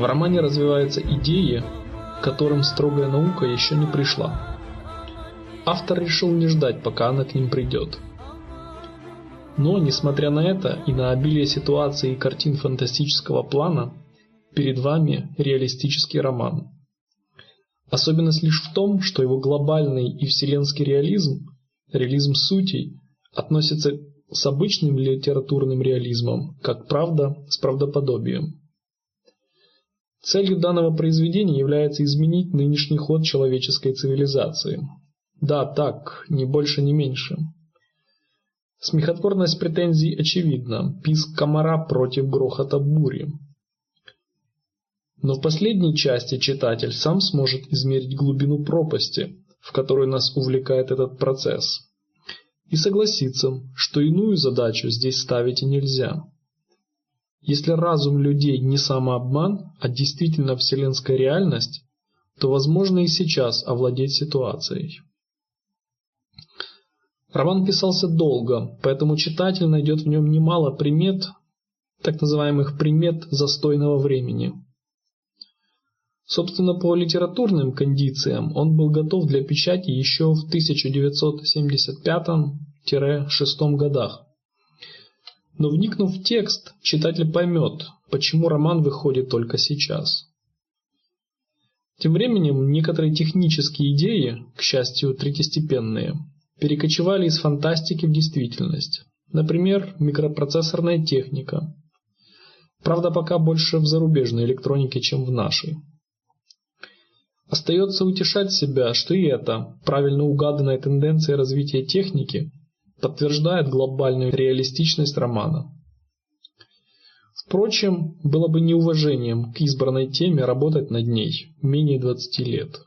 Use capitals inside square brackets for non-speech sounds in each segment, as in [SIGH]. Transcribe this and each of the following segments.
В романе развиваются идеи, к которым строгая наука еще не пришла. Автор решил не ждать, пока она к ним придет. Но, несмотря на это и на обилие ситуаций и картин фантастического плана, перед вами реалистический роман. Особенность лишь в том, что его глобальный и вселенский реализм, реализм сутей, относится с обычным литературным реализмом, как правда с правдоподобием. Целью данного произведения является изменить нынешний ход человеческой цивилизации. Да, так, ни больше, ни меньше. Смехотворность претензий очевидна, писк комара против грохота бури. Но в последней части читатель сам сможет измерить глубину пропасти, в которую нас увлекает этот процесс, и согласиться, что иную задачу здесь ставить и нельзя. Если разум людей не самообман, а действительно вселенская реальность, то возможно и сейчас овладеть ситуацией. Роман писался долго, поэтому читатель найдет в нем немало примет, так называемых примет застойного времени. Собственно, по литературным кондициям он был готов для печати еще в 1975-6 годах. Но вникнув в текст, читатель поймет, почему роман выходит только сейчас. Тем временем некоторые технические идеи, к счастью, третьестепенные, перекочевали из фантастики в действительность. Например, микропроцессорная техника. Правда, пока больше в зарубежной электронике, чем в нашей. Остается утешать себя, что и это, правильно угаданная тенденция развития техники, подтверждает глобальную реалистичность романа. Впрочем, было бы неуважением к избранной теме работать над ней менее 20 лет.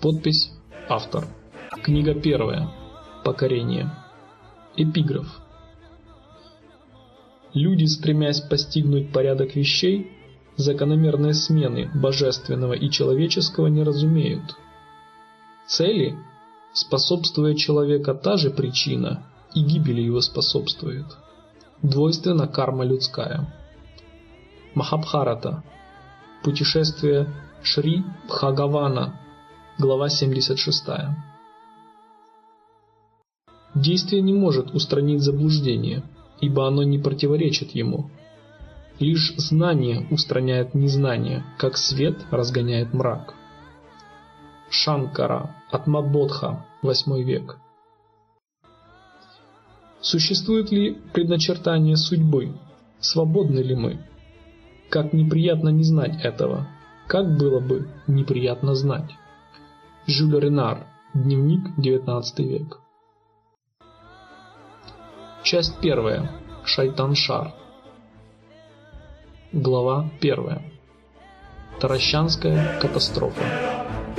Подпись «Автор». Книга первая. Покорение. Эпиграф. Люди, стремясь постигнуть порядок вещей, закономерные смены божественного и человеческого не разумеют. Цели, способствуя человека та же причина, и гибели его способствует. Двойственна карма людская. Махабхарата. Путешествие Шри Бхагавана. Глава 76. Действие не может устранить заблуждение, ибо оно не противоречит ему. Лишь знание устраняет незнание, как свет разгоняет мрак. Шанкара, Атмабодха, 8 век. Существует ли предначертание судьбы? Свободны ли мы? Как неприятно не знать этого. Как было бы неприятно знать. Жюль Ренар. Дневник, 19 век. Часть первая. Шайтан-шар. Глава первая. Таращанская катастрофа.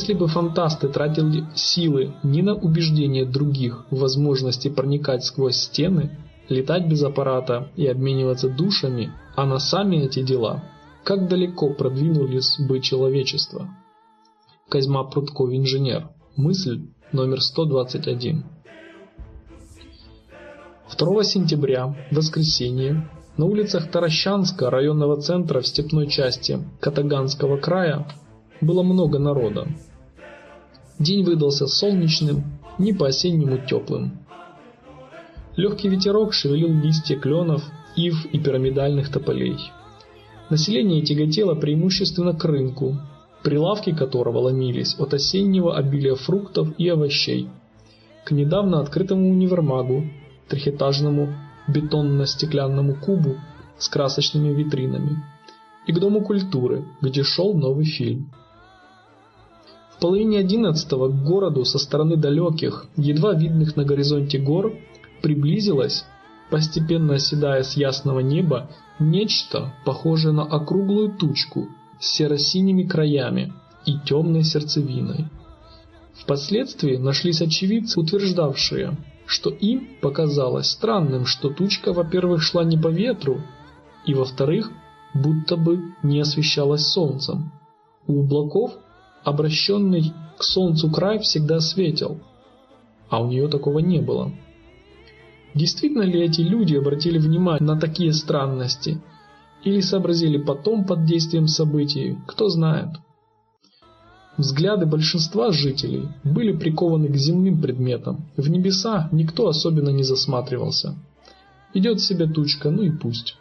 Если бы фантасты тратили силы не на убеждение других в возможности проникать сквозь стены, летать без аппарата и обмениваться душами, а на сами эти дела, как далеко продвинулись бы человечество? Козьма Прутков, инженер. Мысль номер 121. 2 сентября, воскресенье, на улицах Таращанска, районного центра в степной части Катаганского края, было много народа. День выдался солнечным, не по-осеннему теплым. Легкий ветерок шевелил листья кленов, ив и пирамидальных тополей. Население тяготело преимущественно к рынку, прилавки которого ломились от осеннего обилия фруктов и овощей, к недавно открытому универмагу, трехэтажному бетонно-стеклянному кубу с красочными витринами и к Дому культуры, где шел новый фильм. Половине одиннадцатого к городу со стороны далеких, едва видных на горизонте гор, приблизилось, постепенно оседая с ясного неба, нечто, похожее на округлую тучку с серо-синими краями и темной сердцевиной. Впоследствии нашлись очевидцы, утверждавшие, что им показалось странным, что тучка, во-первых, шла не по ветру, и, во-вторых, будто бы не освещалась солнцем. У облаков обращенный к солнцу край всегда светил, а у нее такого не было. Действительно ли эти люди обратили внимание на такие странности, или сообразили потом под действием событий, кто знает. Взгляды большинства жителей были прикованы к земным предметам, в небеса никто особенно не засматривался. Идет себе тучка, ну и пусть.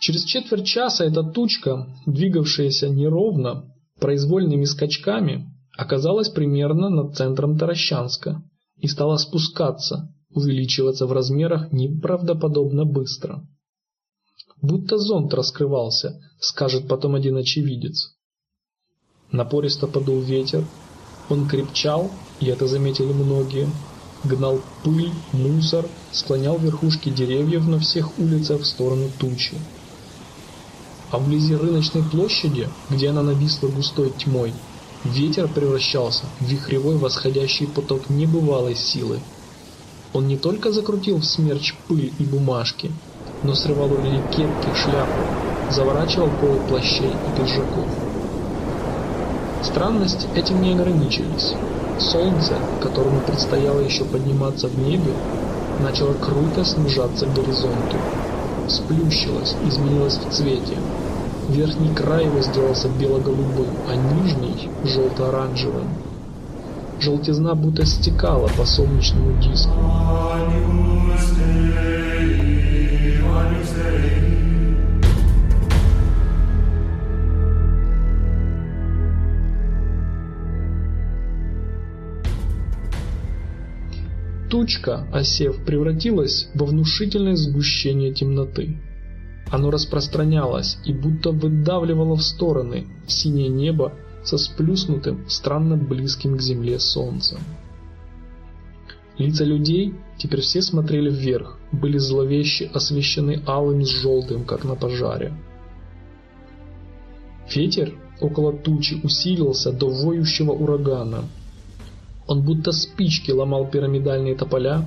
Через четверть часа эта тучка, двигавшаяся неровно, произвольными скачками, оказалась примерно над центром Таращанска и стала спускаться, увеличиваться в размерах неправдоподобно быстро. Будто зонт раскрывался, скажет потом один очевидец. Напористо подул ветер, он крепчал, и это заметили многие, гнал пыль, мусор, склонял верхушки деревьев на всех улицах в сторону тучи а вблизи рыночной площади, где она нависла густой тьмой, ветер превращался в вихревой восходящий поток небывалой силы. Он не только закрутил в смерч пыль и бумажки, но срывал людей кепки, шляпы, заворачивал полы плащей и пиджаков. Странности этим не ограничились. Солнце, которому предстояло еще подниматься в небе, начало круто снижаться к горизонту сплющилась, изменилась в цвете. Верхний край его сделался бело-голубым, а нижний – желто-оранжевым. Желтизна будто стекала по солнечному диску. Тучка, осев, превратилась во внушительное сгущение темноты. Оно распространялось и будто выдавливало в стороны синее небо со сплюснутым, странно близким к земле солнцем. Лица людей теперь все смотрели вверх, были зловеще освещены алым с желтым, как на пожаре. Ветер около тучи усилился до воющего урагана, он будто спички ломал пирамидальные тополя,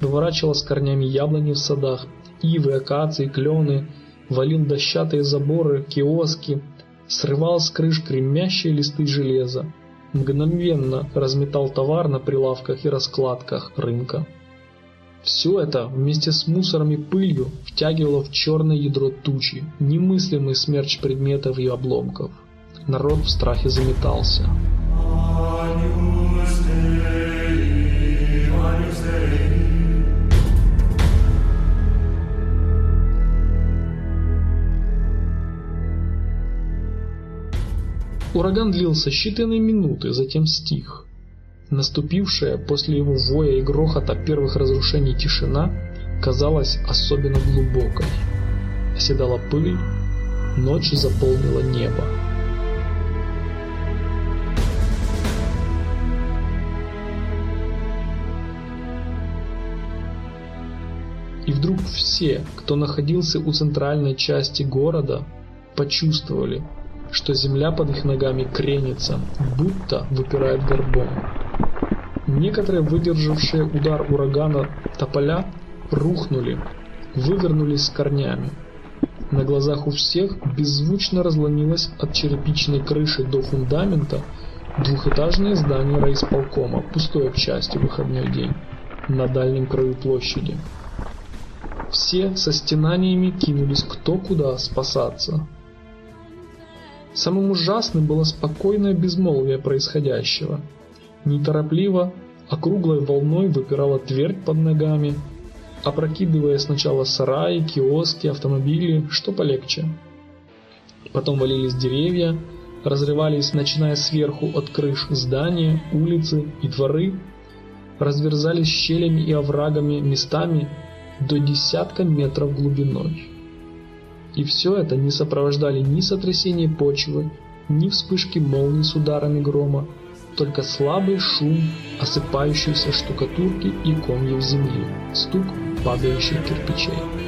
выворачивал с корнями яблони в садах, ивы, акации, клены, валил дощатые заборы, киоски, срывал с крыш кремящие листы железа, мгновенно разметал товар на прилавках и раскладках рынка. Все это вместе с мусором и пылью втягивало в черное ядро тучи, немыслимый смерч предметов и обломков. Народ в страхе заметался. Ураган длился считанные минуты, затем стих. Наступившая после его воя и грохота первых разрушений тишина казалась особенно глубокой. Оседала пыль, ночь заполнила небо. И вдруг все, кто находился у центральной части города, почувствовали, что земля под их ногами кренится, будто выпирает горбом. Некоторые выдержавшие удар урагана тополя рухнули, вывернулись с корнями. На глазах у всех беззвучно разломилось от черепичной крыши до фундамента двухэтажное здание райисполкома, пустое к счастью выходной день, на дальнем краю площади. Все со стенаниями кинулись кто куда спасаться. Самым ужасным было спокойное безмолвие происходящего. Неторопливо, округлой волной выпирала твердь под ногами, опрокидывая сначала сараи, киоски, автомобили, что полегче. Потом валились деревья, разрывались, начиная сверху от крыш здания, улицы и дворы, разверзались щелями и оврагами местами до десятка метров глубиной. И все это не сопровождали ни сотрясения почвы, ни вспышки молний с ударами грома, только слабый шум осыпающейся штукатурки и комьев земли, стук падающих кирпичей.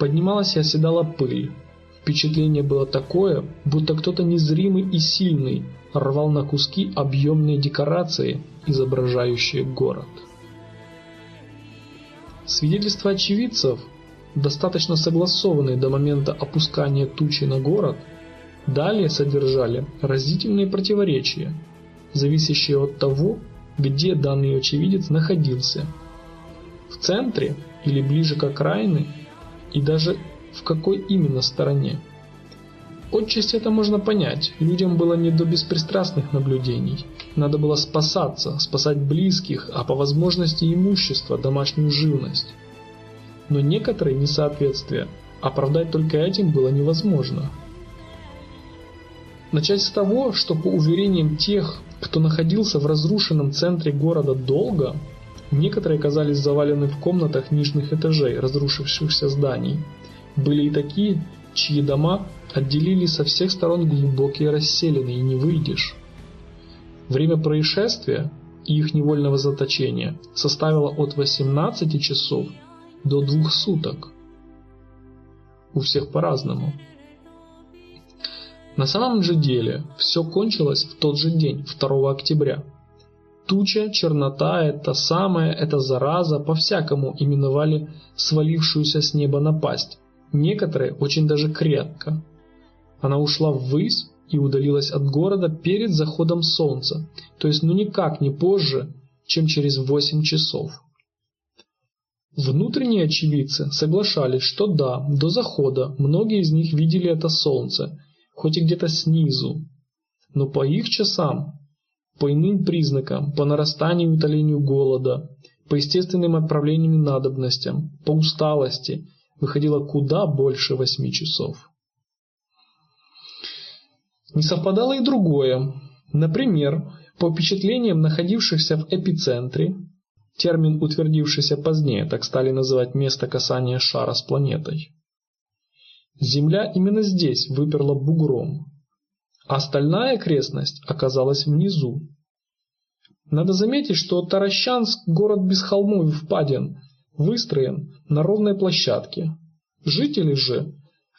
Поднималась и оседала пыль. Впечатление было такое, будто кто-то незримый и сильный рвал на куски объемные декорации, изображающие город. Свидетельства очевидцев, достаточно согласованные до момента опускания тучи на город, далее содержали разительные противоречия, зависящие от того, где данный очевидец находился. В центре или ближе к окраине, и даже в какой именно стороне. Отчасти это можно понять, людям было не до беспристрастных наблюдений. Надо было спасаться, спасать близких, а по возможности имущество, домашнюю живность. Но некоторые несоответствия оправдать только этим было невозможно. Начать с того, что по уверениям тех, кто находился в разрушенном центре города долго, некоторые оказались завалены в комнатах нижних этажей разрушившихся зданий. Были и такие, чьи дома отделили со всех сторон глубокие расселины, и не выйдешь. Время происшествия и их невольного заточения составило от 18 часов до двух суток. У всех по-разному. На самом же деле все кончилось в тот же день, 2 октября. Туча, чернота, это самое, это зараза, по-всякому именовали свалившуюся с неба напасть. Некоторые очень даже крепко. Она ушла ввысь и удалилась от города перед заходом солнца, то есть ну никак не позже, чем через 8 часов. Внутренние очевидцы соглашались, что да, до захода многие из них видели это солнце, хоть и где-то снизу. Но по их часам, по иным признакам, по нарастанию и утолению голода, по естественным отправлениям и надобностям, по усталости, выходило куда больше восьми часов. Не совпадало и другое. Например, по впечатлениям находившихся в эпицентре, термин, утвердившийся позднее, так стали называть место касания шара с планетой. Земля именно здесь выперла бугром, остальная окрестность оказалась внизу. Надо заметить, что Таращанск – город без холмов и впадин, выстроен на ровной площадке. Жители же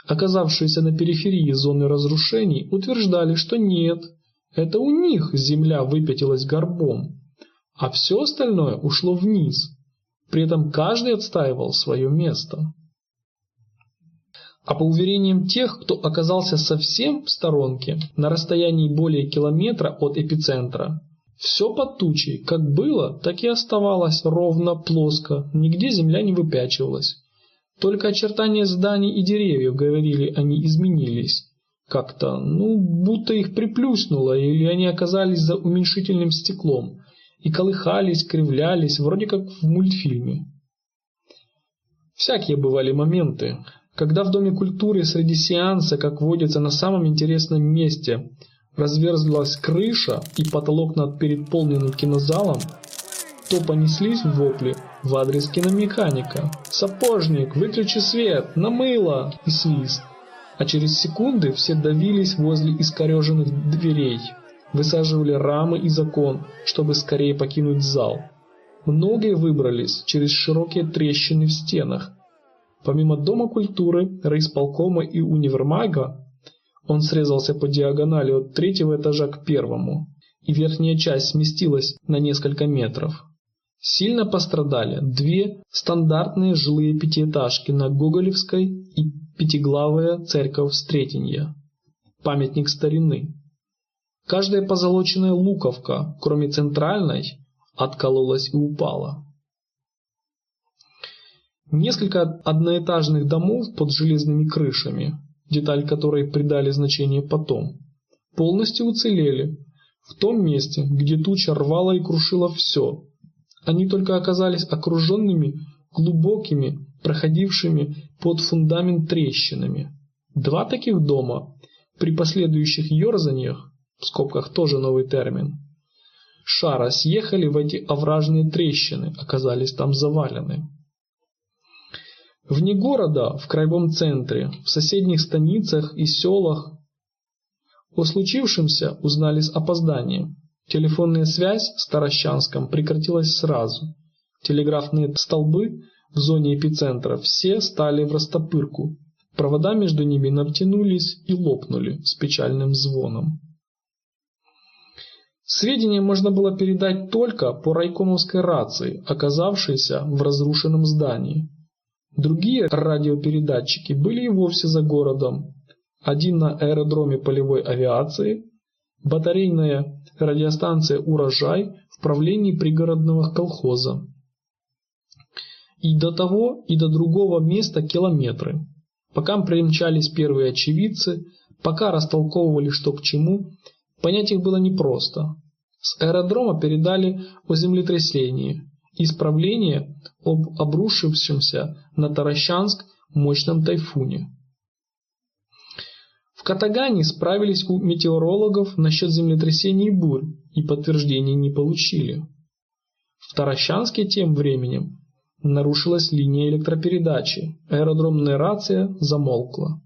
оказавшиеся на периферии зоны разрушений, утверждали, что нет, это у них земля выпятилась горбом, а все остальное ушло вниз. При этом каждый отстаивал свое место. А по уверениям тех, кто оказался совсем в сторонке, на расстоянии более километра от эпицентра, все под тучей, как было, так и оставалось ровно, плоско, нигде земля не выпячивалась. Только очертания зданий и деревьев, говорили они, изменились. Как-то, ну, будто их приплюснуло, или они оказались за уменьшительным стеклом. И колыхались, кривлялись, вроде как в мультфильме. Всякие бывали моменты. Когда в Доме культуры среди сеанса, как водится на самом интересном месте, разверзлась крыша и потолок над переполненным кинозалом, то понеслись вопли в адрес киномеханика. «Сапожник, выключи свет! Намыло!» и свист. А через секунды все давились возле искореженных дверей, высаживали рамы и закон, чтобы скорее покинуть зал. Многие выбрались через широкие трещины в стенах. Помимо Дома культуры, райисполкома и универмага, он срезался по диагонали от третьего этажа к первому, и верхняя часть сместилась на несколько метров. Сильно пострадали две стандартные жилые пятиэтажки на Гоголевской и пятиглавая церковь Стретенья, памятник старины. Каждая позолоченная луковка, кроме центральной, откололась и упала. Несколько одноэтажных домов под железными крышами, деталь которой придали значение потом, полностью уцелели в том месте, где туча рвала и крушила все, они только оказались окруженными глубокими, проходившими под фундамент трещинами. Два таких дома при последующих ерзаниях, в скобках тоже новый термин, шара съехали в эти овражные трещины, оказались там завалены. Вне города, в краевом центре, в соседних станицах и селах о случившемся узнали с опозданием. Телефонная связь с Таращанском прекратилась сразу. Телеграфные столбы в зоне эпицентра все стали в растопырку. Провода между ними натянулись и лопнули с печальным звоном. Сведения можно было передать только по райкомовской рации, оказавшейся в разрушенном здании. Другие радиопередатчики были и вовсе за городом. Один на аэродроме полевой авиации, батарейная радиостанция «Урожай» в правлении пригородного колхоза. И до того, и до другого места километры. Пока примчались первые очевидцы, пока растолковывали что к чему, понять их было непросто. С аэродрома передали о землетрясении, исправление об обрушившемся на Таращанск мощном тайфуне. В Катагане справились у метеорологов насчет землетрясений и бурь и подтверждений не получили. В Таращанске тем временем нарушилась линия электропередачи, аэродромная рация замолкла.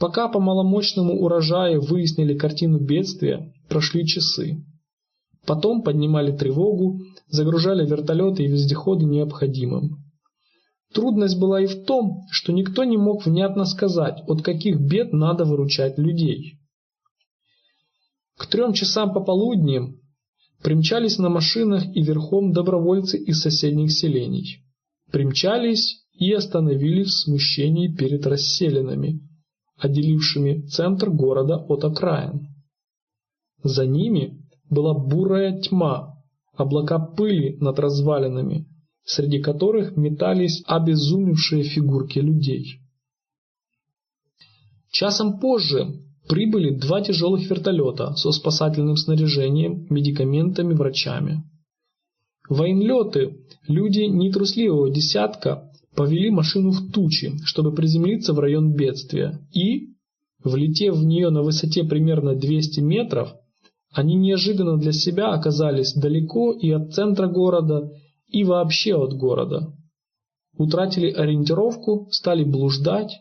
Пока по маломощному урожаю выяснили картину бедствия, прошли часы. Потом поднимали тревогу, загружали вертолеты и вездеходы необходимым. Трудность была и в том, что никто не мог внятно сказать, от каких бед надо выручать людей. К трем часам пополудни примчались на машинах и верхом добровольцы из соседних селений. Примчались и остановились в смущении перед расселенными, отделившими центр города от окраин. За ними была бурая тьма, облака пыли над развалинами, среди которых метались обезумевшие фигурки людей. Часом позже прибыли два тяжелых вертолета со спасательным снаряжением, медикаментами, врачами. Военлеты, люди нетрусливого десятка, повели машину в тучи, чтобы приземлиться в район бедствия, и, влетев в нее на высоте примерно 200 метров, они неожиданно для себя оказались далеко и от центра города, и вообще от города. Утратили ориентировку, стали блуждать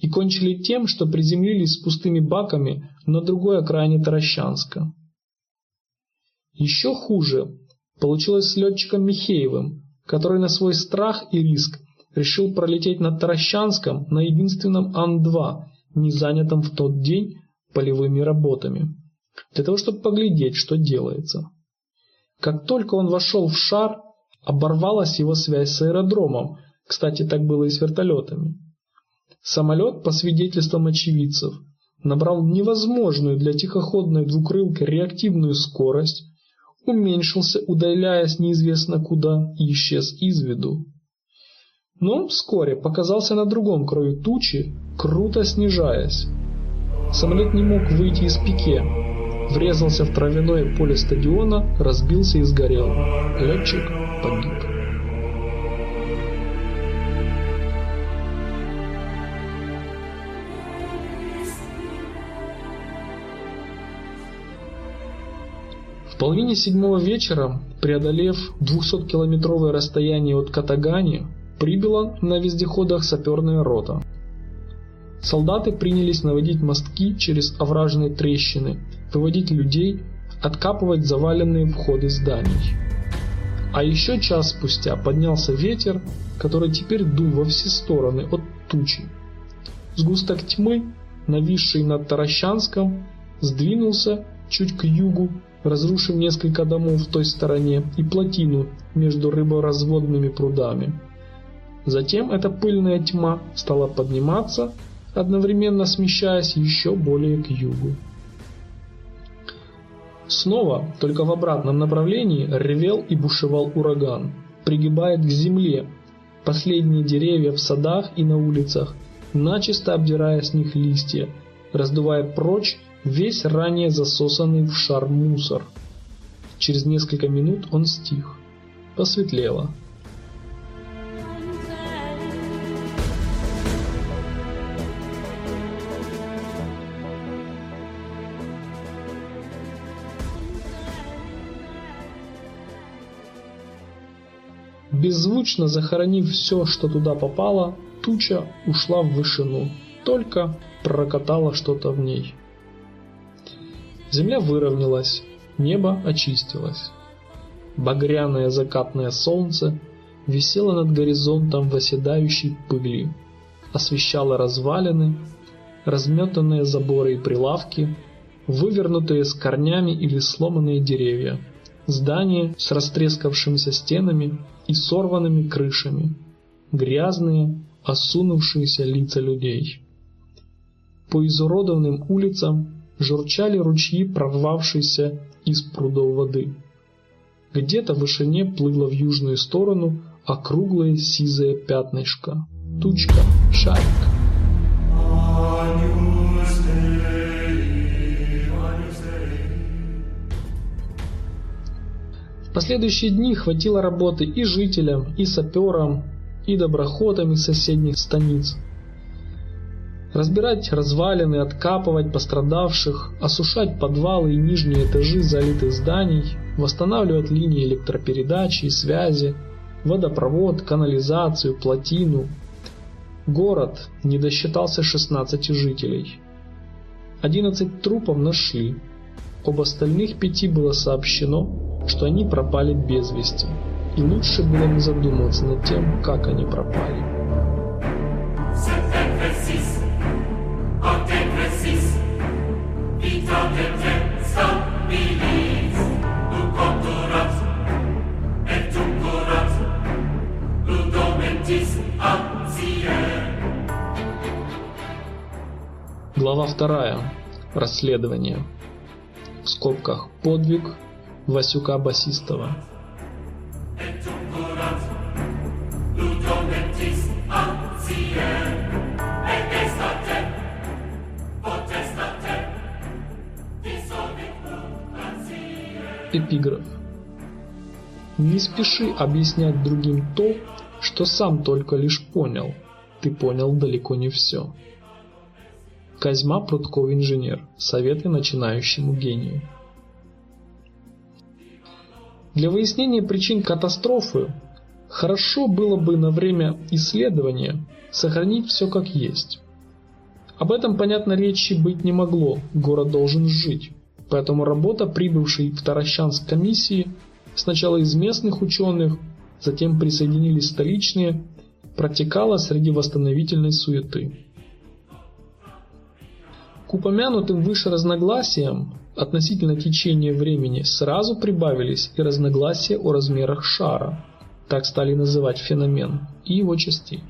и кончили тем, что приземлились с пустыми баками на другой окраине Таращанска. Еще хуже получилось с летчиком Михеевым, который на свой страх и риск решил пролететь над Таращанском на единственном Ан-2, не занятом в тот день полевыми работами для того, чтобы поглядеть, что делается. Как только он вошел в шар, оборвалась его связь с аэродромом, кстати, так было и с вертолетами. Самолет, по свидетельствам очевидцев, набрал невозможную для тихоходной двукрылки реактивную скорость, уменьшился, удаляясь неизвестно куда, и исчез из виду. Но вскоре показался на другом краю тучи, круто снижаясь. Самолет не мог выйти из пике, врезался в травяное поле стадиона, разбился и сгорел. Летчик погиб. В половине седьмого вечера, преодолев 200-километровое расстояние от Катагани, прибыла на вездеходах саперная рота. Солдаты принялись наводить мостки через овражные трещины, выводить людей, откапывать заваленные входы зданий. А еще час спустя поднялся ветер, который теперь дул во все стороны от тучи. Сгусток тьмы, нависший над Таращанском, сдвинулся чуть к югу, разрушив несколько домов в той стороне и плотину между рыборазводными прудами. Затем эта пыльная тьма стала подниматься, одновременно смещаясь еще более к югу. Снова, только в обратном направлении, ревел и бушевал ураган, пригибая к земле последние деревья в садах и на улицах, начисто обдирая с них листья, раздувая прочь весь ранее засосанный в шар мусор. Через несколько минут он стих. Посветлело. Беззвучно захоронив все, что туда попало, туча ушла в вышину, только прокатало что-то в ней. Земля выровнялась, небо очистилось. Багряное закатное солнце висела над горизонтом в оседающей пыли, освещала развалины, разметанные заборы и прилавки, вывернутые с корнями или сломанные деревья, здания с растрескавшимися стенами и сорванными крышами, грязные, осунувшиеся лица людей. По изуродованным улицам журчали ручьи прорвавшиеся из прудов воды. Где-то в вышине плыло в южную сторону округлое сизое пятнышко. Тучка, шарик. Последующие дни хватило работы и жителям, и саперам, и доброходам из соседних станиц. Разбирать развалины, откапывать пострадавших, осушать подвалы и нижние этажи залитых зданий, восстанавливать линии электропередачи и связи, водопровод, канализацию, плотину. Город не досчитался 16 жителей. 11 трупов нашли. Об остальных пяти было сообщено, что они пропали без вести. И лучше было не задумываться над тем, как они пропали. Глава вторая. Расследование. В скобках подвиг Васюка Басистова. Эпиграф. Не спеши объяснять другим то, что сам только лишь понял. Ты понял далеко не все. Козьма Прутков инженер. Советы начинающему гению. Для выяснения причин катастрофы хорошо было бы на время исследования сохранить все как есть. Об этом, понятно, речи быть не могло, город должен жить. Поэтому работа прибывшей в Таращанск комиссии сначала из местных ученых, затем присоединились столичные, протекала среди восстановительной суеты. К упомянутым выше разногласиям относительно течения времени сразу прибавились и разногласия о размерах шара, так стали называть феномен, и его частей.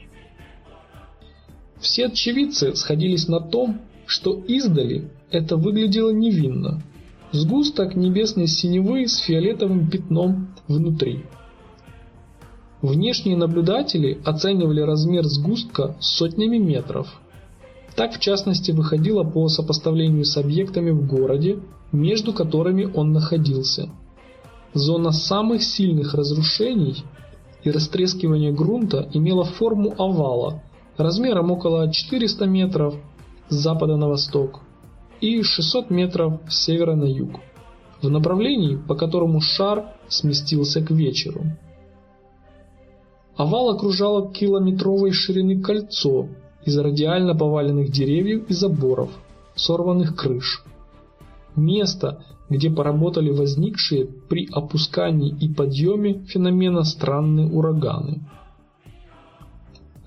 Все очевидцы сходились на том, что издали это выглядело невинно. Сгусток небесной синевы с фиолетовым пятном внутри. Внешние наблюдатели оценивали размер сгустка сотнями метров – так, в частности, выходило по сопоставлению с объектами в городе, между которыми он находился. Зона самых сильных разрушений и растрескивания грунта имела форму овала размером около 400 метров с запада на восток и 600 метров с севера на юг, в направлении, по которому шар сместился к вечеру. Овал окружало километровой ширины кольцо из радиально поваленных деревьев и заборов, сорванных крыш. Место, где поработали возникшие при опускании и подъеме феномена странные ураганы.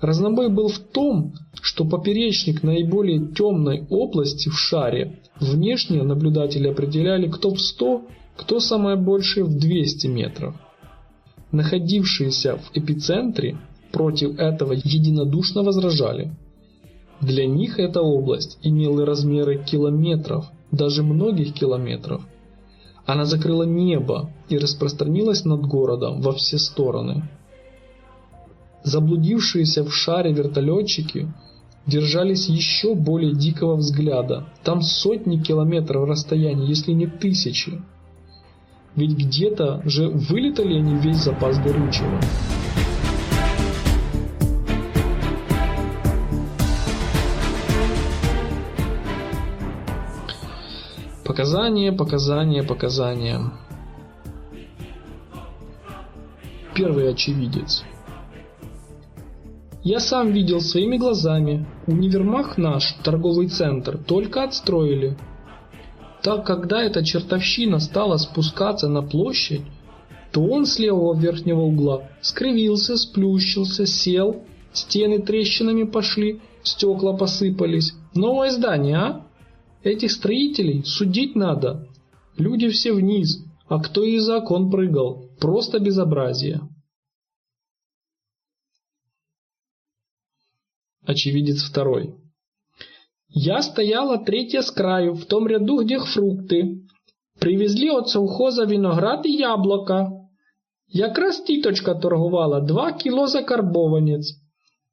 Разнобой был в том, что поперечник наиболее темной области в шаре внешне наблюдатели определяли кто в 100, кто самое большее в 200 метров. Находившиеся в эпицентре против этого единодушно возражали. Для них эта область имела размеры километров, даже многих километров. Она закрыла небо и распространилась над городом во все стороны. Заблудившиеся в шаре вертолетчики держались еще более дикого взгляда. Там сотни километров расстояния, если не тысячи. Ведь где-то же вылетали они весь запас горючего. Показания, показания, показания. Первый очевидец. Я сам видел своими глазами. Универмаг наш, торговый центр, только отстроили. Так когда эта чертовщина стала спускаться на площадь, то он с левого верхнего угла скривился, сплющился, сел, стены трещинами пошли, стекла посыпались. Новое здание, а? Этих строителей судить надо. Люди все вниз, а кто из окон прыгал? Просто безобразие. Очевидец второй. Я стояла третья с краю, в том ряду, где фрукты. Привезли от совхоза виноград і яблука. Якраз тіточка торгувала два кіло закарбованець.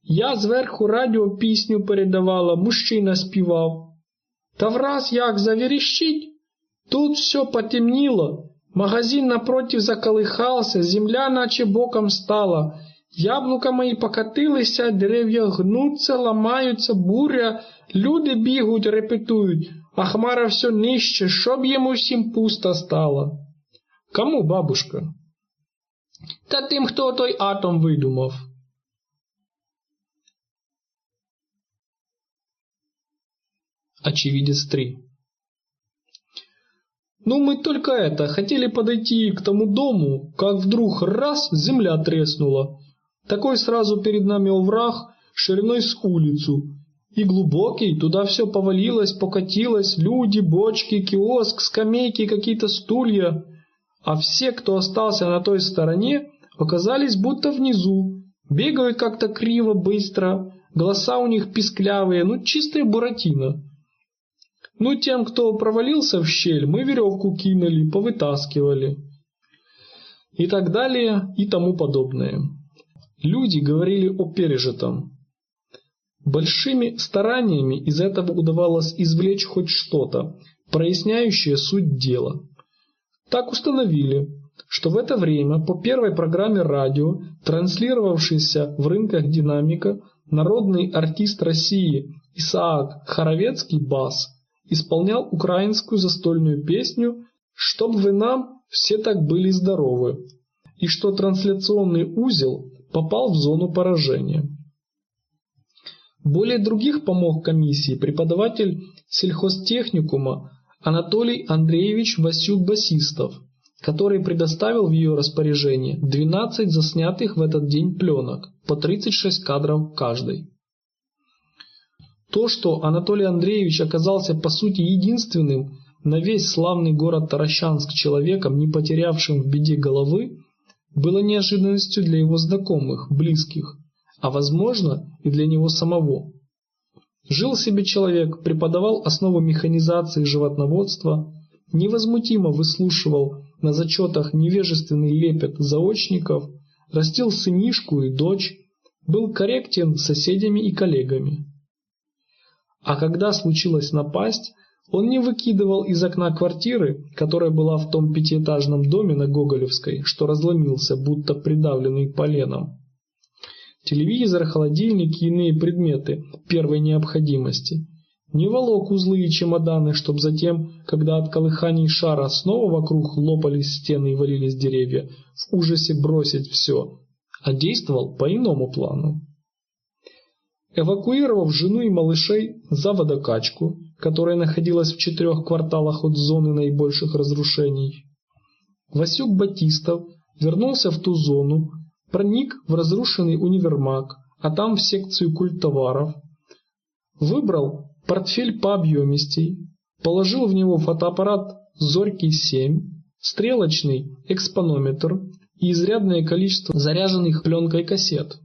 Я зверху радіо пісню передавала, мужчина співав. Та враз як завіріщить, тут все потемніло, магазин напротив заколихався, земля наче боком стала. Яблука мої покатилися, дерев'я гнуться, ламаються, буря, люди бігуть, репетують, а хмара все нижче, щоб йому всім пусто стало. Кому, бабушка? Та тим, хто той атом видумав. Очевидец 3 Ну, мы только это, хотели подойти к тому дому, как вдруг раз земля треснула. Такой сразу перед нами овраг, шириной с улицу. И глубокий, туда все повалилось, покатилось, люди, бочки, киоск, скамейки, какие-то стулья. А все, кто остался на той стороне, оказались будто внизу. Бегают как-то криво, быстро, голоса у них писклявые, ну чистая буратино. Ну, тем, кто провалился в щель, мы веревку кинули, повытаскивали. И так далее, и тому подобное. Люди говорили о пережитом. Большими стараниями из этого удавалось извлечь хоть что-то, проясняющее суть дела. Так установили, что в это время по первой программе радио, транслировавшейся в рынках динамика, народный артист России Исаак Хоровецкий «Бас» исполнял украинскую застольную песню «Чтоб вы нам все так были здоровы», и что трансляционный узел попал в зону поражения. Более других помог комиссии преподаватель сельхозтехникума Анатолий Андреевич Васюк-Басистов, который предоставил в ее распоряжение 12 заснятых в этот день пленок, по 36 кадров каждой. То, что Анатолий Андреевич оказался по сути единственным на весь славный город Таращанск человеком, не потерявшим в беде головы, было неожиданностью для его знакомых, близких, а возможно и для него самого. Жил себе человек, преподавал основы механизации животноводства, невозмутимо выслушивал на зачетах невежественный лепет заочников, растил сынишку и дочь, был корректен соседями и коллегами. А когда случилась напасть, он не выкидывал из окна квартиры, которая была в том пятиэтажном доме на Гоголевской, что разломился, будто придавленный поленом. Телевизор, холодильник и иные предметы первой необходимости. Не волок узлы и чемоданы, чтоб затем, когда от колыханий шара снова вокруг лопались стены и валились деревья, в ужасе бросить все, а действовал по иному плану. Эвакуировав жену и малышей за водокачку, которая находилась в четырех кварталах от зоны наибольших разрушений, Васюк Батистов вернулся в ту зону, проник в разрушенный универмаг, а там в секцию культоваров, выбрал портфель по объемистей, положил в него фотоаппарат Зоркий 7, стрелочный экспонометр и изрядное количество заряженных пленкой кассет.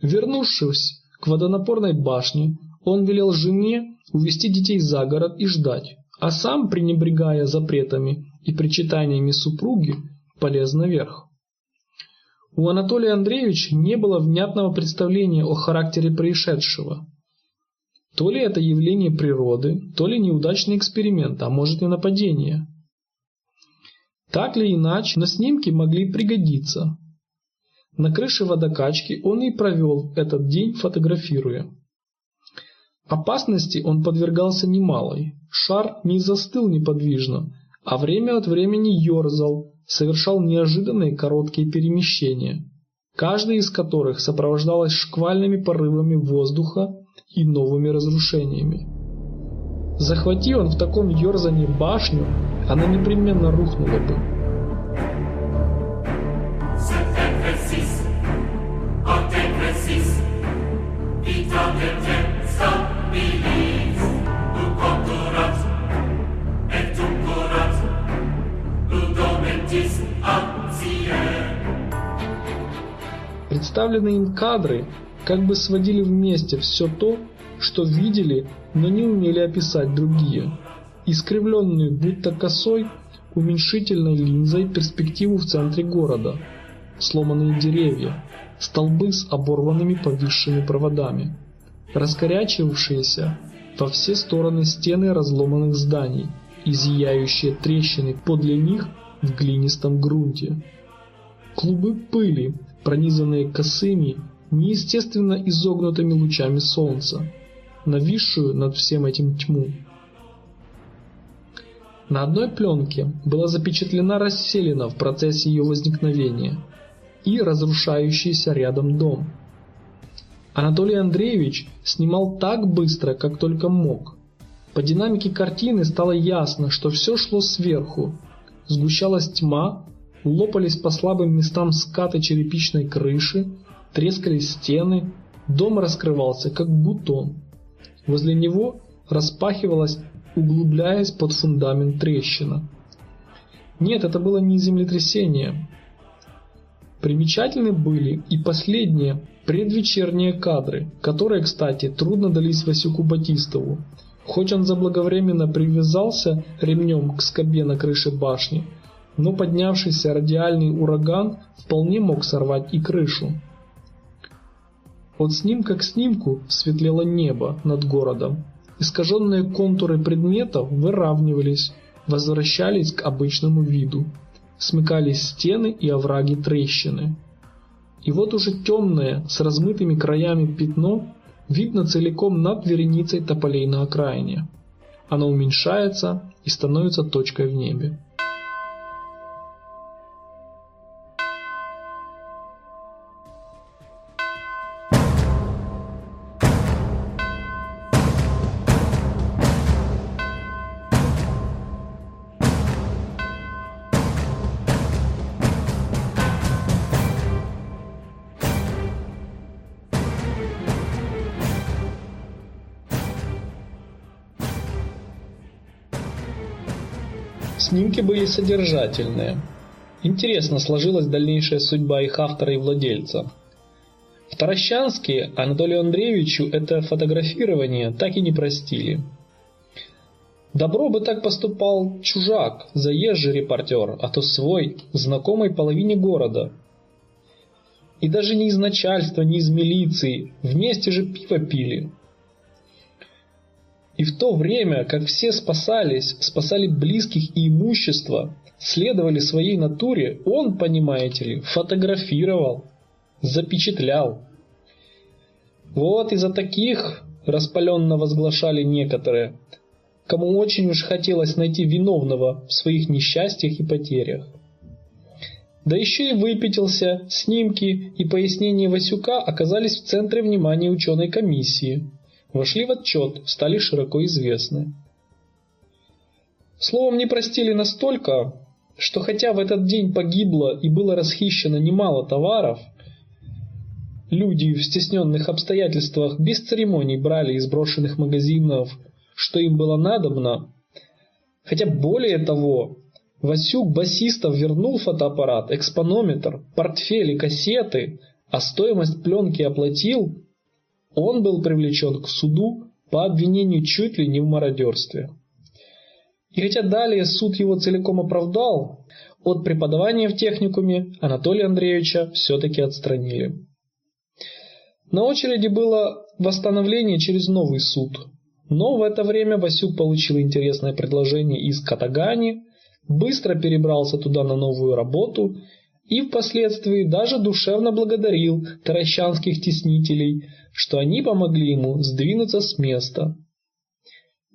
Вернувшись к водонапорной башне, он велел жене увести детей за город и ждать, а сам, пренебрегая запретами и причитаниями супруги, полез наверх. У Анатолия Андреевича не было внятного представления о характере происшедшего. То ли это явление природы, то ли неудачный эксперимент, а может и нападение. Так или иначе, на снимки могли пригодиться, на крыше водокачки он и провел этот день, фотографируя. Опасности он подвергался немалой. Шар не застыл неподвижно, а время от времени ерзал, совершал неожиданные короткие перемещения, каждое из которых сопровождалось шквальными порывами воздуха и новыми разрушениями. Захвати он в таком ерзании башню, она непременно рухнула бы. Представленные им кадры как бы сводили вместе все то, что видели, но не умели описать другие. Искривленную, будто косой, уменьшительной линзой перспективу в центре города. Сломанные деревья, столбы с оборванными повисшими проводами, раскорячившиеся во все стороны стены разломанных зданий и зияющие трещины подле них в глинистом грунте. Клубы пыли, пронизанные косыми, неестественно изогнутыми лучами солнца, нависшую над всем этим тьму. На одной пленке была запечатлена расселена в процессе ее возникновения и разрушающийся рядом дом. Анатолий Андреевич снимал так быстро, как только мог. По динамике картины стало ясно, что все шло сверху. Сгущалась тьма, лопались по слабым местам скаты черепичной крыши, трескались стены, дом раскрывался, как бутон. Возле него распахивалась, углубляясь под фундамент трещина. Нет, это было не землетрясение. Примечательны были и последние предвечерние кадры, которые, кстати, трудно дались Васюку Батистову. Хоть он заблаговременно привязался ремнем к скобе на крыше башни, но поднявшийся радиальный ураган вполне мог сорвать и крышу. От снимка к снимку светлело небо над городом. Искаженные контуры предметов выравнивались, возвращались к обычному виду. Смыкались стены и овраги трещины. И вот уже темное, с размытыми краями пятно видно целиком над вереницей тополей на окраине. Оно уменьшается и становится точкой в небе. Снимки были содержательные. Интересно сложилась дальнейшая судьба их автора и владельца. В Таращанске Анатолию Андреевичу это фотографирование так и не простили. Добро бы так поступал чужак, заезжий репортер, а то свой, знакомой половине города. И даже не из начальства, не из милиции, вместе же пиво пили. И в то время, как все спасались, спасали близких и имущество, следовали своей натуре, он, понимаете ли, фотографировал, запечатлял. Вот из-за таких распаленно возглашали некоторые, кому очень уж хотелось найти виновного в своих несчастьях и потерях. Да еще и выпятился, снимки и пояснения Васюка оказались в центре внимания ученой комиссии – вошли в отчет, стали широко известны. Словом, не простили настолько, что хотя в этот день погибло и было расхищено немало товаров, люди в стесненных обстоятельствах без церемоний брали из брошенных магазинов, что им было надобно, хотя более того, Васюк Басистов вернул фотоаппарат, экспонометр, портфель и кассеты, а стоимость пленки оплатил, он был привлечен к суду по обвинению чуть ли не в мародерстве. И хотя далее суд его целиком оправдал, от преподавания в техникуме Анатолия Андреевича все-таки отстранили. На очереди было восстановление через новый суд, но в это время Васюк получил интересное предложение из Катагани, быстро перебрался туда на новую работу и впоследствии даже душевно благодарил таращанских теснителей что они помогли ему сдвинуться с места.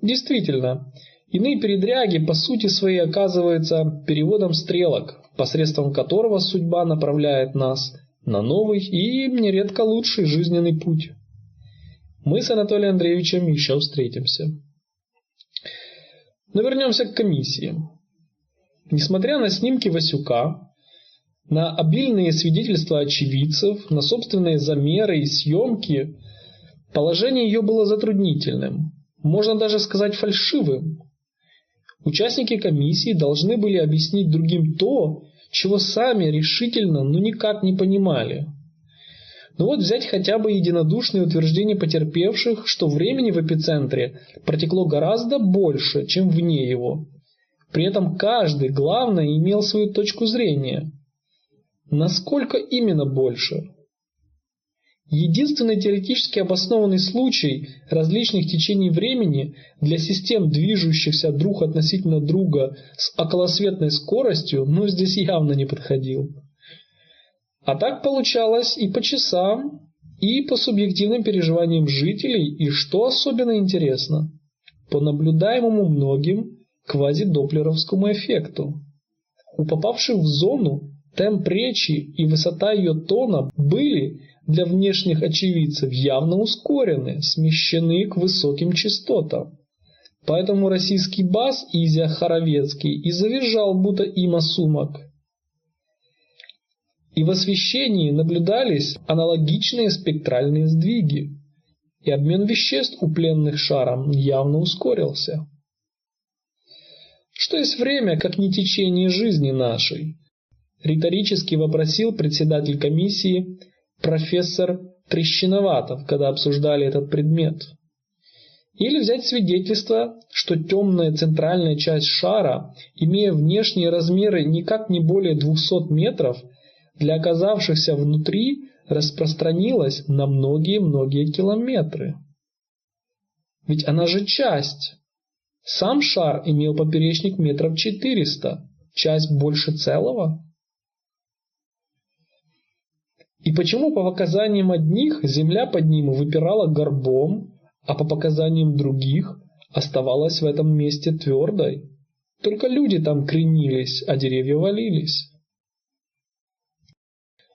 Действительно, иные передряги по сути своей оказываются переводом стрелок, посредством которого судьба направляет нас на новый и нередко лучший жизненный путь. Мы с Анатолием Андреевичем еще встретимся. Но вернемся к комиссии. Несмотря на снимки Васюка, на обильные свидетельства очевидцев, на собственные замеры и съемки, положение ее было затруднительным, можно даже сказать фальшивым. Участники комиссии должны были объяснить другим то, чего сами решительно, но никак не понимали. Ну вот взять хотя бы единодушное утверждение потерпевших, что времени в эпицентре протекло гораздо больше, чем вне его. При этом каждый, главное, имел свою точку зрения. Насколько именно больше? Единственный теоретически обоснованный случай различных течений времени для систем, движущихся друг относительно друга с околосветной скоростью, ну здесь явно не подходил. А так получалось и по часам, и по субъективным переживаниям жителей, и что особенно интересно, по наблюдаемому многим квазидоплеровскому эффекту. У попавших в зону темп речи и высота ее тона были для внешних очевидцев явно ускорены, смещены к высоким частотам. Поэтому российский бас Изя Хоровецкий и завизжал, будто има сумок. И в освещении наблюдались аналогичные спектральные сдвиги, и обмен веществ у пленных шаром явно ускорился. Что есть время, как не течение жизни нашей? Риторически вопросил председатель комиссии профессор Трещиноватов, когда обсуждали этот предмет. Или взять свидетельство, что темная центральная часть шара, имея внешние размеры никак не более 200 метров, для оказавшихся внутри распространилась на многие-многие километры. Ведь она же часть. Сам шар имел поперечник метров 400, часть больше целого. И почему по показаниям одних земля под ним выпирала горбом, а по показаниям других оставалась в этом месте твердой? Только люди там кренились, а деревья валились.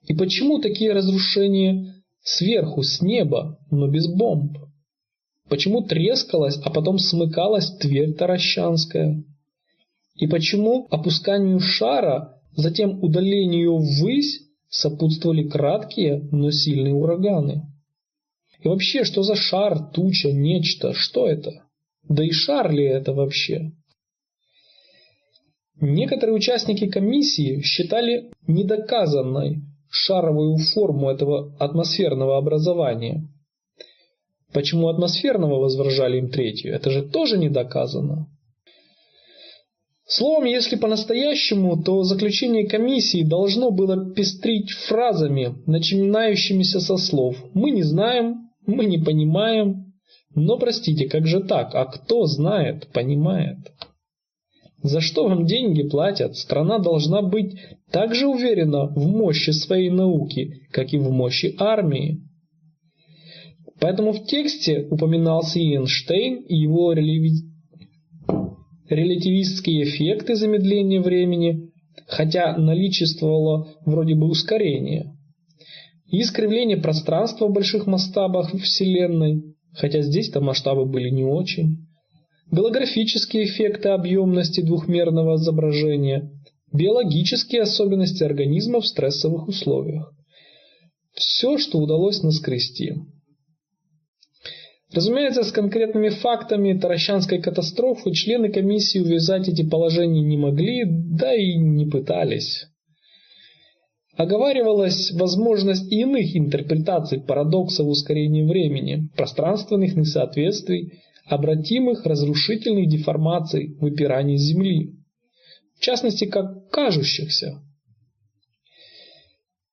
И почему такие разрушения сверху, с неба, но без бомб? Почему трескалась, а потом смыкалась Тверь Таращанская? И почему опусканию шара, затем удалению ввысь, сопутствовали краткие, но сильные ураганы. И вообще, что за шар, туча, нечто, что это? Да и шар ли это вообще? Некоторые участники комиссии считали недоказанной шаровую форму этого атмосферного образования. Почему атмосферного возражали им третью? Это же тоже не доказано. Словом, если по-настоящему, то заключение комиссии должно было пестрить фразами, начинающимися со слов «мы не знаем», «мы не понимаем». Но простите, как же так? А кто знает, понимает? За что вам деньги платят? Страна должна быть так же уверена в мощи своей науки, как и в мощи армии. Поэтому в тексте упоминался и Эйнштейн, и его релятивистские эффекты замедления времени, хотя наличествовало вроде бы ускорение, и искривление пространства в больших масштабах Вселенной, хотя здесь-то масштабы были не очень, голографические эффекты объемности двухмерного изображения, биологические особенности организма в стрессовых условиях. Все, что удалось наскрести. Разумеется, с конкретными фактами Таращанской катастрофы члены комиссии увязать эти положения не могли, да и не пытались. Оговаривалась возможность иных интерпретаций парадоксов ускорения времени, пространственных несоответствий, обратимых разрушительных деформаций выпираний Земли, в частности, как кажущихся.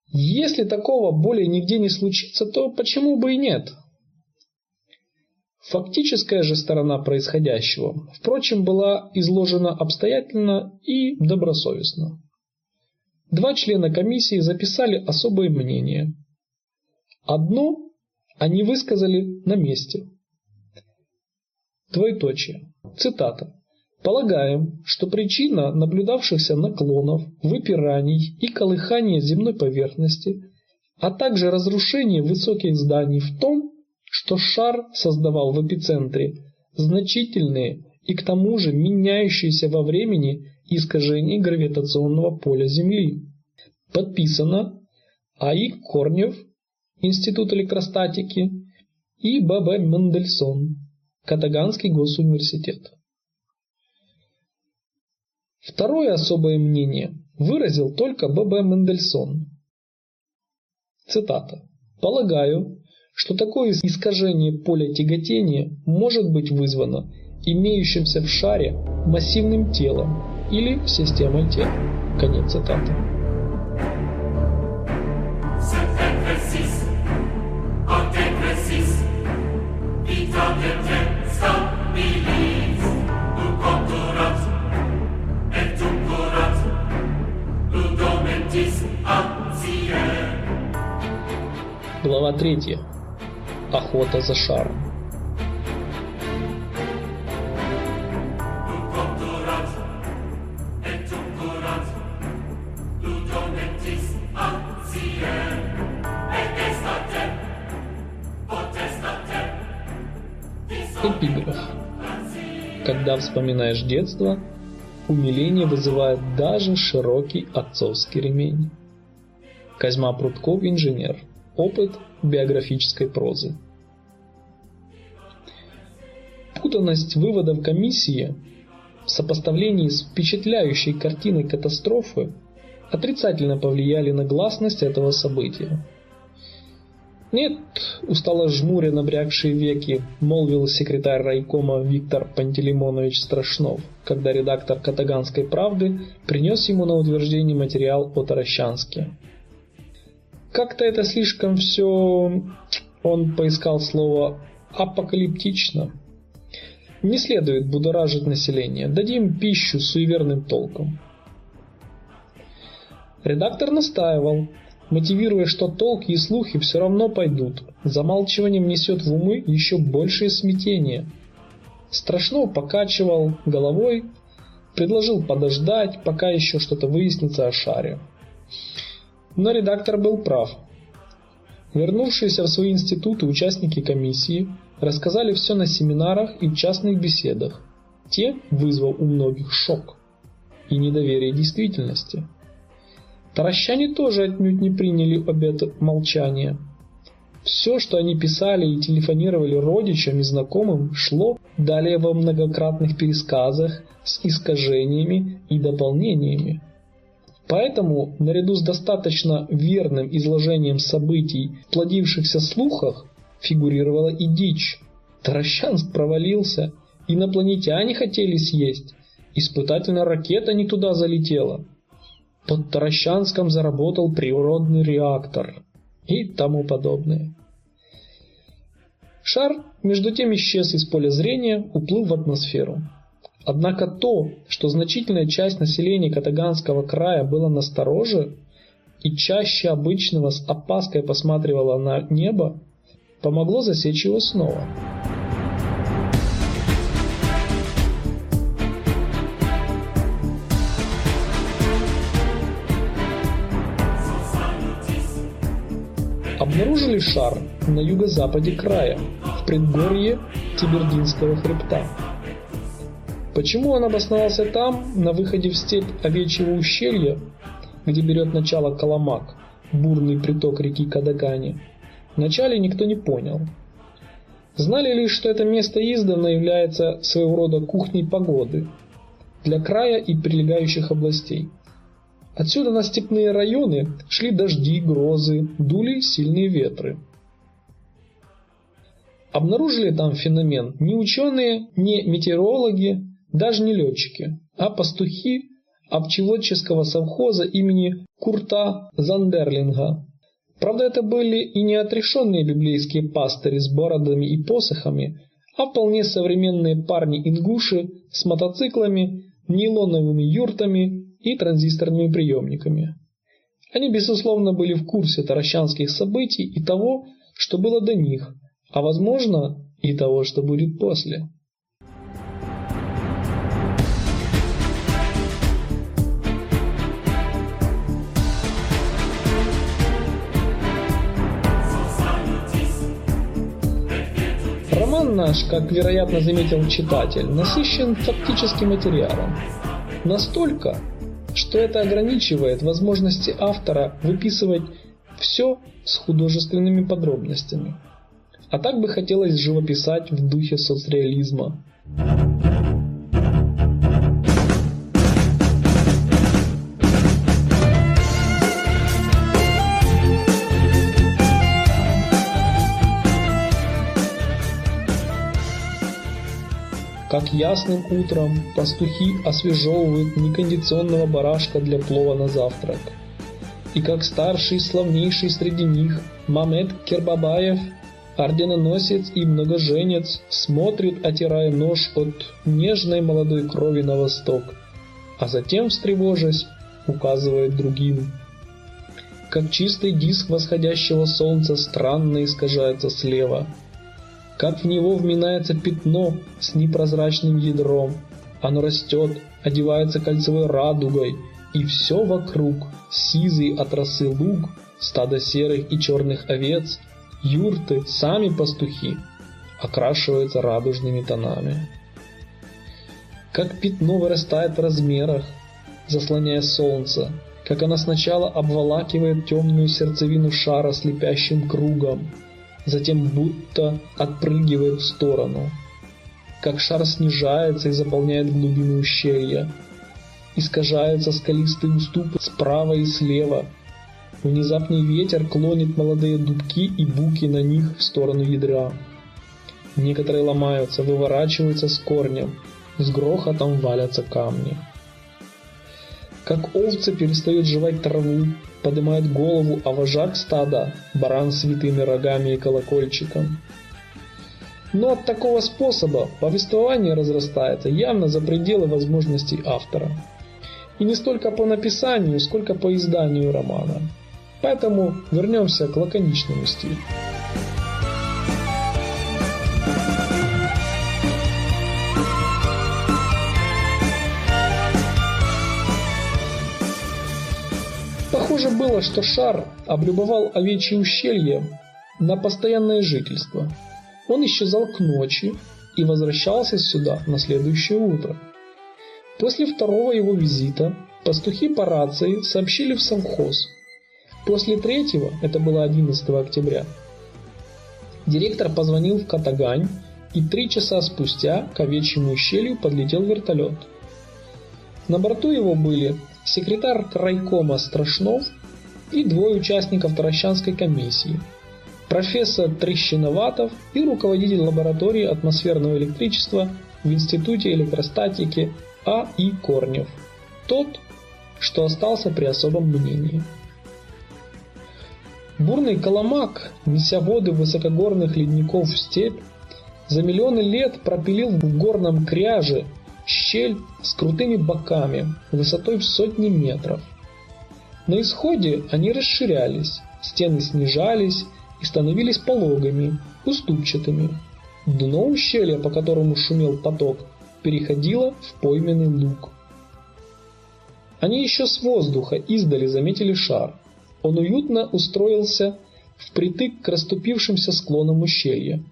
Если такого более нигде не случится, то почему бы и нет? Фактическая же сторона происходящего, впрочем, была изложена обстоятельно и добросовестно. Два члена комиссии записали особое мнение. Одно они высказали на месте. Двоеточие. Цитата. Полагаем, что причина наблюдавшихся наклонов, выпираний и колыхания земной поверхности, а также разрушения высоких зданий в том, что шар создавал в эпицентре значительные и к тому же меняющиеся во времени искажения гравитационного поля Земли. Подписано А.И. Корнев, Институт электростатики, и Б.Б. Мендельсон, Катаганский госуниверситет. Второе особое мнение выразил только Б.Б. Мендельсон. Цитата. «Полагаю, что такое искажение поля тяготения может быть вызвано имеющимся в шаре массивным телом или системой тел». Конец цитаты. Глава 3. Охота за шаром. Эпиграф. Когда вспоминаешь детство, умиление вызывает даже широкий отцовский ремень. Козьма Прутков, инженер. Опыт биографической прозы. Путанность выводов комиссии в сопоставлении с впечатляющей картиной катастрофы отрицательно повлияли на гласность этого события. «Нет», — устало жмуря набрякшие веки, молвил секретарь райкома Виктор Пантелеймонович Страшнов, когда редактор «Катаганской правды» принес ему на утверждение материал о Таращанске. Как-то это слишком все... Он поискал слово «апокалиптично». Не следует будоражить население. Дадим пищу суеверным толкам. Редактор настаивал, мотивируя, что толки и слухи все равно пойдут. Замалчиванием несет в умы еще большее смятение. Страшно покачивал головой, предложил подождать, пока еще что-то выяснится о шаре. Но редактор был прав. Вернувшиеся в свои институты участники комиссии рассказали все на семинарах и в частных беседах. Те вызвал у многих шок и недоверие действительности. Таращане тоже отнюдь не приняли обет молчания. Все, что они писали и телефонировали родичам и знакомым, шло далее во многократных пересказах с искажениями и дополнениями. Поэтому, наряду с достаточно верным изложением событий в плодившихся слухах, фигурировала и дичь. Таращанск провалился, инопланетяне хотели съесть, испытательная ракета не туда залетела. Под Таращанском заработал природный реактор и тому подобное. Шар, между тем, исчез из поля зрения, уплыл в атмосферу. Однако то, что значительная часть населения Катаганского края была настороже и чаще обычного с опаской посматривала на небо, помогло засечь его снова. Обнаружили шар на юго-западе края, в предгорье Тибердинского хребта. Почему он обосновался там, на выходе в степь Овечьего ущелья, где берет начало Коломак, бурный приток реки Кадагани, вначале никто не понял. Знали лишь, что это место издавна является своего рода кухней погоды для края и прилегающих областей. Отсюда на степные районы шли дожди, грозы, дули сильные ветры. Обнаружили там феномен ни ученые, ни метеорологи, даже не летчики, а пастухи обчелотческого совхоза имени Курта Зандерлинга. Правда, это были и не отрешенные библейские пастыри с бородами и посохами, а вполне современные парни-ингуши с мотоциклами, нейлоновыми юртами и транзисторными приемниками. Они, безусловно, были в курсе таращанских событий и того, что было до них, а возможно и того, что будет после. Роман наш, как вероятно заметил читатель, насыщен фактическим материалом. Настолько, что это ограничивает возможности автора выписывать все с художественными подробностями. А так бы хотелось живописать в духе соцреализма. Как ясным утром пастухи освежевывают некондиционного барашка для плова на завтрак. И как старший славнейший среди них Мамед Кербабаев, орденоносец и многоженец, смотрит, отирая нож от нежной молодой крови на восток, а затем, встревожась, указывает другим. Как чистый диск восходящего солнца странно искажается слева – как в него вминается пятно с непрозрачным ядром. Оно растет, одевается кольцевой радугой, и все вокруг, сизый от росы луг, стадо серых и черных овец, юрты, сами пастухи, окрашиваются радужными тонами. Как пятно вырастает в размерах, заслоняя солнце, как оно сначала обволакивает темную сердцевину шара слепящим кругом, затем будто отпрыгивает в сторону. Как шар снижается и заполняет глубину ущелья. Искажаются скалистые уступы справа и слева. Внезапный ветер клонит молодые дубки и буки на них в сторону ядра. Некоторые ломаются, выворачиваются с корнем, с грохотом валятся камни. Как овцы перестают жевать траву, поднимает голову, а вожак стада – баран с витыми рогами и колокольчиком. Но от такого способа повествование разрастается явно за пределы возможностей автора. И не столько по написанию, сколько по изданию романа. Поэтому вернемся к лаконичному стилю. Похоже было, что шар облюбовал овечье ущелье на постоянное жительство. Он исчезал к ночи и возвращался сюда на следующее утро. После второго его визита пастухи по рации сообщили в совхоз. После третьего, это было 11 октября, директор позвонил в Катагань, и три часа спустя к овечьему ущелью подлетел вертолет. На борту его были секретарь крайкома Страшнов и двое участников Таращанской комиссии, профессор Трещиноватов и руководитель лаборатории атмосферного электричества в Институте электростатики А. И. Корнев, тот, что остался при особом мнении. Бурный Коломак, неся воды высокогорных ледников в степь, за миллионы лет пропилил в горном кряже щель с крутыми боками, высотой в сотни метров. На исходе они расширялись, стены снижались и становились пологими, уступчатыми. Дно ущелья, по которому шумел поток, переходило в пойменный луг. Они еще с воздуха издали заметили шар. Он уютно устроился впритык к расступившимся склонам ущелья.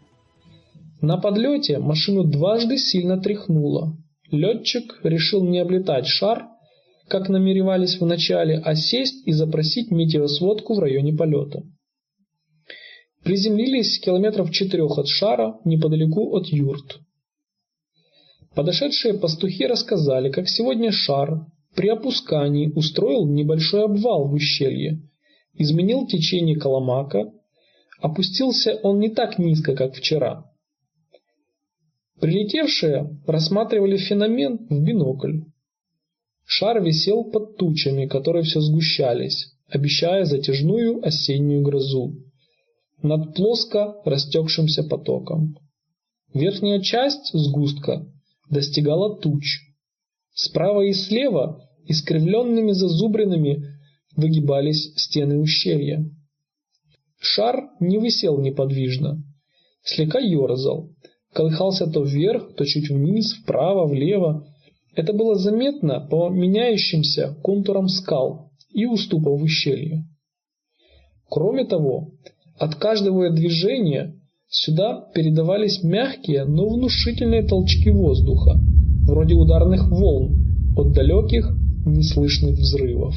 На подлете машину дважды сильно тряхнуло. Летчик решил не облетать шар, как намеревались вначале, а сесть и запросить метеосводку в районе полета. Приземлились километров четырех от шара, неподалеку от юрт. Подошедшие пастухи рассказали, как сегодня шар при опускании устроил небольшой обвал в ущелье, изменил течение Коломака, опустился он не так низко, как вчера, Прилетевшие рассматривали феномен в бинокль. Шар висел под тучами, которые все сгущались, обещая затяжную осеннюю грозу над плоско растекшимся потоком. Верхняя часть сгустка достигала туч. Справа и слева искривленными зазубринами выгибались стены ущелья. Шар не висел неподвижно, слегка ерзал, колыхался то вверх, то чуть вниз, вправо, влево. Это было заметно по меняющимся контурам скал и уступов в ущелье. Кроме того, от каждого движения сюда передавались мягкие, но внушительные толчки воздуха, вроде ударных волн от далеких неслышных взрывов.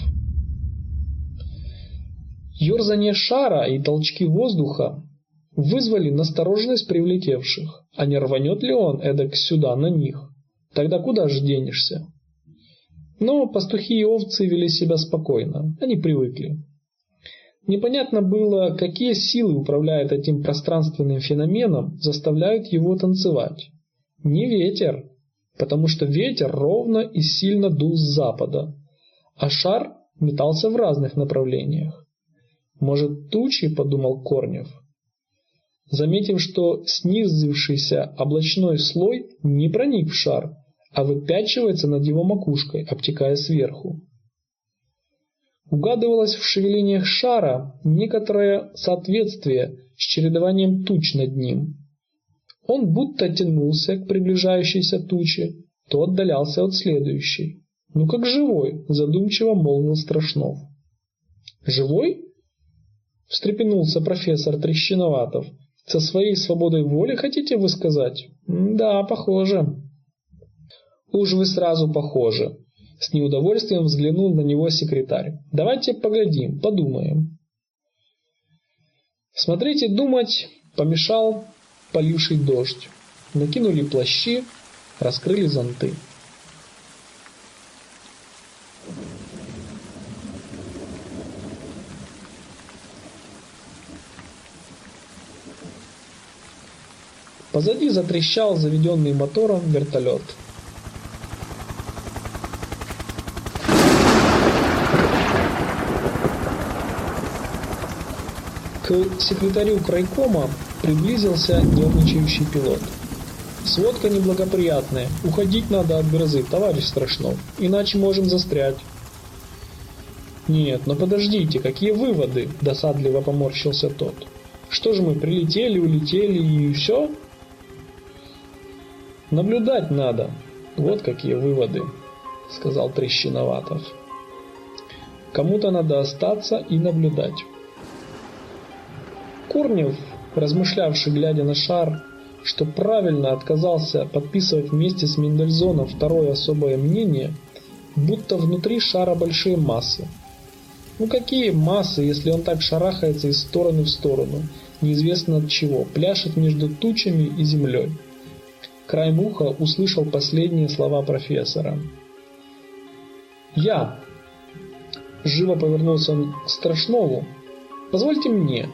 Ёрзание шара и толчки воздуха вызвали настороженность прилетевших. А не рванет ли он эдак сюда на них? Тогда куда же денешься? Но пастухи и овцы вели себя спокойно, они привыкли. Непонятно было, какие силы управляют этим пространственным феноменом, заставляют его танцевать. Не ветер, потому что ветер ровно и сильно дул с запада, а шар метался в разных направлениях. Может, тучи, подумал Корнев. Заметив, что снизившийся облачной слой не проник в шар, а выпячивается над его макушкой, обтекая сверху. Угадывалось в шевелениях шара некоторое соответствие с чередованием туч над ним. Он будто тянулся к приближающейся туче, то отдалялся от следующей. «Ну как живой», — задумчиво молвил Страшнов. «Живой?» — встрепенулся профессор Трещиноватов. «Со своей свободой воли хотите вы сказать?» «Да, похоже». «Уж вы сразу похожи», — с неудовольствием взглянул на него секретарь. «Давайте поглядим, подумаем». Смотрите, думать помешал поливший дождь. Накинули плащи, раскрыли зонты. Позади затрещал заведенный мотором вертолет. К секретарю крайкома приблизился нервничающий пилот. «Сводка неблагоприятная. Уходить надо от грозы, товарищ Страшнов, иначе можем застрять». «Нет, но подождите, какие выводы?» – досадливо поморщился тот. «Что же мы, прилетели, улетели и все?» «Наблюдать надо. Вот какие выводы», – сказал Трещиноватов. «Кому-то надо остаться и наблюдать». Корнев, размышлявший, глядя на шар, что правильно отказался подписывать вместе с Мендельзоном второе особое мнение, будто внутри шара большие массы. Ну какие массы, если он так шарахается из стороны в сторону, неизвестно от чего, пляшет между тучами и землей. Краем уха услышал последние слова профессора. «Я!» Живо повернулся он к Страшнову. «Позвольте мне,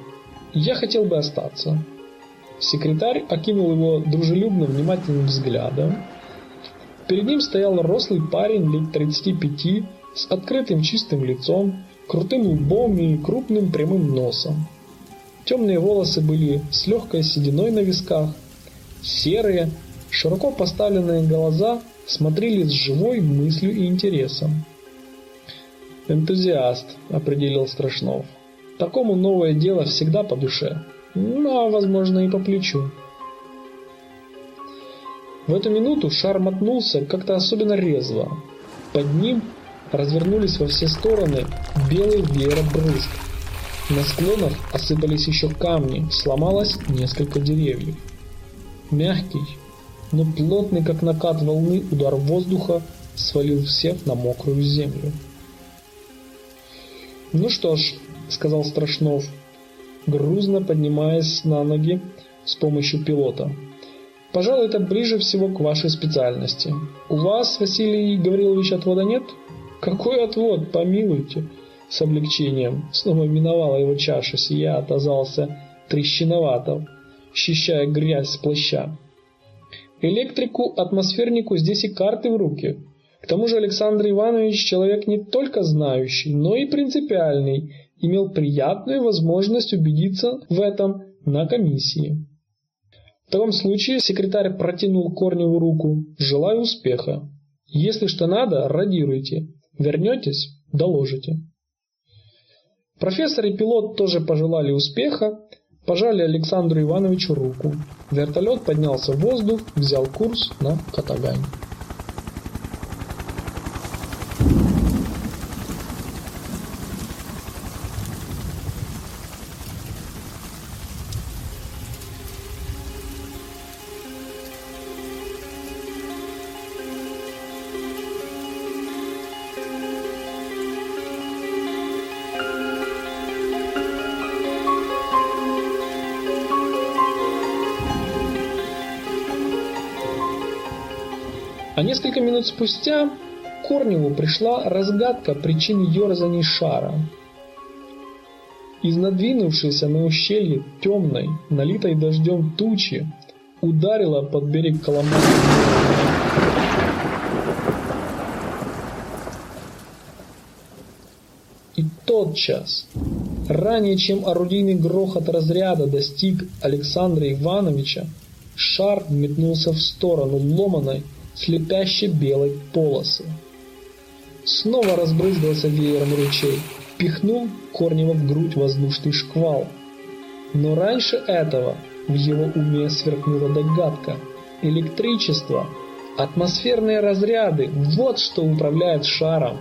я хотел бы остаться. Секретарь окинул его дружелюбным, внимательным взглядом. Перед ним стоял рослый парень лет 35 с открытым чистым лицом, крутым лбом и крупным прямым носом. Темные волосы были с легкой сединой на висках, серые, широко поставленные глаза смотрели с живой мыслью и интересом. «Энтузиаст», — определил Страшнов. Такому новое дело всегда по душе, ну а возможно и по плечу. В эту минуту шар мотнулся как-то особенно резво. Под ним развернулись во все стороны белый веер брызг. На склонах осыпались еще камни, сломалось несколько деревьев. Мягкий, но плотный, как накат волны, удар воздуха свалил всех на мокрую землю. Ну что ж, сказал Страшнов, грузно поднимаясь на ноги с помощью пилота. Пожалуй, это ближе всего к вашей специальности. У вас, Василий Гаврилович, отвода нет? Какой отвод, помилуйте. С облегчением снова миновала его чаша сия, отозвался трещиновато, счищая грязь с плаща. Электрику, атмосфернику здесь и карты в руки. К тому же Александр Иванович человек не только знающий, но и принципиальный, имел приятную возможность убедиться в этом на комиссии. В таком случае секретарь протянул Корневу руку. «Желаю успеха. Если что надо, радируйте. Вернетесь – доложите». Профессор и пилот тоже пожелали успеха, пожали Александру Ивановичу руку. Вертолет поднялся в воздух, взял курс на Катагань. Несколько минут спустя Корневу пришла разгадка причин ерзаний шара. Из надвинувшейся на ущелье темной, налитой дождем тучи, ударила под берег Коломна. И тотчас, ранее чем орудийный грохот разряда достиг Александра Ивановича, шар метнулся в сторону ломаной, слепящей белой полосы. Снова разбрызгался веером ручей, пихнул Корнева в грудь воздушный шквал. Но раньше этого в его уме сверкнула догадка. Электричество, атмосферные разряды – вот что управляет шаром.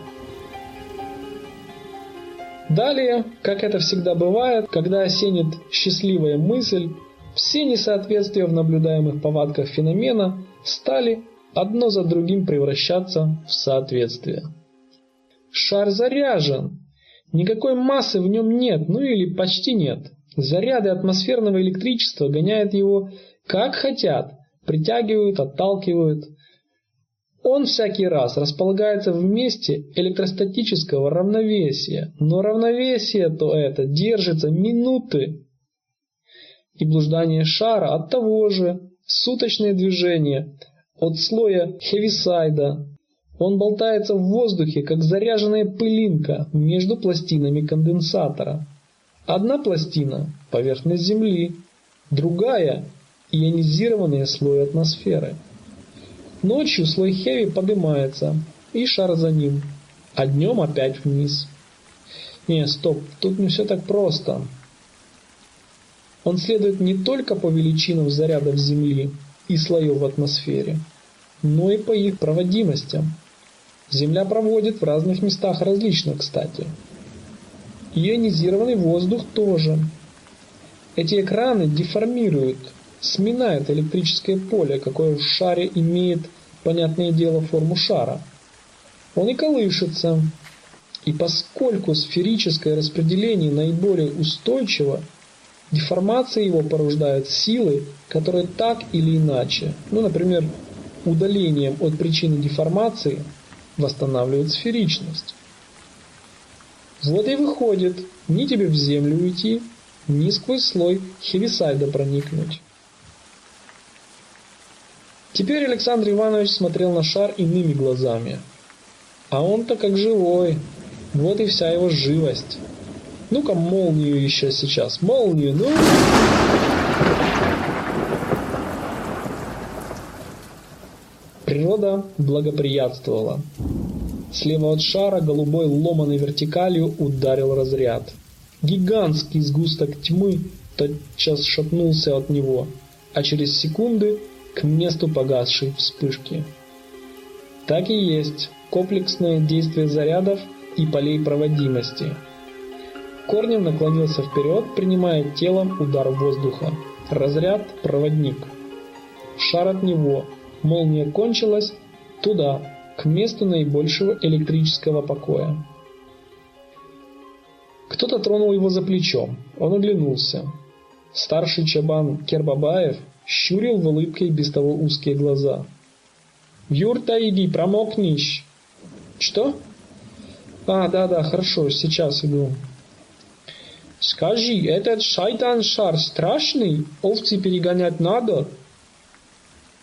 Далее, как это всегда бывает, когда осенит счастливая мысль, все несоответствия в наблюдаемых повадках феномена стали одно за другим превращаться в соответствие. Шар заряжен. Никакой массы в нем нет, ну или почти нет. Заряды атмосферного электричества гоняют его как хотят, притягивают, отталкивают. Он всякий раз располагается в месте электростатического равновесия, но равновесие то это держится минуты. И блуждание шара от того же, суточное движение от слоя хевисайда он болтается в воздухе, как заряженная пылинка между пластинами конденсатора. Одна пластина – поверхность Земли, другая – ионизированный слой атмосферы. Ночью слой Хеви поднимается, и шар за ним, а днем опять вниз. Не, стоп, тут не все так просто. Он следует не только по величинам зарядов Земли и слоев в атмосфере, но и по их проводимостям. Земля проводит в разных местах различно, кстати. Ионизированный воздух тоже. Эти экраны деформируют, сминают электрическое поле, какое в шаре имеет, понятное дело, форму шара. Он и колышется. И поскольку сферическое распределение наиболее устойчиво, деформация его порождает силы, которые так или иначе, ну, например, удалением от причины деформации – восстанавливает сферичность. Вот и выходит, ни тебе в землю уйти, ни сквозь слой хевисайда проникнуть. Теперь Александр Иванович смотрел на шар иными глазами. А он-то как живой. Вот и вся его живость. Ну-ка молнию еще сейчас. Молнию, ну... Природа благоприятствовала. Слева от шара голубой ломаной вертикалью ударил разряд. Гигантский сгусток тьмы тотчас шатнулся от него, а через секунды к месту погасшей вспышки. Так и есть комплексное действие зарядов и полей проводимости. Корнев наклонился вперед, принимая телом удар воздуха. Разряд – проводник. Шар от него – Молния кончилась туда, к месту наибольшего электрического покоя. Кто-то тронул его за плечо. Он оглянулся. Старший чабан Кербабаев щурил в улыбке без того узкие глаза. «В юрта иди, промокнешь!» «Что?» «А, да-да, хорошо, сейчас иду». «Скажи, этот шайтан-шар страшный? Овцы перегонять надо?»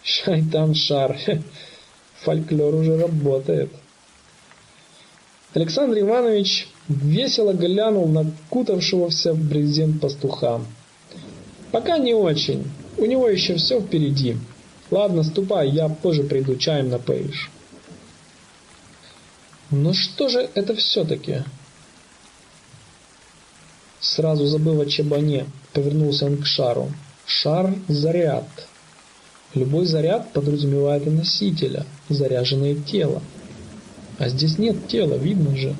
Шайтан-шар. [LAUGHS] Фольклор уже работает. Александр Иванович весело глянул на кутавшегося в брезент пастуха. «Пока не очень. У него еще все впереди. Ладно, ступай, я позже приду, чаем напоишь». Но что же это все-таки? Сразу забыв о чебане, повернулся он к шару. Шар – заряд. Любой заряд подразумевает и носителя, заряженное тело. А здесь нет тела, видно же.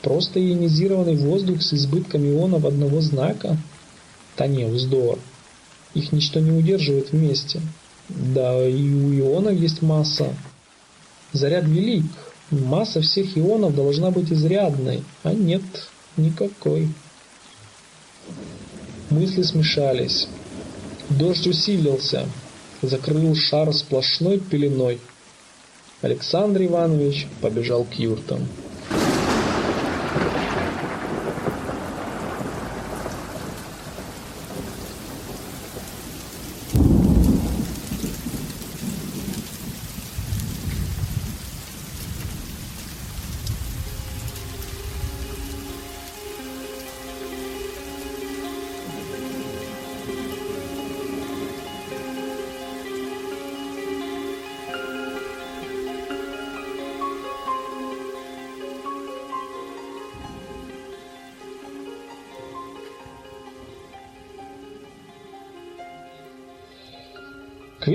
Просто ионизированный воздух с избытком ионов одного знака? Да не, вздор. Их ничто не удерживает вместе. Да и у ионов есть масса. Заряд велик. Масса всех ионов должна быть изрядной, а нет никакой. Мысли смешались. Дождь усилился закрыл шар сплошной пеленой. Александр Иванович побежал к юртам.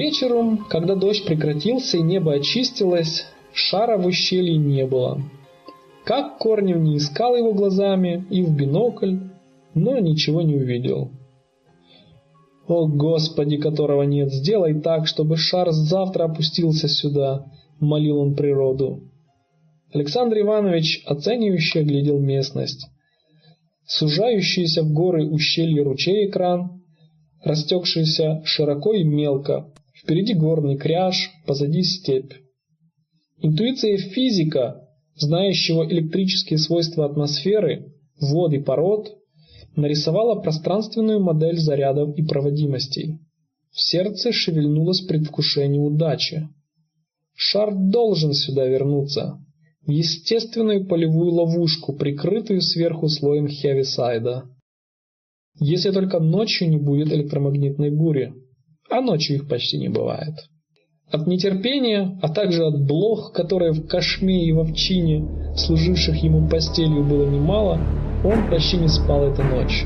Вечеру, когда дождь прекратился и небо очистилось, шара в ущелье не было. Как Корнев не искал его глазами и в бинокль, но ничего не увидел. «О, Господи, которого нет, сделай так, чтобы шар завтра опустился сюда», — молил он природу. Александр Иванович оценивающе оглядел местность. Сужающийся в горы ущелье ручей экран, растекшийся широко и мелко, Впереди горный кряж, позади степь. Интуиция физика, знающего электрические свойства атмосферы, вод и пород, нарисовала пространственную модель зарядов и проводимостей. В сердце шевельнулось предвкушение удачи. Шар должен сюда вернуться, в естественную полевую ловушку, прикрытую сверху слоем хевисайда. Если только ночью не будет электромагнитной бури а ночью их почти не бывает. От нетерпения, а также от блох, которые в кошме и в овчине, служивших ему постелью, было немало, он почти не спал эту ночь.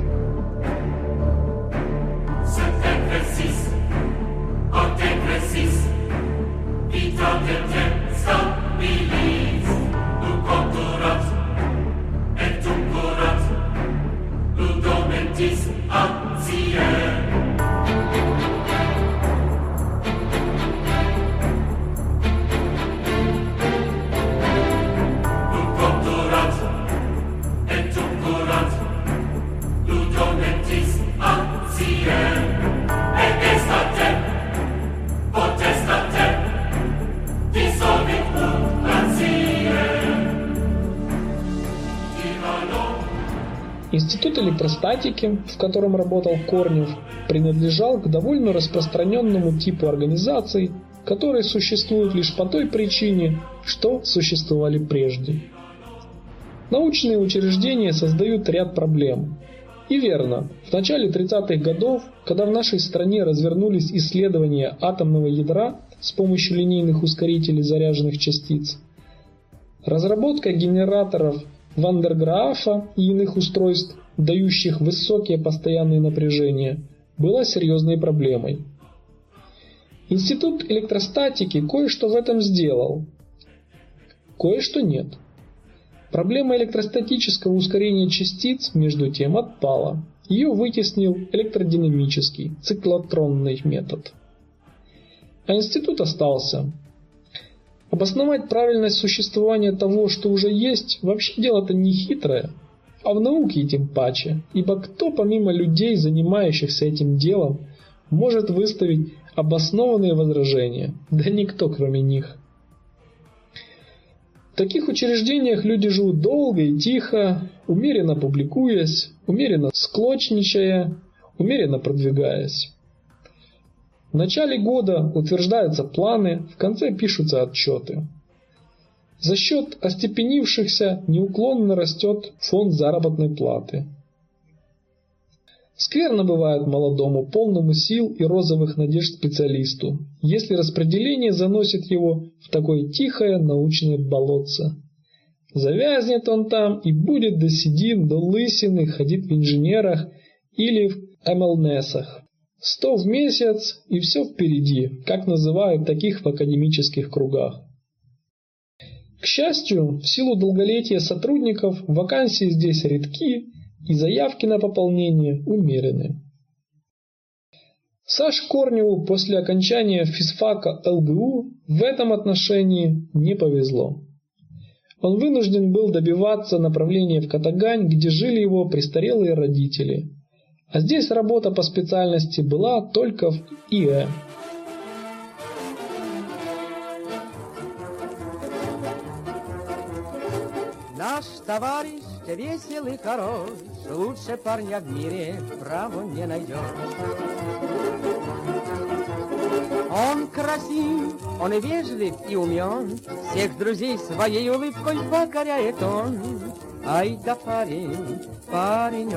Институт электростатики, в котором работал Корнев, принадлежал к довольно распространенному типу организаций, которые существуют лишь по той причине, что существовали прежде. Научные учреждения создают ряд проблем. И верно, в начале 30-х годов, когда в нашей стране развернулись исследования атомного ядра с помощью линейных ускорителей заряженных частиц, разработка генераторов Вандерграфа и иных устройств, дающих высокие постоянные напряжения, была серьезной проблемой. Институт электростатики кое-что в этом сделал, кое-что нет. Проблема электростатического ускорения частиц, между тем, отпала. Ее вытеснил электродинамический, циклотронный метод. А институт остался, Обосновать правильность существования того, что уже есть, вообще дело-то не хитрое, а в науке и тем паче, ибо кто помимо людей, занимающихся этим делом, может выставить обоснованные возражения? Да никто, кроме них. В таких учреждениях люди живут долго и тихо, умеренно публикуясь, умеренно склочничая, умеренно продвигаясь. В начале года утверждаются планы, в конце пишутся отчеты. За счет остепенившихся неуклонно растет фонд заработной платы. Скверно бывает молодому, полному сил и розовых надежд специалисту, если распределение заносит его в такое тихое научное болотце. Завязнет он там и будет до седин, до лысины ходить в инженерах или в МЛНСах. Сто в месяц и все впереди, как называют таких в академических кругах. К счастью, в силу долголетия сотрудников вакансии здесь редки и заявки на пополнение умерены. Саш Корневу после окончания физфака ЛГУ в этом отношении не повезло. Он вынужден был добиваться направления в Катагань, где жили его престарелые родители – а здесь работа по специальности была только в ИЭ. Наш товарищ весел хорош, Лучше парня в мире право не найдешь. Он красив, он вежлив и умен, Всех друзей своей улыбкой покоряет он. Ай да парень, парень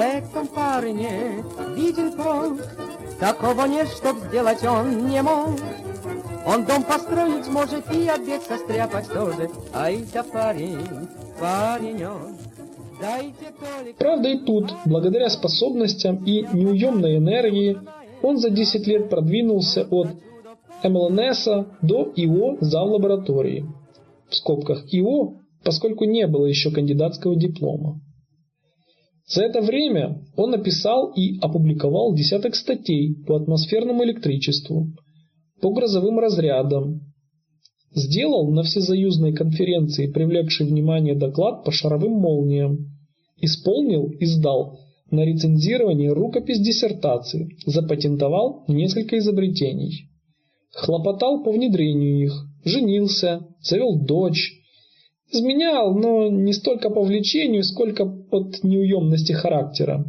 этом парне виден прок, Такого нет, чтоб сделать он не мог. Он дом построить может и обед состряпать тоже. Ай да парень, только... Правда и тут, благодаря способностям и неуемной энергии, он за 10 лет продвинулся от МЛНС до ИО за лаборатории. В скобках ИО, поскольку не было еще кандидатского диплома. За это время он написал и опубликовал десяток статей по атмосферному электричеству – по грозовым разрядам. Сделал на всесоюзной конференции, привлекший внимание доклад по шаровым молниям. Исполнил и сдал на рецензирование рукопись диссертации, запатентовал несколько изобретений. Хлопотал по внедрению их, женился, завел дочь. Изменял, но не столько по влечению, сколько от неуемности характера.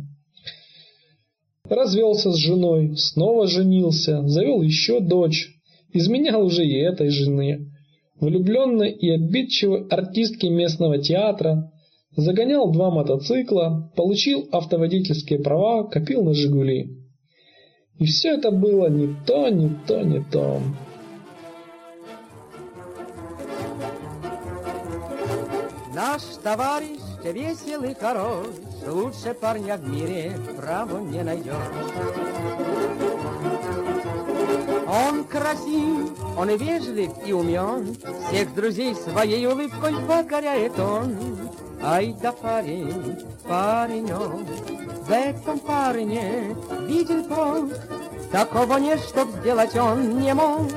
Развелся с женой, снова женился, завел еще дочь. Изменял уже и этой жены. Влюбленной и обидчивой артистки местного театра, загонял два мотоцикла, получил автоводительские права, копил на «Жигули». И все это было не то, не то, не то. Наш товарищ весел и хорош, Лучше парня в мире право не найдешь. Он красив, он вежлив и умен, Всех друзей своей улыбкой покоряет он. Ай да парень, паренек, в этом парне виден прок, Такого нет, чтоб сделать он не мог.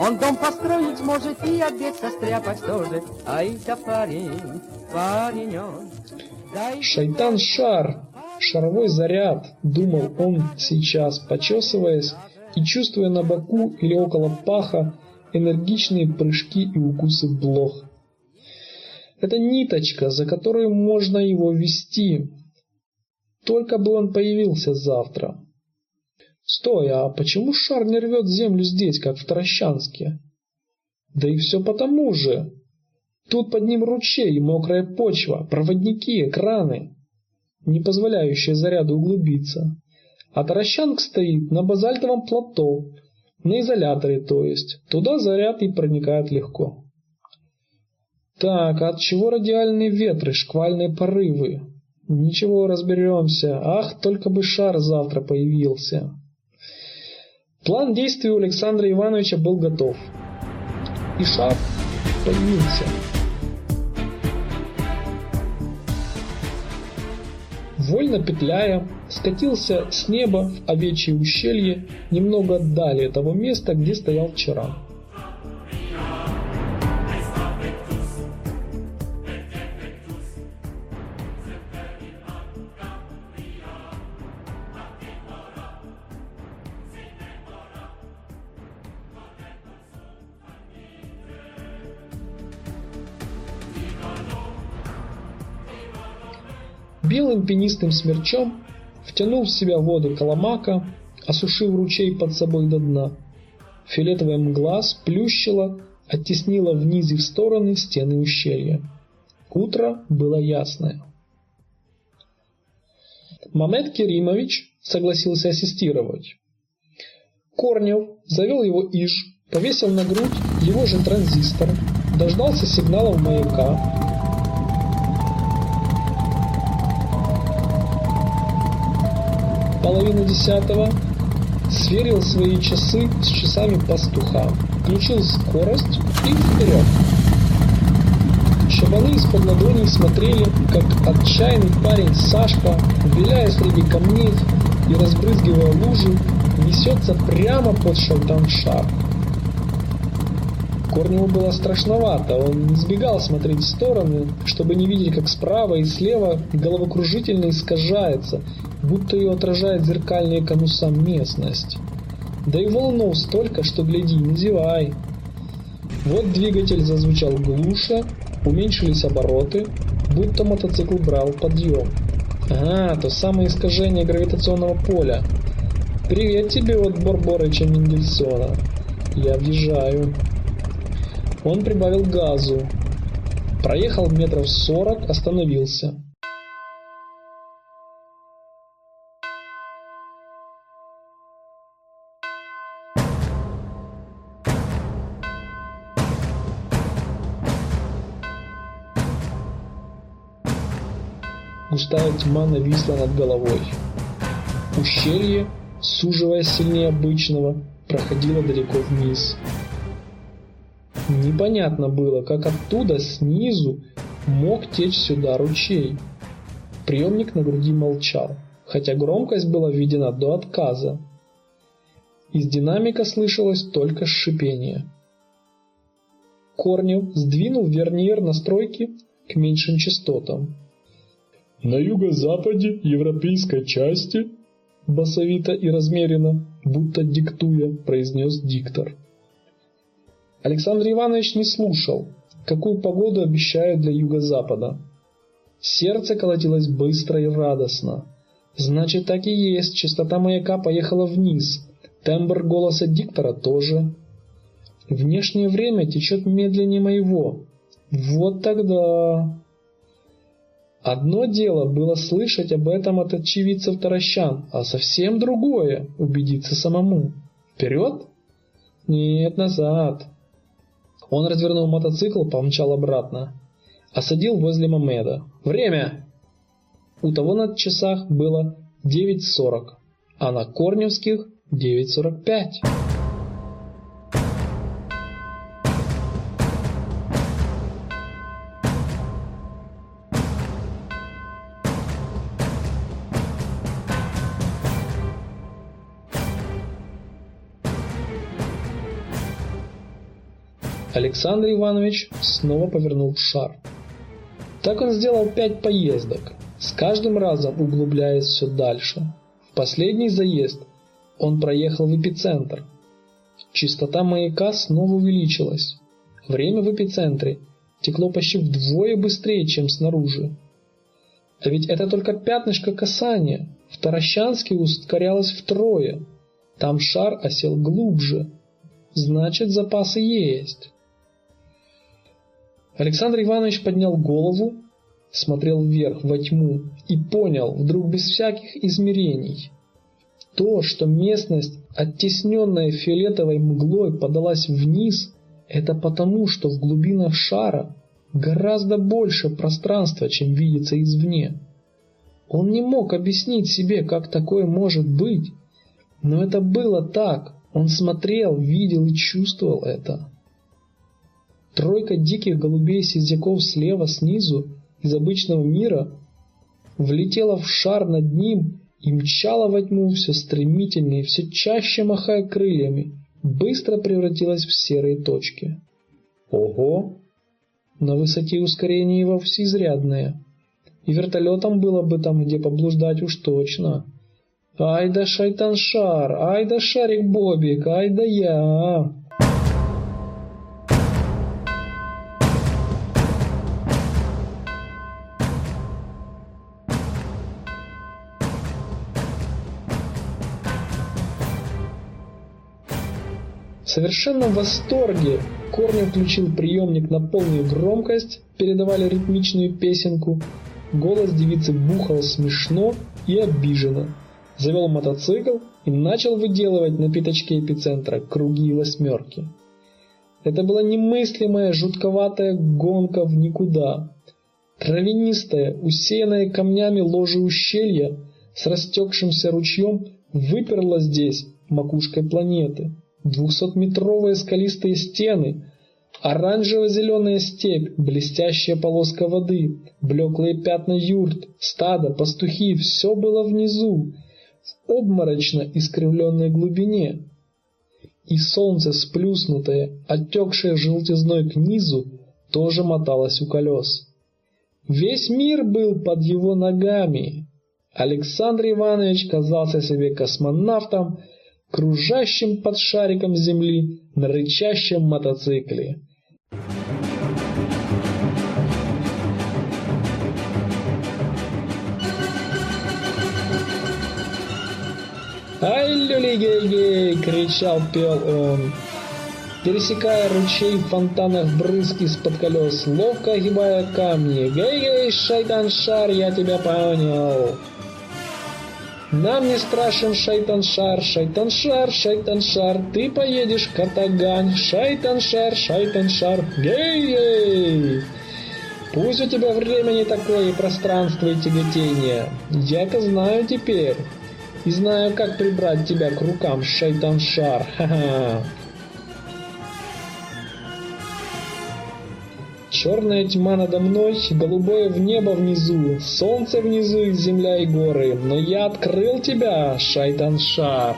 Он дом построить может и обед состряпать тоже. Ай да парень, паренек, Шайтан шар, шаровой заряд, думал он сейчас, почесываясь и чувствуя на боку или около паха энергичные прыжки и укусы блох. Это ниточка, за которую можно его вести. Только бы он появился завтра. Стой, а почему шар не рвет землю здесь, как в Таращанске? Да и все потому же. Тут под ним ручей, мокрая почва, проводники, экраны, не позволяющие заряду углубиться. А Таращанг стоит на базальтовом плато, на изоляторе, то есть. Туда заряд и проникает легко. Так, от чего радиальные ветры, шквальные порывы? Ничего, разберемся. Ах, только бы шар завтра появился. План действий у Александра Ивановича был готов. И шар появился. вольно петляя, скатился с неба в овечье ущелье немного далее того места, где стоял вчера. Белым пенистым смерчом втянул в себя воды Коломака, осушив ручей под собой до дна. Фиолетовая мгла сплющила, оттеснила вниз и в стороны стены ущелья. Утро было ясное. Мамед Керимович согласился ассистировать. Корнев завел его иж, повесил на грудь его же транзистор, дождался сигналов маяка, половина десятого, сверил свои часы с часами пастуха, включил скорость и вперед. Шабаны из-под ладоней смотрели, как отчаянный парень Сашка, виляя среди камней и разбрызгивая лужи, несется прямо под шайтан-шар. Корневу было страшновато, он избегал смотреть в стороны, чтобы не видеть, как справа и слева головокружительно искажается, будто ее отражает зеркальные конуса местность. Да и волнов столько, что гляди, не зевай. Вот двигатель зазвучал глуше, Уменьшились обороты, будто мотоцикл брал подъем. А, то самое искажение гравитационного поля. Привет тебе от Борборыча Мендельсона. Я въезжаю. Он прибавил газу. Проехал метров сорок, остановился. Густая тьма нависла над головой. Ущелье, суживаясь сильнее обычного, проходило далеко вниз. Непонятно было, как оттуда, снизу, мог течь сюда ручей. Приемник на груди молчал, хотя громкость была введена до отказа. Из динамика слышалось только шипение. Корнев сдвинул верниер настройки к меньшим частотам. На юго-западе европейской части, басовито и размеренно, будто диктуя, произнес диктор. Александр Иванович не слушал, какую погоду обещают для юго-запада. Сердце колотилось быстро и радостно. Значит, так и есть, частота маяка поехала вниз, тембр голоса диктора тоже. Внешнее время течет медленнее моего. Вот тогда... Одно дело было слышать об этом от очевидцев Таращан, а совсем другое — убедиться самому. Вперед? Нет, назад. Он развернул мотоцикл, помчал обратно. Осадил возле Мамеда. Время! У того на часах было 9.40, а на Корневских 9.45. Александр Иванович снова повернул шар. Так он сделал пять поездок, с каждым разом углубляясь все дальше. В последний заезд он проехал в эпицентр. Частота маяка снова увеличилась. Время в эпицентре текло почти вдвое быстрее, чем снаружи. А ведь это только пятнышко касания. В Таращанске ускорялось втрое. Там шар осел глубже. Значит, запасы есть. Александр Иванович поднял голову, смотрел вверх во тьму и понял, вдруг без всяких измерений, то, что местность, оттесненная фиолетовой мглой, подалась вниз, это потому, что в глубинах шара гораздо больше пространства, чем видится извне. Он не мог объяснить себе, как такое может быть, но это было так, он смотрел, видел и чувствовал это. Тройка диких голубей-сизяков слева снизу из обычного мира влетела в шар над ним и мчала во тьму все стремительнее, все чаще махая крыльями, быстро превратилась в серые точки. Ого! На высоте ускорение его всеизрядное. И вертолетом было бы там где поблуждать уж точно. Ай да шайтан-шар, ай да шарик Бобик, ай да я! Совершенно в восторге Корни включил приемник на полную громкость, передавали ритмичную песенку. Голос девицы бухал смешно и обиженно. Завел мотоцикл и начал выделывать на пятачке эпицентра круги и восьмерки. Это была немыслимая, жутковатая гонка в никуда. Травянистая, усеянная камнями ложе ущелья с растекшимся ручьем выперла здесь макушкой планеты. Двухсотметровые скалистые стены, оранжево-зеленая степь, блестящая полоска воды, блеклые пятна юрт, стадо, пастухи — все было внизу, в обморочно искривленной глубине. И солнце сплюснутое, отекшее желтизной к низу, тоже моталось у колес. Весь мир был под его ногами. Александр Иванович казался себе космонавтом, кружащим под шариком земли на рычащем мотоцикле. «Ай, люли-гей-гей!» — кричал, пел он. Пересекая ручей в фонтанах брызг из-под колес, ловко огибая камни. «Гей-гей, шайтан-шар, я тебя понял!» Нам не страшен шайтан-шар, шайтан-шар, шайтан-шар, ты поедешь в Катагань, шайтан-шар, шайтан-шар, гей-гей! Пусть у тебя время не такое и пространство и тяготение. Я-то знаю теперь. И знаю, как прибрать тебя к рукам, шайтан-шар. Ха-ха. Черная тьма надо мной, голубое в небо внизу, солнце внизу и земля и горы. Но я открыл тебя, шайтан-шар.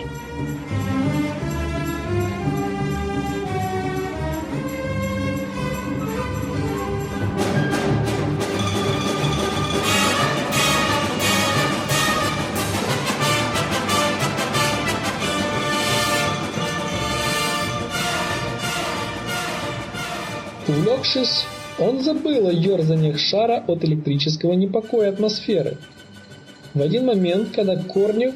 Увлекшись, он забыл о ерзаниях шара от электрического непокоя атмосферы. В один момент, когда Корнев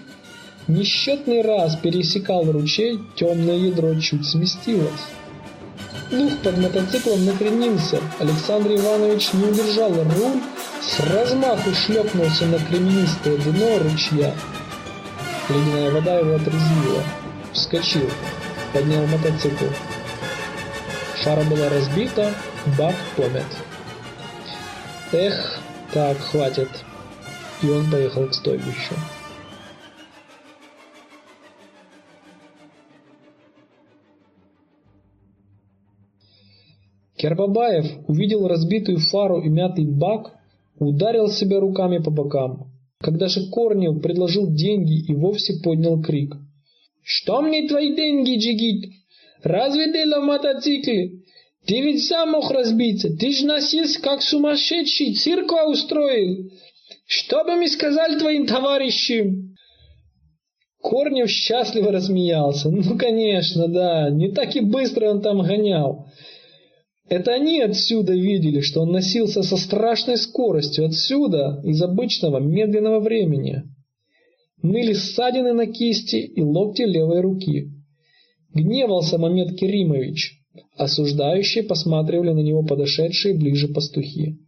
несчетный раз пересекал ручей, темное ядро чуть сместилось. Дух под мотоциклом накренился. Александр Иванович не удержал руль, с размаху шлепнулся на кременистое дно ручья. Ледяная вода его отрезвила. Вскочил, поднял мотоцикл. Шара была разбита, бак помят. Эх, так, хватит. И он поехал к стойбищу. Кербабаев увидел разбитую фару и мятый бак, ударил себя руками по бокам. Когда же Корнев предложил деньги и вовсе поднял крик. «Что мне твои деньги, Джигит? Разве дело в мотоцикле? Ты ведь сам мог разбиться. Ты же носился как сумасшедший, цирка устроил. Что бы мне сказали твоим товарищам? Корнев счастливо рассмеялся. Ну, конечно, да, не так и быстро он там гонял. Это они отсюда видели, что он носился со страшной скоростью, отсюда, из обычного медленного времени. Ныли ссадины на кисти и локти левой руки. Гневался Мамед Керимович. Осуждающие посматривали на него подошедшие ближе пастухи.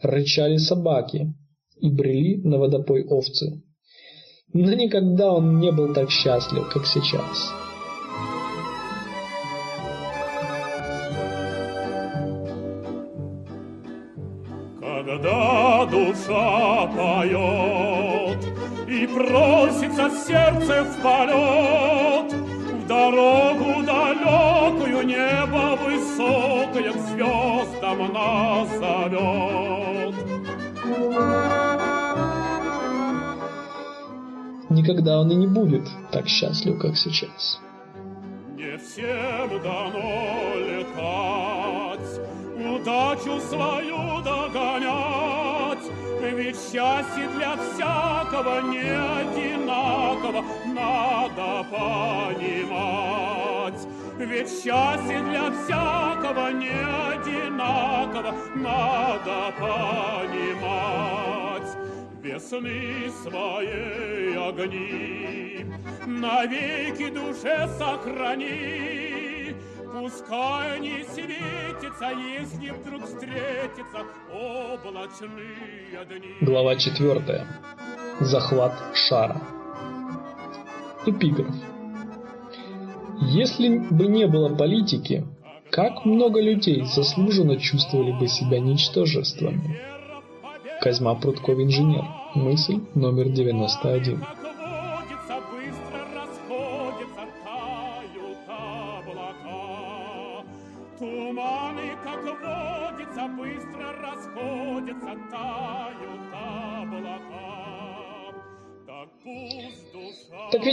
Рычали собаки и брели на водопой овцы. Но никогда он не был так счастлив, как сейчас. Когда душа поет и просится сердце в полет, в дорогу далекую небо высокое к звездам нас зовет. Никогда он и не будет так счастлив, как сейчас. Не всем дано летать, удачу свою догонять, ведь счастье для всякого не одинаково, надо понимать. Ведь счастье для всякого не одинаково, надо понимать. Весны своей огни навеки душе сохрани, Пускай не светится, если вдруг встретятся облачные дни. Глава 4. Захват шара. Эпиграф. Если бы не было политики, как много людей заслуженно чувствовали бы себя ничтожествами. Козьма Прутков инженер. Мысль номер 91.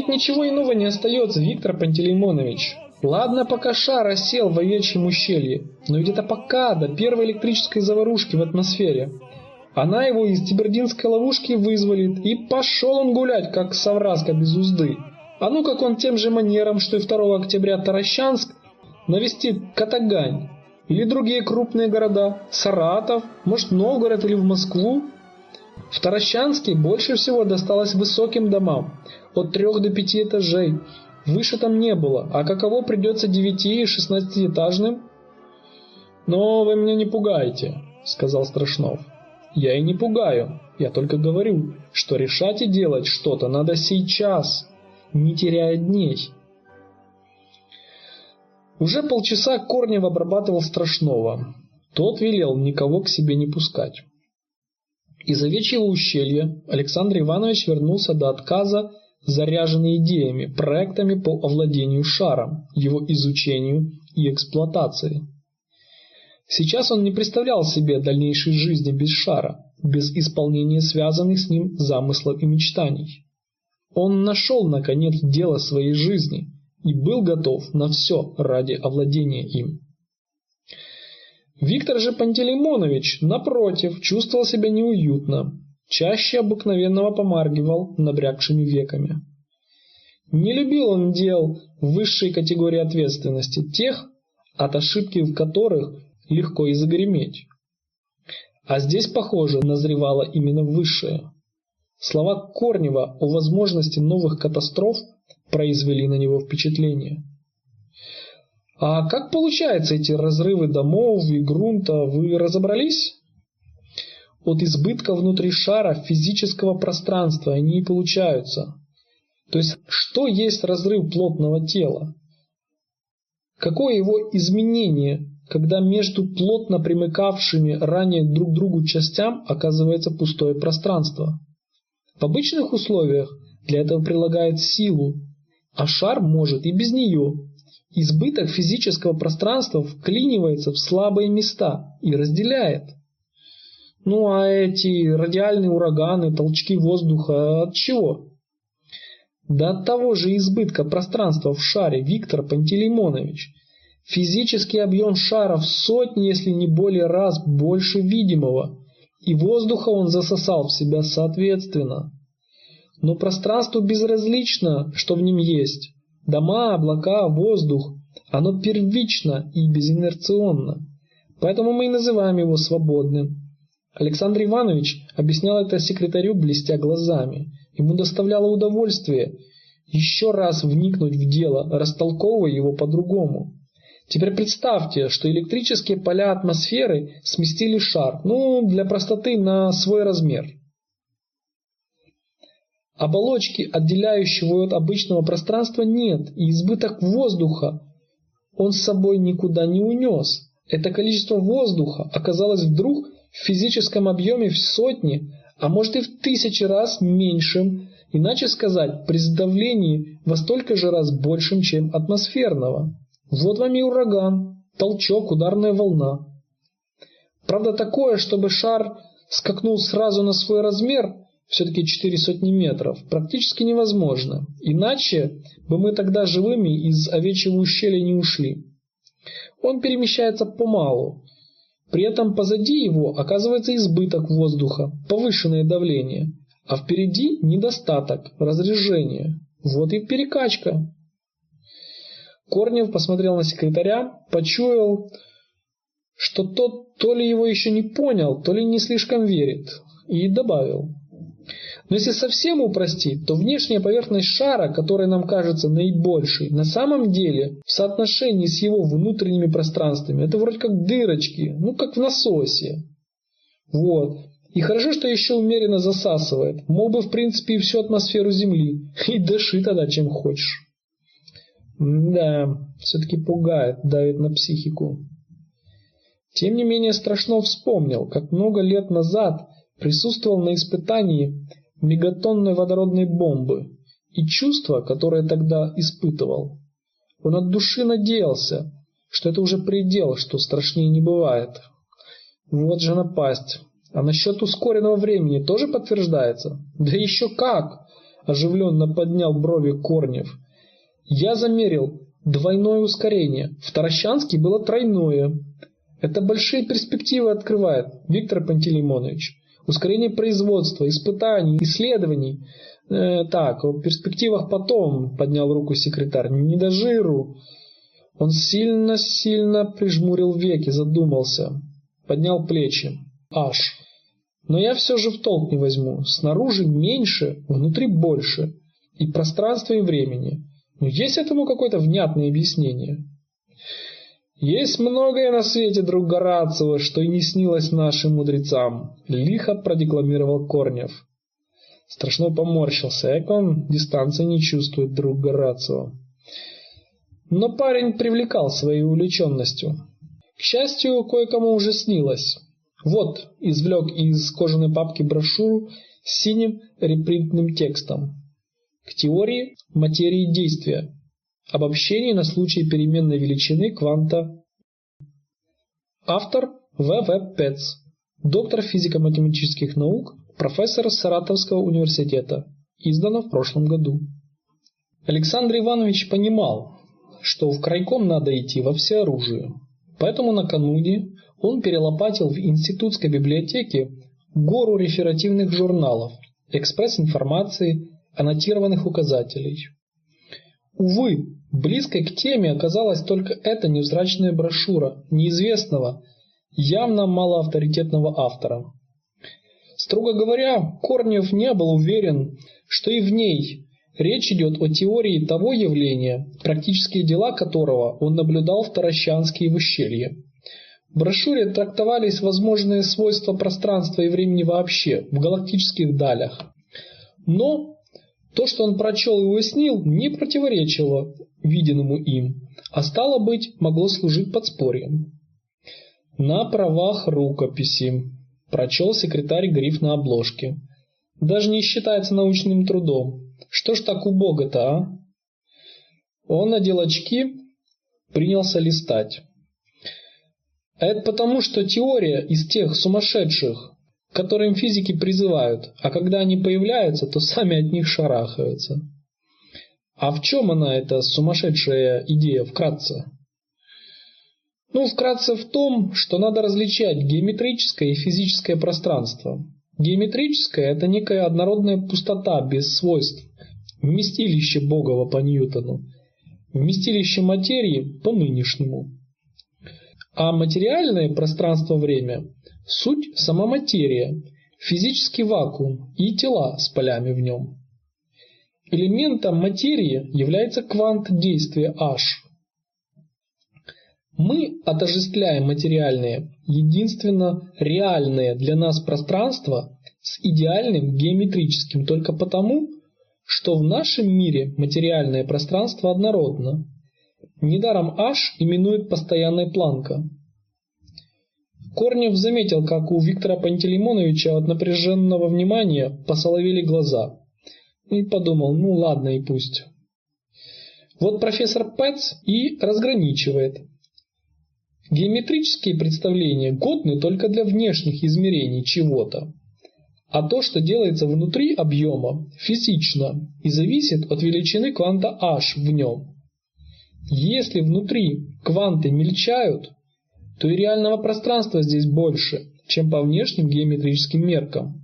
Ведь ничего иного не остается, Виктор Пантелеймонович. Ладно, пока шар осел в овечьем ущелье, но ведь это пока до первой электрической заварушки в атмосфере. Она его из тибердинской ловушки вызволит, и пошел он гулять, как совраска без узды. А ну как он тем же манером, что и 2 октября Таращанск, навестит Катагань, или другие крупные города, Саратов, может Новгород или в Москву. В Таращанске больше всего досталось высоким домам, от трех до пяти этажей. Выше там не было, а каково придется девяти и шестнадцатиэтажным? «Но вы меня не пугаете», — сказал Страшнов. «Я и не пугаю, я только говорю, что решать и делать что-то надо сейчас, не теряя дней». Уже полчаса Корнев обрабатывал Страшного. Тот велел никого к себе не пускать. Из овечьего ущелья Александр Иванович вернулся до отказа, заряженный идеями, проектами по овладению шаром, его изучению и эксплуатации. Сейчас он не представлял себе дальнейшей жизни без шара, без исполнения связанных с ним замыслов и мечтаний. Он нашел, наконец, дело своей жизни и был готов на все ради овладения им. Виктор же Пантелеймонович, напротив, чувствовал себя неуютно, чаще обыкновенного помаргивал набрякшими веками. Не любил он дел высшей категории ответственности, тех, от ошибки в которых легко и загреметь. А здесь, похоже, назревало именно высшее. Слова Корнева о возможности новых катастроф произвели на него впечатление. А как получаются эти разрывы домов и грунта, вы разобрались? От избытка внутри шара физического пространства они и получаются. То есть, что есть разрыв плотного тела? Какое его изменение, когда между плотно примыкавшими ранее друг к другу частям оказывается пустое пространство? В обычных условиях для этого прилагает силу, а шар может и без нее. Избыток физического пространства вклинивается в слабые места и разделяет. Ну а эти радиальные ураганы, толчки воздуха от чего? Да от того же избытка пространства в шаре, Виктор Пантелеймонович. Физический объем шара в сотни, если не более раз больше видимого, и воздуха он засосал в себя соответственно. Но пространству безразлично, что в нем есть. Дома, облака, воздух. Оно первично и безинерционно. Поэтому мы и называем его свободным. Александр Иванович объяснял это секретарю, блестя глазами. Ему доставляло удовольствие еще раз вникнуть в дело, растолковывая его по-другому. Теперь представьте, что электрические поля атмосферы сместили шар, ну, для простоты, на свой размер. Оболочки, отделяющего его от обычного пространства, нет, и избыток воздуха он с собой никуда не унес. Это количество воздуха оказалось вдруг в физическом объеме в сотни, а может и в тысячи раз меньшим, иначе сказать, при сдавлении во столько же раз большим, чем атмосферного. Вот вам и ураган, толчок, ударная волна. Правда такое, чтобы шар скакнул сразу на свой размер, все-таки четыре сотни метров, практически невозможно. Иначе бы мы тогда живыми из овечьего ущелья не ушли. Он перемещается помалу. При этом позади его оказывается избыток воздуха, повышенное давление, а впереди недостаток, разрежение. Вот и перекачка. Корнев посмотрел на секретаря, почуял, что тот то ли его еще не понял, то ли не слишком верит, и добавил. Но если совсем упростить, то внешняя поверхность шара, которая нам кажется наибольшей, на самом деле в соотношении с его внутренними пространствами, это вроде как дырочки, ну как в насосе. Вот. И хорошо, что еще умеренно засасывает. Мог бы, в принципе, и всю атмосферу Земли. [LAUGHS] И дыши тогда, чем хочешь. Да, все-таки пугает, давит на психику. Тем не менее, страшно вспомнил, как много лет назад присутствовал на испытании мегатонной водородной бомбы и чувство, которое тогда испытывал. Он от души надеялся, что это уже предел, что страшнее не бывает. Вот же напасть. А насчет ускоренного времени тоже подтверждается? Да еще как! Оживленно поднял брови Корнев. Я замерил двойное ускорение. В Таращанске было тройное. Это большие перспективы открывает, Виктор Пантелеймонович ускорение производства, испытаний, исследований. Э, так, о перспективах потом, поднял руку секретарь, не до жиру. Он сильно-сильно прижмурил веки, задумался, поднял плечи. Аж. Но я все же в толк не возьму. Снаружи меньше, внутри больше. И пространства, и времени. Но есть этому какое-то внятное объяснение? Есть многое на свете, друг Горацио, что и не снилось нашим мудрецам, лихо продекламировал Корнев. Страшно поморщился, эк он дистанции не чувствует, друг Горацио. Но парень привлекал своей увлеченностью. К счастью, кое-кому уже снилось. Вот, извлек из кожаной папки брошюру с синим репринтным текстом. К теории материи действия. Обобщение на случай переменной величины кванта. Автор В. В. Пец. Доктор физико-математических наук, профессор Саратовского университета. Издано в прошлом году. Александр Иванович понимал, что в крайком надо идти во всеоружие. Поэтому накануне он перелопатил в институтской библиотеке гору реферативных журналов, экспресс-информации, аннотированных указателей. Увы, близкой к теме оказалась только эта невзрачная брошюра неизвестного, явно малоавторитетного автора. Строго говоря, Корнев не был уверен, что и в ней речь идет о теории того явления, практические дела которого он наблюдал в Таращанске и в ущелье. В брошюре трактовались возможные свойства пространства и времени вообще в галактических далях. Но то, что он прочел и уяснил, не противоречило виденному им, а стало быть, могло служить подспорьем. На правах рукописи прочел секретарь гриф на обложке. Даже не считается научным трудом. Что ж так убого-то, а? Он надел очки, принялся листать. Это потому, что теория из тех сумасшедших, которым физики призывают, а когда они появляются, то сами от них шарахаются. А в чем она, эта сумасшедшая идея, вкратце? Ну, вкратце в том, что надо различать геометрическое и физическое пространство. Геометрическое – это некая однородная пустота без свойств, вместилище Богова по Ньютону, вместилище материи по нынешнему. А материальное пространство-время – суть сама материя, физический вакуум и тела с полями в нем. Элементом материи является квант действия H. Мы отождествляем материальное, единственно реальное для нас пространство с идеальным геометрическим только потому, что в нашем мире материальное пространство однородно, Недаром H именует постоянной планка. Корнев заметил, как у Виктора Пантелеймоновича от напряженного внимания посоловели глаза. И подумал, ну ладно и пусть. Вот профессор Пэтс и разграничивает. Геометрические представления годны только для внешних измерений чего-то. А то, что делается внутри объема, физично и зависит от величины кванта h в нем. Если внутри кванты мельчают, то и реального пространства здесь больше, чем по внешним геометрическим меркам.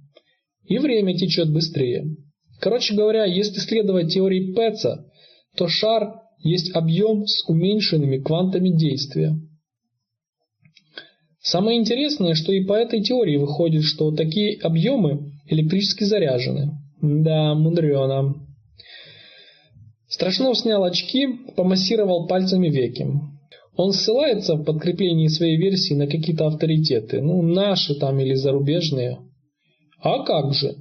И время течет быстрее. Короче говоря, если следовать теории Пэтса, то шар есть объем с уменьшенными квантами действия. Самое интересное, что и по этой теории выходит, что такие объемы электрически заряжены. Да, мудрено. Страшнов снял очки, помассировал пальцами веки. Он ссылается в подкреплении своей версии на какие-то авторитеты, ну, наши там или зарубежные. А как же?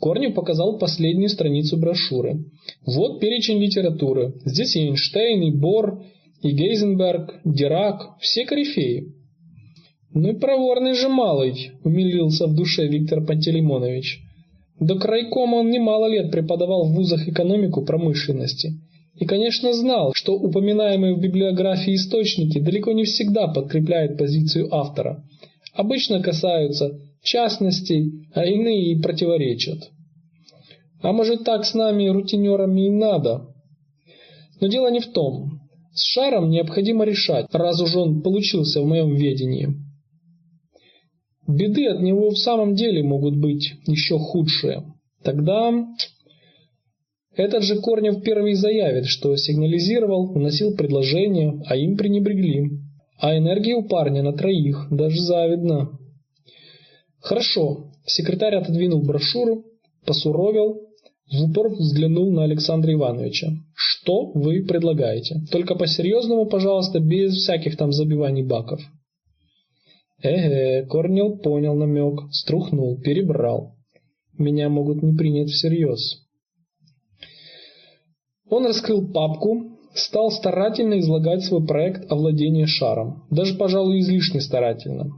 Корнев показал последнюю страницу брошюры. Вот перечень литературы. Здесь и Эйнштейн, и Бор, и Гейзенберг, Дирак, все корифеи. Ну и проворный же малый, умилился в душе Виктор Пантелеймонович. До крайкома он немало лет преподавал в вузах экономику промышленности и, конечно, знал, что упоминаемые в библиографии источники далеко не всегда подкрепляют позицию автора. Обычно касаются частностей, а иные и противоречат. А может так с нами, рутинерами, и надо? Но дело не в том. С шаром необходимо решать, раз уж он получился в моем ведении. Беды от него в самом деле могут быть еще худшие. Тогда этот же Корнев первый заявит, что сигнализировал, вносил предложение, а им пренебрегли. А энергия у парня на троих, даже завидно. Хорошо, Секретарь отодвинул брошюру, посуровил, в упор взглянул на Александра Ивановича. «Что вы предлагаете? Только по-серьезному, пожалуйста, без всяких там забиваний баков». Эге, Корнел понял намек, струхнул, перебрал. Меня могут не принять всерьез. Он раскрыл папку, стал старательно излагать свой проект овладения шаром. Даже, пожалуй, излишне старательно.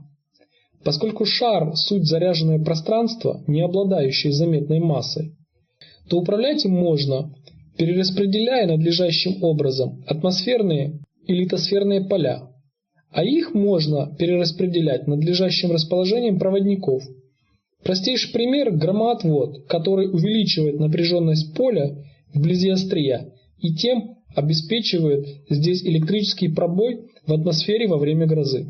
Поскольку шар – суть заряженное пространство, не обладающее заметной массой, то управлять им можно, перераспределяя надлежащим образом атмосферные и литосферные поля, а их можно перераспределять надлежащим расположением проводников. Простейший пример – громоотвод, который увеличивает напряженность поля вблизи острия и тем обеспечивает здесь электрический пробой в атмосфере во время грозы.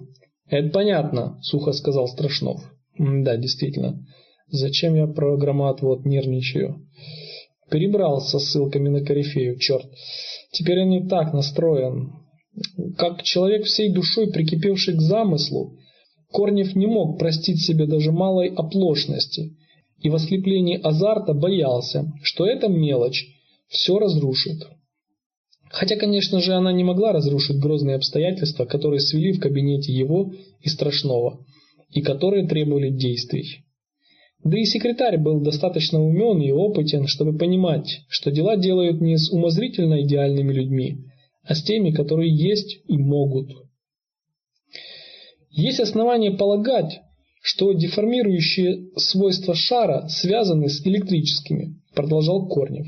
«Это понятно», – сухо сказал Страшнов. «Да, действительно. Зачем я про громоотвод нервничаю?» Перебрал со ссылками на корифею, черт. Теперь он не так настроен. Как человек всей душой прикипевший к замыслу, Корнев не мог простить себе даже малой оплошности и в ослеплении азарта боялся, что эта мелочь все разрушит. Хотя, конечно же, она не могла разрушить грозные обстоятельства, которые свели в кабинете его и Страшного, и которые требовали действий. Да и секретарь был достаточно умен и опытен, чтобы понимать, что дела делают не с умозрительно идеальными людьми, а с теми, которые есть и могут. Есть основания полагать, что деформирующие свойства шара связаны с электрическими, продолжал Корнев.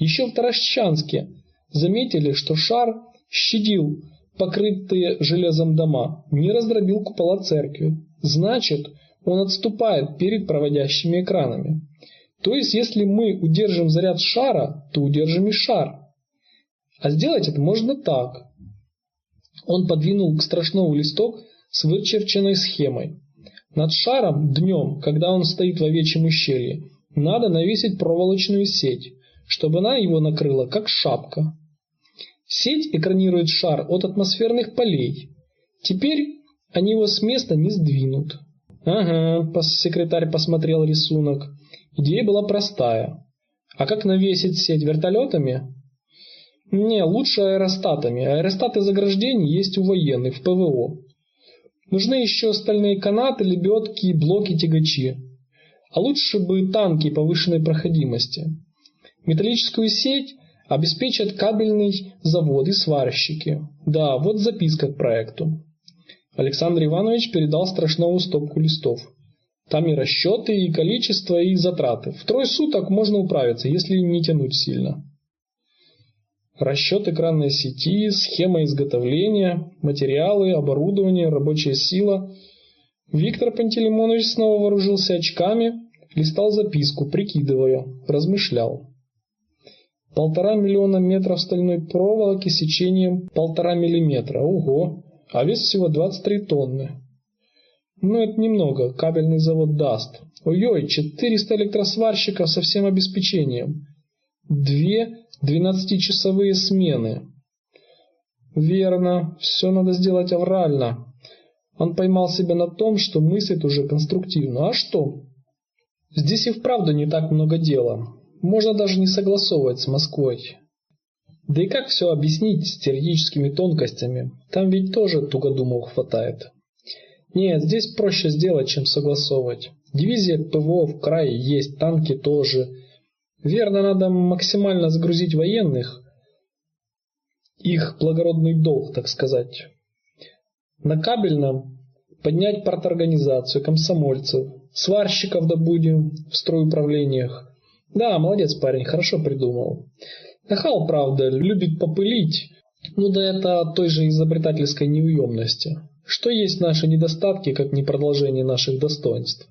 Еще в Таращанске заметили, что шар щадил покрытые железом дома, не раздробил купола церкви. Значит, он отступает перед проводящими экранами. То есть, если мы удержим заряд шара, то удержим и шар. А сделать это можно так. Он подвинул к страшному листок с вычерченной схемой. Над шаром днем, когда он стоит в овечьем ущелье, надо навесить проволочную сеть, чтобы она его накрыла, как шапка. Сеть экранирует шар от атмосферных полей. Теперь они его с места не сдвинут. Ага, секретарь посмотрел рисунок. Идея была простая. А как навесить сеть вертолетами? Не, лучше аэростатами. Аэростаты заграждений есть у военных в ПВО. Нужны еще стальные канаты, лебедки, блоки, тягачи. А лучше бы танки повышенной проходимости. Металлическую сеть обеспечат кабельный завод и сварщики. Да, вот записка к проекту. Александр Иванович передал Страшнову стопку листов. Там и расчеты, и количество, и затраты. В трое суток можно управиться, если не тянуть сильно. Расчет экранной сети, схема изготовления, материалы, оборудование, рабочая сила. Виктор Пантелеймонович снова вооружился очками, листал записку, прикидывая, размышлял. Полтора миллиона метров стальной проволоки сечением полтора миллиметра. Ого! а вес всего 23 тонны. Ну, это немного, кабельный завод даст. Ой-ой, 400 электросварщиков со всем обеспечением. Две 12-часовые смены. Верно, все надо сделать аврально. Он поймал себя на том, что мыслит уже конструктивно. А что? Здесь и вправду не так много дела. Можно даже не согласовывать с Москвой. Да и как все объяснить с теоретическими тонкостями? Там ведь тоже тугодумов хватает. Нет, здесь проще сделать, чем согласовывать. Дивизия ПВО в крае есть, танки тоже. Верно, надо максимально загрузить военных. Их благородный долг, так сказать. На кабельном поднять парторганизацию, комсомольцев, сварщиков добудем в стройуправлениях. Да, молодец парень, хорошо придумал. Нахал, правда, любит попылить, ну да это той же изобретательской неуемности. Что есть наши недостатки, как не продолжение наших достоинств?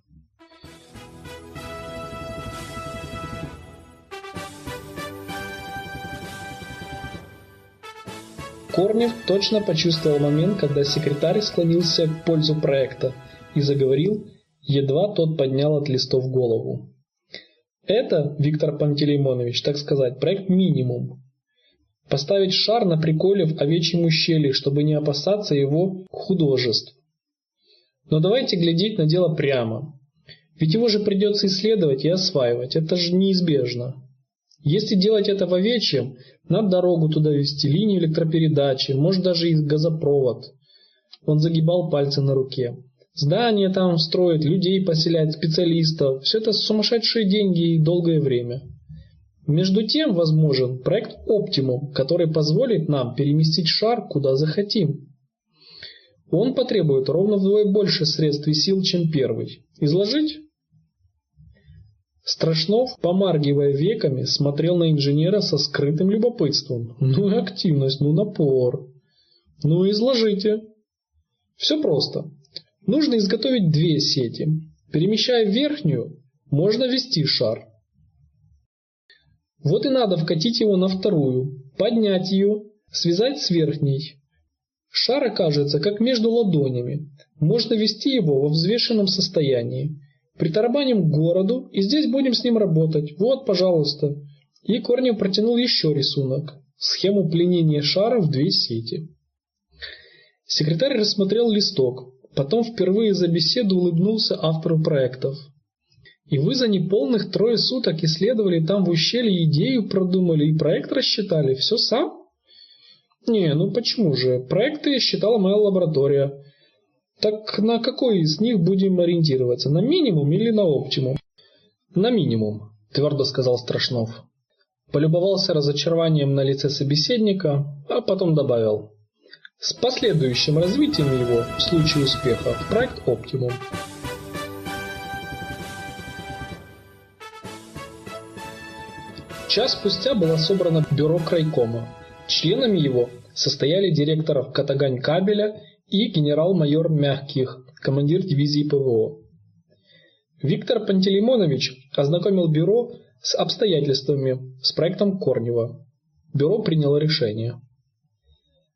Корнев точно почувствовал момент, когда секретарь склонился к пользу проекта и заговорил, едва тот поднял от листов голову. Это, Виктор Пантелеймонович, так сказать, проект минимум. Поставить шар на приколе в овечьем ущелье, чтобы не опасаться его художеств. Но давайте глядеть на дело прямо. Ведь его же придется исследовать и осваивать, это же неизбежно. Если делать это в овечьем, надо дорогу туда вести, линию электропередачи, может даже и газопровод. Он загибал пальцы на руке. Здания там строить, людей поселять, специалистов. Все это сумасшедшие деньги и долгое время. Между тем возможен проект Optimum, который позволит нам переместить шар куда захотим. Он потребует ровно вдвое больше средств и сил, чем первый. Изложить? Страшнов, помаргивая веками, смотрел на инженера со скрытым любопытством. Ну и активность, ну напор. Ну изложите. Все просто. Нужно изготовить две сети. Перемещая верхнюю, можно ввести шар. Вот и надо вкатить его на вторую, поднять ее, связать с верхней. Шар окажется как между ладонями. Можно вести его во взвешенном состоянии. Притарабаним к городу, и здесь будем с ним работать. Вот, пожалуйста. И Корнев протянул еще рисунок. Схему пленения шара в две сети. Секретарь рассмотрел листок, потом впервые за беседу улыбнулся автору проектов. И вы за неполных трое суток исследовали там в ущелье идею продумали и проект рассчитали? Все сам? Не, ну почему же? Проекты считала моя лаборатория. Так на какой из них будем ориентироваться? На минимум или на оптимум? На минимум, твердо сказал Страшнов. Полюбовался разочарованием на лице собеседника, а потом добавил. С последующим развитием его, в случае успеха, в проект «Оптимум». Час спустя было собрано бюро крайкома. Членами его состояли директоров Катагань кабеля и генерал-майор Мягких, командир дивизии ПВО. Виктор Пантелеймонович ознакомил бюро с обстоятельствами, с проектом Корнева. Бюро приняло решение.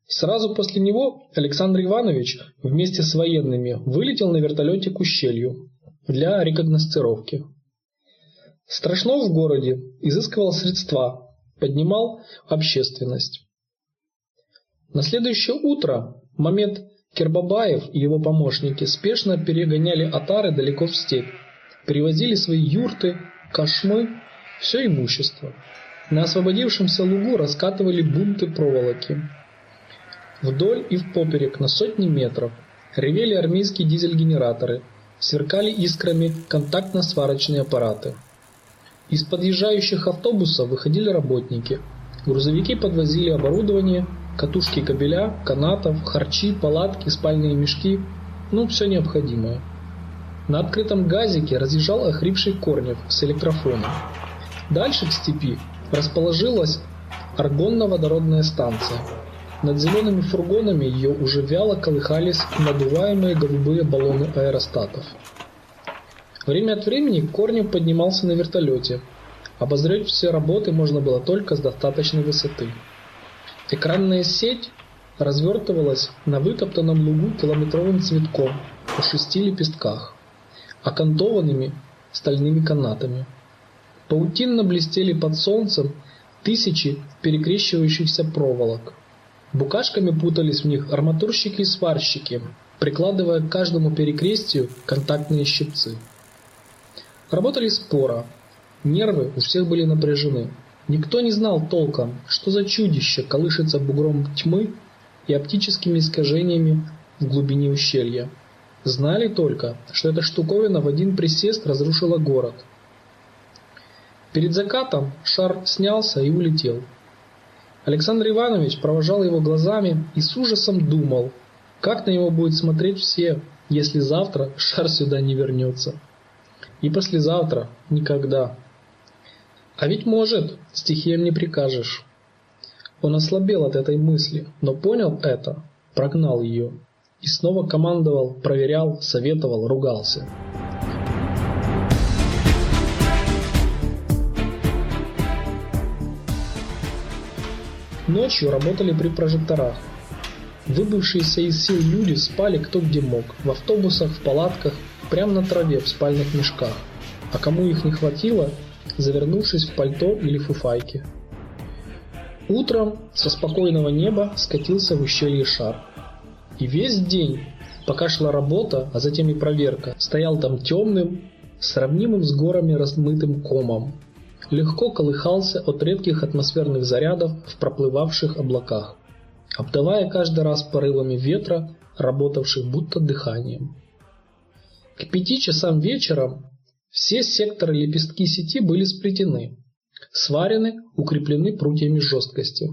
Сразу после него Александр Иванович вместе с военными вылетел на вертолете к ущелью для рекогносцировки. Страшно в городе изыскивал средства, поднимал общественность. На следующее утро момент Кербабаев и его помощники спешно перегоняли отары далеко в степь, привозили свои юрты, кошмы, все имущество. На освободившемся лугу раскатывали бунты проволоки. Вдоль и впоперек на сотни метров ревели армейские дизель-генераторы, сверкали искрами контактно-сварочные аппараты. Из подъезжающих автобусов выходили работники. Грузовики подвозили оборудование, Катушки кабеля, канатов, харчи, палатки, спальные мешки, ну все необходимое. На открытом газике разъезжал охрипший Корнев с электрофоном. Дальше в степи расположилась аргонно-водородная станция. Над зелеными фургонами ее уже вяло колыхались надуваемые голубые баллоны аэростатов. Время от времени Корнев поднимался на вертолете. Обозреть все работы можно было только с достаточной высоты. Экранная сеть развертывалась на вытоптанном лугу километровым цветком по шести лепестках, окантованными стальными канатами. Паутинно блестели под солнцем тысячи перекрещивающихся проволок. Букашками путались в них арматурщики и сварщики, прикладывая к каждому перекрестию контактные щипцы. Работали споро, нервы у всех были напряжены. Никто не знал толком, что за чудище колышется бугром тьмы и оптическими искажениями в глубине ущелья. Знали только, что эта штуковина в один присест разрушила город. Перед закатом шар снялся и улетел. Александр Иванович провожал его глазами и с ужасом думал, как на него будет смотреть все, если завтра шар сюда не вернется. И послезавтра никогда. А ведь может, стихиям не прикажешь. Он ослабел от этой мысли, но понял это, прогнал ее. И снова командовал, проверял, советовал, ругался. Ночью работали при прожекторах. Выбывшиеся из сил люди спали кто где мог, в автобусах, в палатках, прямо на траве, в спальных мешках. А кому их не хватило, завернувшись в пальто или фуфайки. Утром со спокойного неба скатился в ущелье шар. И весь день, пока шла работа, а затем и проверка, стоял там темным, сравнимым с горами размытым комом, легко колыхался от редких атмосферных зарядов в проплывавших облаках, обдавая каждый раз порывами ветра, работавших будто дыханием. К пяти часам вечера все секторы лепестки сети были сплетены, сварены, укреплены прутьями жесткости.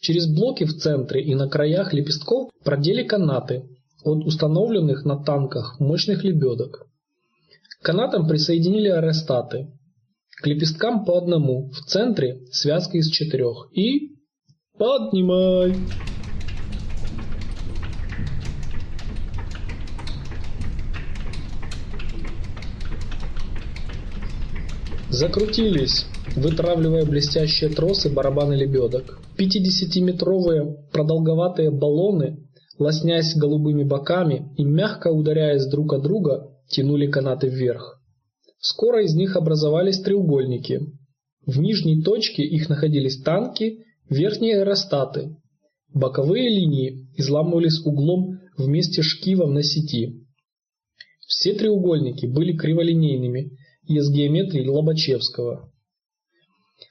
Через блоки в центре и на краях лепестков продели канаты от установленных на танках мощных лебедок. К канатам присоединили аэростаты. К лепесткам по одному, в центре связка из четырех. И... Поднимай! Закрутились, вытравливая блестящие тросы барабаны лебедок. 50-метровые продолговатые баллоны, лоснясь голубыми боками и мягко ударяясь друг от друга, тянули канаты вверх. Скоро из них образовались треугольники. В нижней точке их находились танки, верхние аэростаты. Боковые линии изламывались углом вместе шкивом на сети. Все треугольники были криволинейными из геометрии Лобачевского.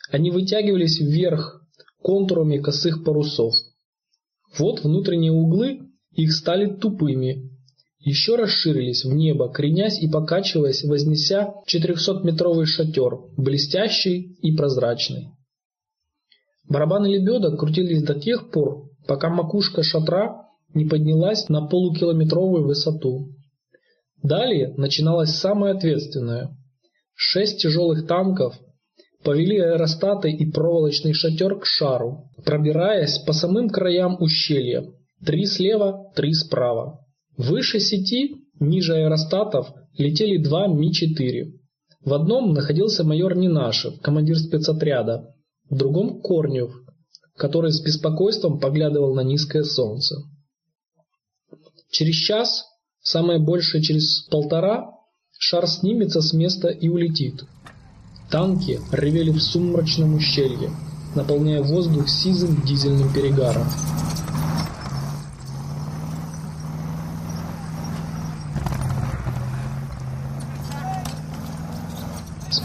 Они вытягивались вверх контурами косых парусов. Вот внутренние углы их стали тупыми, еще расширились в небо, кренясь и покачиваясь, вознеся 400-метровый шатер, блестящий и прозрачный. Барабаны лебедок крутились до тех пор, пока макушка шатра не поднялась на полукилометровую высоту. Далее начиналось самое ответственное. Шесть тяжелых танков повели аэростаты и проволочный шатер к шару, пробираясь по самым краям ущелья. Три слева, три справа. Выше сети, ниже аэростатов, летели два Ми-4. В одном находился майор Нинашев, командир спецотряда, в другом Корнев, который с беспокойством поглядывал на низкое солнце. Через час, самое большее через полтора, шар снимется с места и улетит. Танки ревели в сумрачном ущелье, наполняя воздух сизым дизельным перегаром.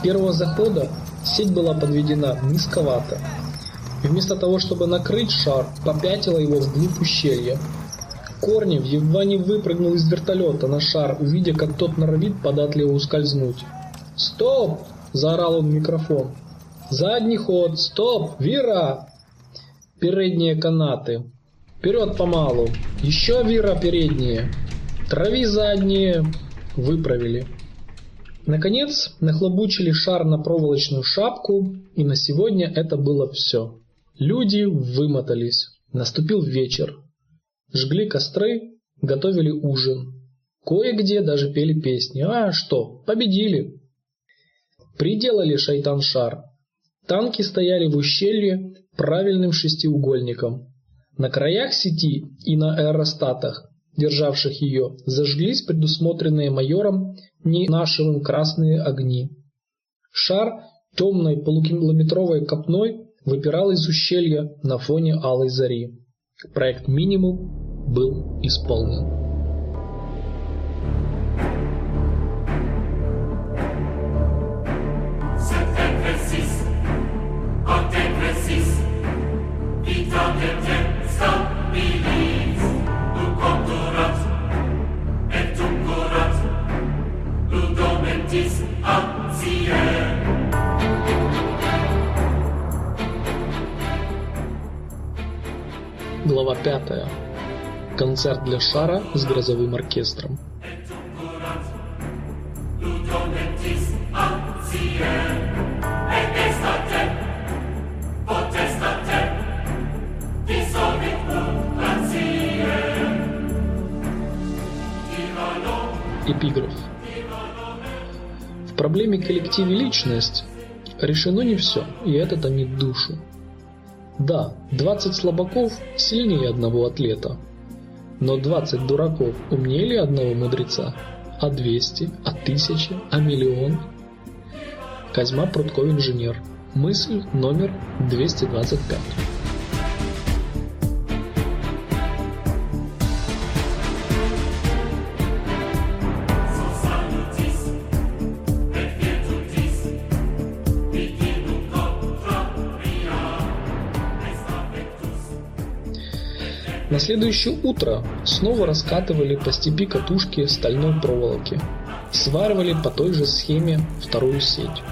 Первого захода сеть была подведена низковато. И вместо того, чтобы накрыть шар, попятила его вглубь ущелья. Корнев едва не выпрыгнул из вертолета на шар, увидя, как тот норовит податливо ускользнуть. «Стоп!» – заорал он в микрофон. «Задний ход! Стоп! Вира!» «Передние канаты! Вперед помалу! Еще вира передние! Трави задние!» Выправили. Наконец, нахлобучили шар на проволочную шапку, и на сегодня это было все. Люди вымотались. Наступил вечер. Жгли костры, готовили ужин. Кое-где даже пели песни. А что, победили. Приделали шайтан-шар. Танки стояли в ущелье правильным шестиугольником. На краях сети и на аэростатах, державших ее, зажглись предусмотренные майором Нинашевым красные огни. Шар темной полукилометровой копной выпирал из ущелья на фоне алой зари. Проект «Минимум» был исполнен. Глава 5. Концерт для шара с грозовым оркестром. Эпиграф. В проблеме коллективе личность решено не все, и это томит душу. Да, 20 слабаков сильнее одного атлета. Но 20 дураков умнее одного мудреца? А 200? А 1000? А миллион? Козьма Прутков инженер. Мысль номер 225. На следующее утро снова раскатывали по степи катушки стальной проволоки, сваривали по той же схеме вторую сеть.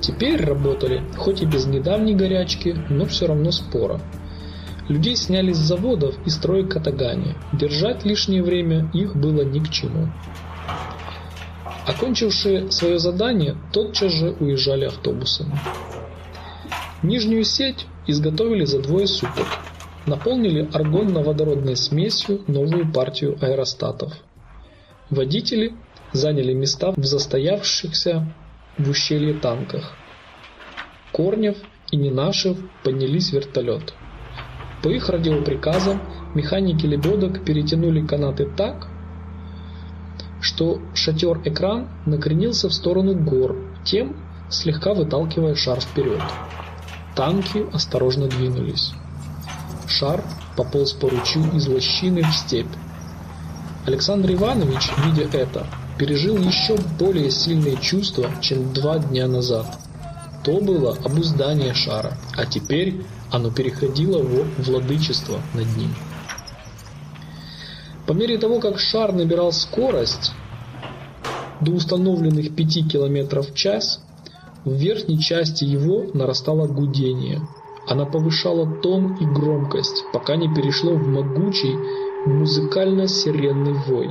Теперь работали, хоть и без недавней горячки, но все равно спора. Людей сняли с заводов и строек Катагани. Держать лишнее время их было ни к чему. Окончившие свое задание, тотчас же уезжали автобусами. Нижнюю сеть изготовили за двое суток. Наполнили аргонно-водородной смесью новую партию аэростатов. Водители заняли места в застоявшихся в ущелье танках. Корнев и Нинашев поднялись в вертолет. По их радиоприказам механики лебедок перетянули канаты так, что шатер-экран накренился в сторону гор, тем слегка выталкивая шар вперед. Танки осторожно двинулись. Шар пополз по ручью из лощины в степь. Александр Иванович, видя это, пережил еще более сильные чувства, чем два дня назад. То было обуздание шара, а теперь оно переходило в владычество над ним. По мере того, как шар набирал скорость до установленных 5 км в час, в верхней части его нарастало гудение. Она повышала тон и громкость, пока не перешло в могучий музыкально-сиренный вой.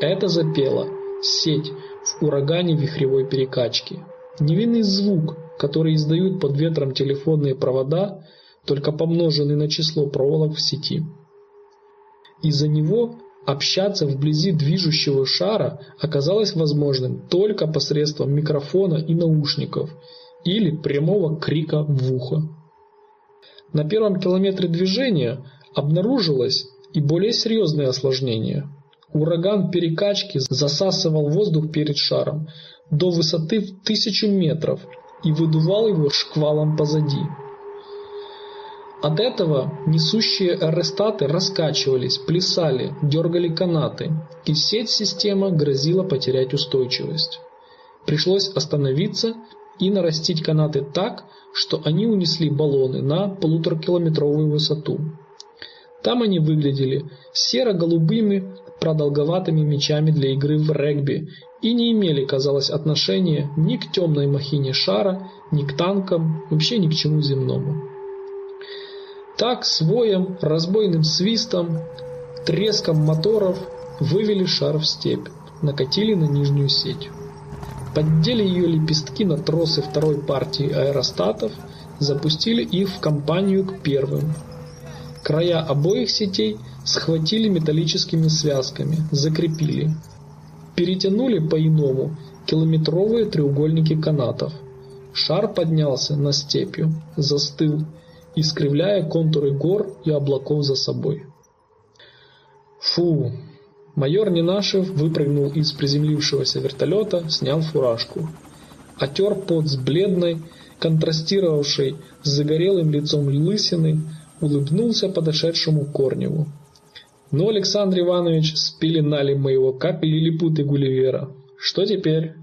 Это запела сеть в урагане вихревой перекачки. Невинный звук, который издают под ветром телефонные провода, только помноженный на число проволок в сети. Из-за него общаться вблизи движущего шара оказалось возможным только посредством микрофона и наушников или прямого крика в ухо. На первом километре движения обнаружилось и более серьезное осложнение – Ураган перекачки засасывал воздух перед шаром до высоты в тысячу метров и выдувал его шквалом позади. От этого несущие аэростаты раскачивались, плясали, дергали канаты, и сеть-система грозила потерять устойчивость. Пришлось остановиться и нарастить канаты так, что они унесли баллоны на полуторакилометровую высоту. Там они выглядели серо-голубыми продолговатыми мячами для игры в регби и не имели, казалось, отношения ни к темной махине шара, ни к танкам, вообще ни к чему земному. Так, с воем, разбойным свистом, треском моторов вывели шар в степь, накатили на нижнюю сеть. Поддели ее лепестки на тросы второй партии аэростатов, запустили их в компанию к первым. Края обоих сетей – схватили металлическими связками, закрепили. Перетянули по-иному километровые треугольники канатов. Шар поднялся на степью, застыл, искривляя контуры гор и облаков за собой. Фу! Майор Ненашев выпрыгнул из приземлившегося вертолета, снял фуражку. Отер пот с бледной, контрастировавшей с загорелым лицом лысины, улыбнулся подошедшему Корневу. Ну, Александр Иванович, спеленали мы его, как лилипуты Гулливера. Что теперь?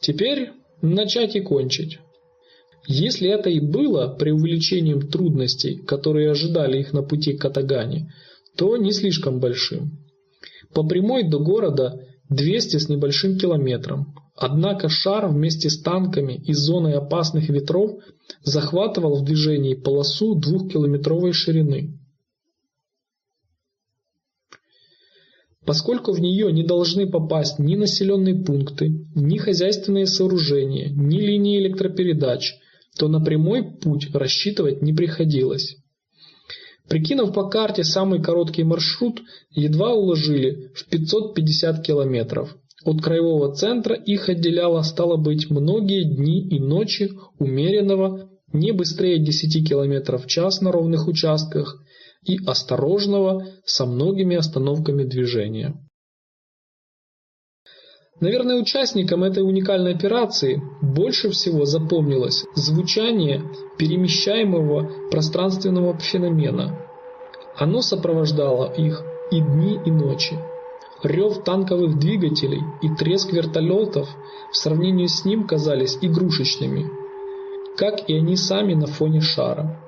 Теперь начать и кончить. Если это и было преувеличением трудностей, которые ожидали их на пути к Катагане, то не слишком большим. По прямой до города 200 с небольшим километром. Однако шар вместе с танками и зоной опасных ветров захватывал в движении полосу двухкилометровой ширины. поскольку в нее не должны попасть ни населенные пункты, ни хозяйственные сооружения, ни линии электропередач, то на прямой путь рассчитывать не приходилось. Прикинув по карте самый короткий маршрут, едва уложили в 550 километров. От краевого центра их отделяло стало быть многие дни и ночи умеренного, не быстрее 10 км в час на ровных участках, и осторожного со многими остановками движения. Наверное, участникам этой уникальной операции больше всего запомнилось звучание перемещаемого пространственного феномена. Оно сопровождало их и дни, и ночи. рев танковых двигателей и треск вертолетов в сравнении с ним казались игрушечными, как и они сами на фоне шара.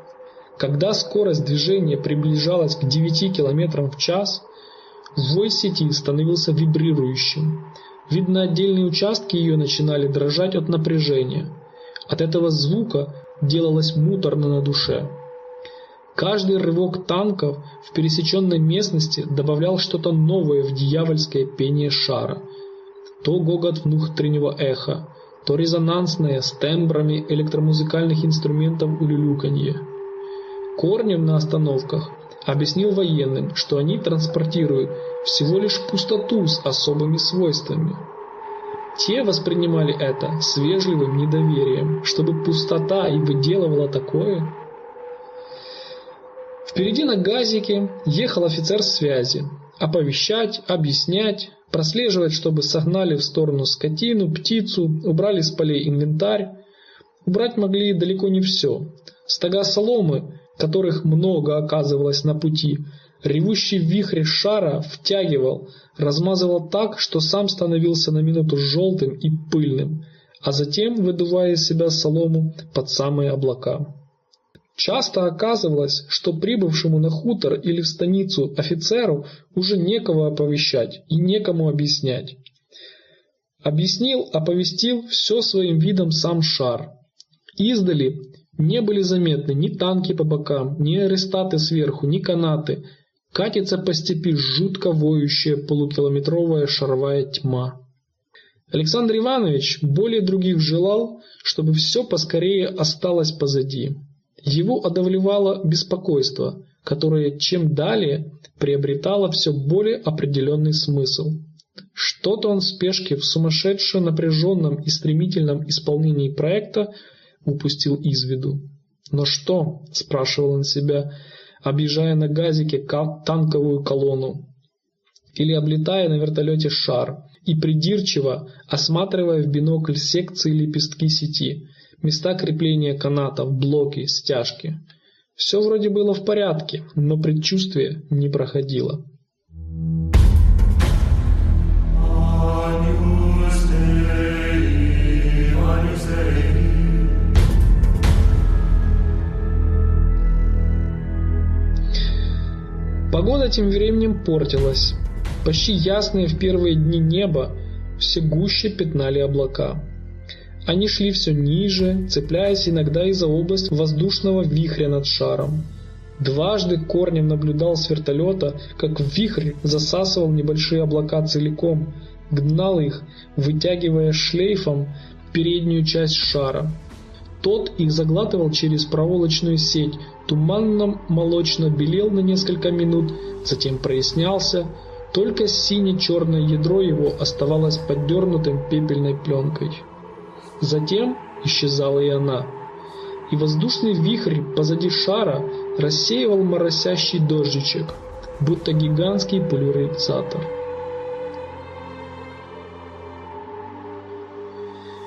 Когда скорость движения приближалась к 9 км в час, вой сети становился вибрирующим. Видно, отдельные участки ее начинали дрожать от напряжения. От этого звука делалось муторно на душе. Каждый рывок танков в пересеченной местности добавлял что-то новое в дьявольское пение шара. То гогот внутреннего эха, то резонансное с тембрами электромузыкальных инструментов улюлюканье. Корнев на остановках объяснил военным, что они транспортируют всего лишь пустоту с особыми свойствами. Те воспринимали это с вежливым недоверием, чтобы пустота и выделывала такое – Впереди на газике ехал офицер связи. Оповещать, объяснять, прослеживать, чтобы согнали в сторону скотину, птицу, убрали с полей инвентарь. Убрать могли далеко не все. Стога соломы, которых много оказывалось на пути, ревущий вихрь шара втягивал, размазывал так, что сам становился на минуту желтым и пыльным, а затем выдувая из себя солому под самые облака. Часто оказывалось, что прибывшему на хутор или в станицу офицеру уже некого оповещать и некому объяснять. Объяснил, оповестил все своим видом сам шар. Издали не были заметны ни танки по бокам, ни арестаты сверху, ни канаты. Катится по степи жутко воющая полукилометровая шаровая тьма. Александр Иванович более других желал, чтобы все поскорее осталось позади. Его одолевало беспокойство, которое чем далее приобретало все более определенный смысл. Что-то он в спешке, в сумасшедше напряженном и стремительном исполнении проекта упустил из виду. «Но что?» – спрашивал он себя, объезжая на газике танковую колонну или облетая на вертолете шар и придирчиво осматривая в бинокль секции лепестки сети – места крепления канатов, блоки, стяжки. Все вроде было в порядке, но предчувствие не проходило. Погода тем временем портилась. Почти ясное в первые дни небо все гуще пятнали облака. Они шли все ниже, цепляясь иногда и за область воздушного вихря над шаром. Дважды Корнев наблюдал с вертолета, как вихрь засасывал небольшие облака целиком, гнал их, вытягивая шлейфом переднюю часть шара. Тот их заглатывал через проволочную сеть, туманно-молочно белел на несколько минут, затем прояснялся, только сине-черное ядро его оставалось поддернутым пепельной пленкой. Затем исчезала и она. И воздушный вихрь позади шара рассеивал моросящий дождичек, будто гигантский пульверизатор.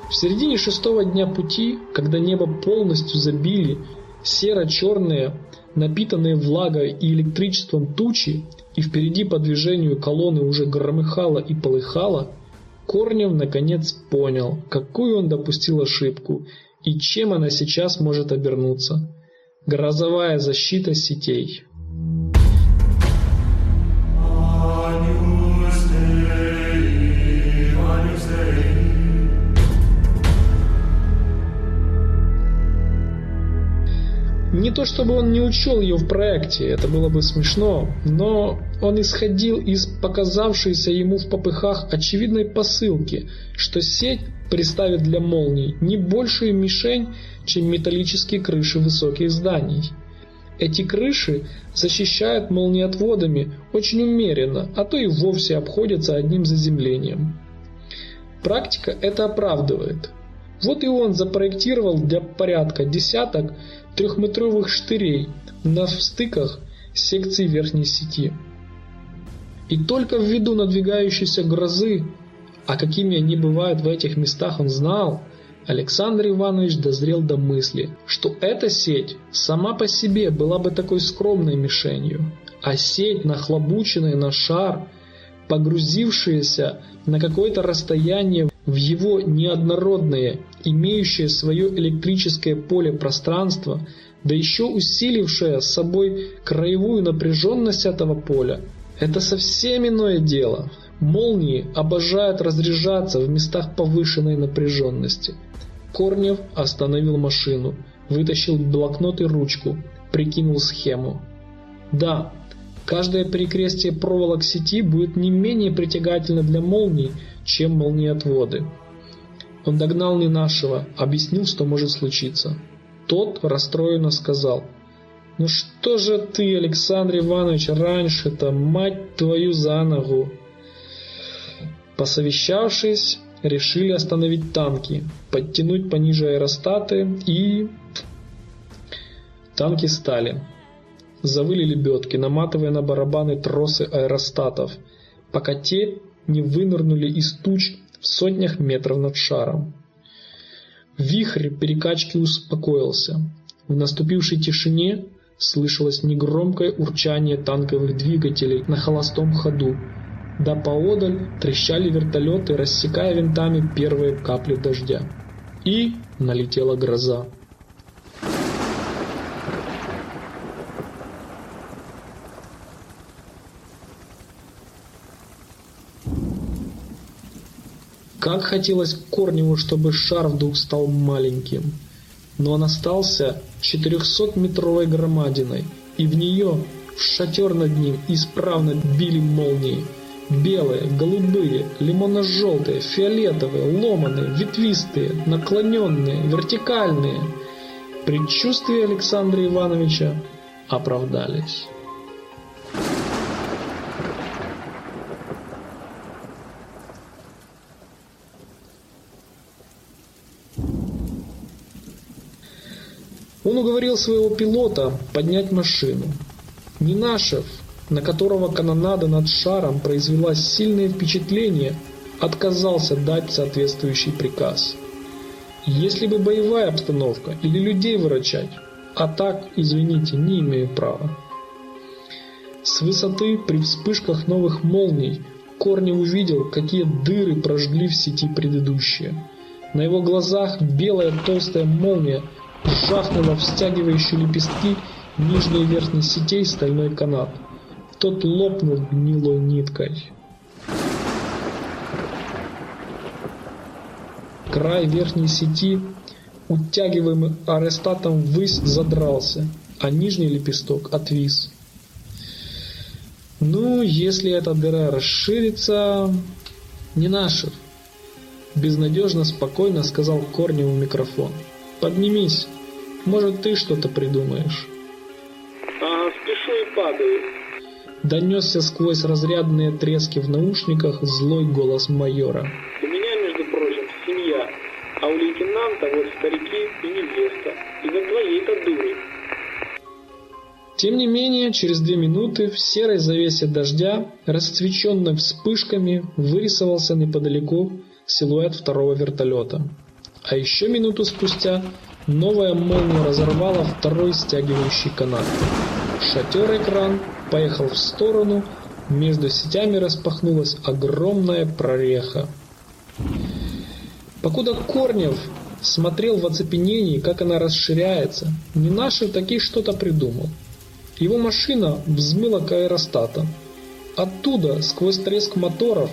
В середине шестого дня пути, когда небо полностью забили серо-черные, напитанные влагой и электричеством тучи, и впереди по движению колонны уже громыхало и полыхало, Корнев наконец понял, какую он допустил ошибку и чем она сейчас может обернуться. Грозовая защита сетей. Не то чтобы он не учел ее в проекте, это было бы смешно, но он исходил из показавшейся ему в попыхах очевидной посылки, что сеть представит для молний не большую мишень, чем металлические крыши высоких зданий. Эти крыши защищают молниеотводами очень умеренно, а то и вовсе обходятся одним заземлением. Практика это оправдывает. Вот и он запроектировал для порядка десяток трехметровых штырей на стыках секций верхней сети. И только ввиду надвигающейся грозы, а какими они бывают в этих местах он знал, Александр Иванович дозрел до мысли, что эта сеть сама по себе была бы такой скромной мишенью, а сеть, нахлобученная на шар, погрузившиеся на какое-то расстояние в его неоднородное, имеющее свое электрическое поле пространство, да еще усилившее с собой краевую напряженность этого поля, это совсем иное дело. Молнии обожают разряжаться в местах повышенной напряженности. Корнев остановил машину, вытащил блокнот и ручку, прикинул схему. Да, каждое перекрестие проволок сети будет не менее притягательно для молний, чем молниеотводы. Он догнал не нашего, объяснил, что может случиться. Тот расстроенно сказал, «Ну что же ты, Александр Иванович, раньше-то, мать твою за ногу!» Посовещавшись, решили остановить танки, подтянуть пониже аэростаты и... Танки стали. Завыли лебедки, наматывая на барабаны тросы аэростатов, пока те не вынырнули из туч в сотнях метров над шаром. Вихрь перекачки успокоился. В наступившей тишине слышалось негромкое урчание танковых двигателей на холостом ходу. Да поодаль трещали вертолеты, рассекая винтами первые капли дождя. И налетела гроза. Как хотелось Корневу, чтобы шар вдруг стал маленьким. Но он остался 400-метровой громадиной, и в нее, в шатер над ним, исправно били молнии. Белые, голубые, лимонно-желтые, фиолетовые, ломаные, ветвистые, наклоненные, вертикальные. Предчувствия Александра Ивановича оправдались. Он уговорил своего пилота поднять машину. Нинашев, на которого канонада над шаром произвела сильное впечатление, отказался дать соответствующий приказ. Если бы боевая обстановка или людей выручать, а так, извините, не имею права. С высоты при вспышках новых молний Корнев увидел, какие дыры прожгли в сети предыдущие. На его глазах белая толстая молния жахнуло в стягивающие лепестки нижней и верхней сетей стальной канат. Тот лопнул гнилой ниткой. Край верхней сети, утягиваемый арестатом ввысь, задрался, а нижний лепесток отвис. Ну, если эта дыра расширится... Не наших. Безнадежно спокойно сказал Корневу микрофон. Поднимись. Может, ты что-то придумаешь. А, спешу и падаю. Донесся сквозь разрядные трески в наушниках злой голос майора. У меня, между прочим, семья, а у лейтенанта вот старики и невеста. Из-за твоей-то дуры. Тем не менее, через две минуты в серой завесе дождя, расцвеченной вспышками, вырисовался неподалеку силуэт второго вертолета. А еще минуту спустя новая молния разорвала второй стягивающий канат. Шатер-экран поехал в сторону, между сетями распахнулась огромная прореха. Покуда Корнев смотрел в оцепенении, как она расширяется, не наши таки что-то придумал. Его машина взмыла к аэростатам. Оттуда, сквозь треск моторов,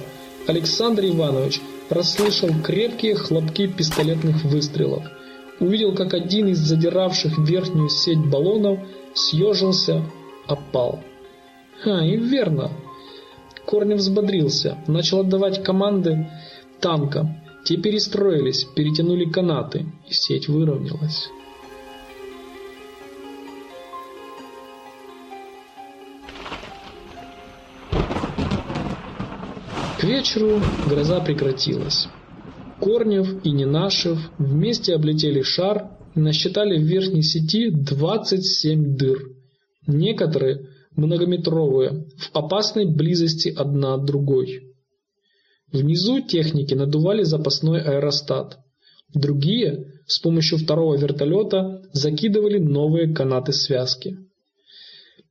Александр Иванович расслышал крепкие хлопки пистолетных выстрелов. Увидел, как один из задиравших верхнюю сеть баллонов съежился, опал. Ха, и верно. Корнев взбодрился, начал отдавать команды танкам. Те перестроились, перетянули канаты, и сеть выровнялась. К вечеру гроза прекратилась. Корнев и Ненашев вместе облетели шар и насчитали в верхней сети 27 дыр. Некоторые многометровые, в опасной близости одна от другой. Внизу техники надували запасной аэростат. Другие с помощью второго вертолета закидывали новые канаты связки.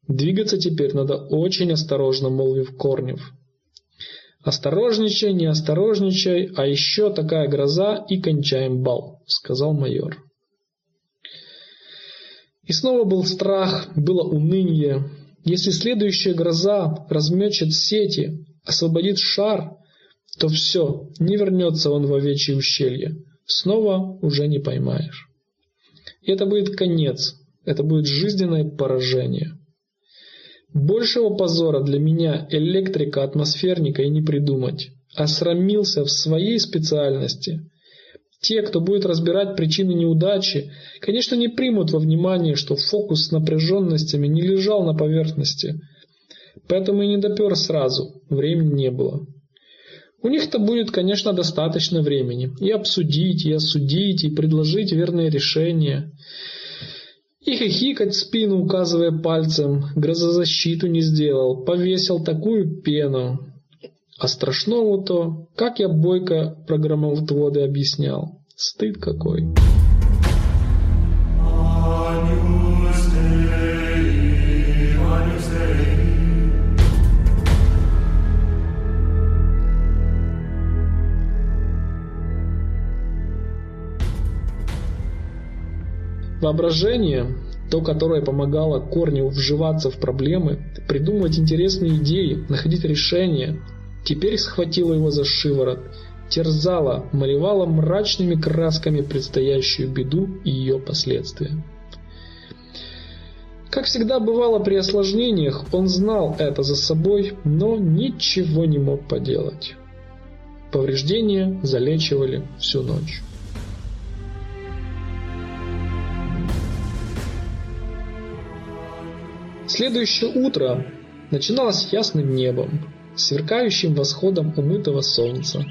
Двигаться теперь надо очень осторожно, молвив Корнев. «Осторожничай, не осторожничай, а еще такая гроза и кончаем бал», — сказал майор. И снова был страх, было уныние. Если следующая гроза размечет сети, освободит шар, то все, не вернется он в овечье ущелье. Снова уже не поймаешь. И это будет конец, это будет жизненное поражение. Большего позора для меня, электрика-атмосферника, и не придумать. Осрамился в своей специальности. Те, кто будет разбирать причины неудачи, конечно, не примут во внимание, что фокус с напряженностями не лежал на поверхности. Поэтому и не допер сразу, времени не было. У них-то будет, конечно, достаточно времени и обсудить, и осудить, и предложить верное решение. И хихикать спину, указывая пальцем, грозозащиту не сделал, повесил такую пену. А страшному-то, как я бойко программоводы объяснял, стыд какой. Воображение, то, которое помогало Корню вживаться в проблемы, придумывать интересные идеи, находить решения, теперь схватило его за шиворот, терзало, малевало мрачными красками предстоящую беду и ее последствия. Как всегда бывало при осложнениях, он знал это за собой, но ничего не мог поделать. Повреждения залечивали всю ночь. Следующее утро начиналось ясным небом, сверкающим восходом умытого солнца.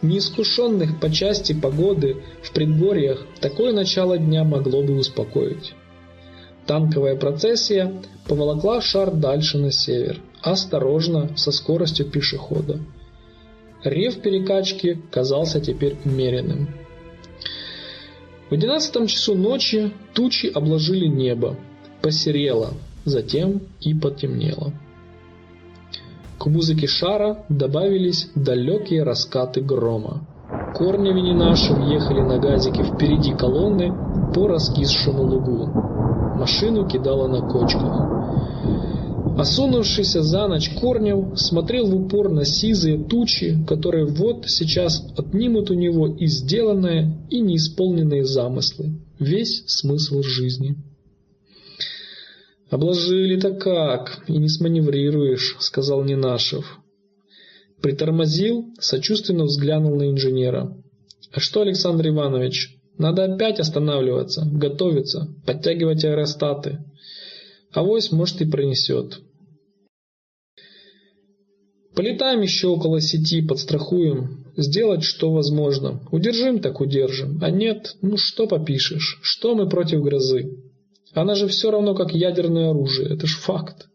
Неискушенных по части погоды в предгорьях такое начало дня могло бы успокоить. Танковая процессия поволокла шар дальше на север, осторожно, со скоростью пешехода. Рев перекачки казался теперь умеренным. В одиннадцатом часу ночи тучи обложили небо, посерело, затем и потемнело. К музыке шара добавились далекие раскаты грома. Корневини наши въехали на газике впереди колонны по раскисшему лугу. Машину кидало на кочках. Осунувшийся за ночь Корнев смотрел в упор на сизые тучи, которые вот сейчас отнимут у него и сделанное, и неисполненные замыслы, весь смысл жизни. «Обложили-то как, и не сманеврируешь», — сказал Нинашев. Притормозил, сочувственно взглянул на инженера. «А что, Александр Иванович, надо опять останавливаться, готовиться, подтягивать аэростаты. Авось, может, и пронесет». Полетаем еще около сети, подстрахуем. Сделать, что возможно. Удержим, так удержим. А нет, ну что попишешь. Что мы против грозы? Она же все равно как ядерное оружие, это ж факт.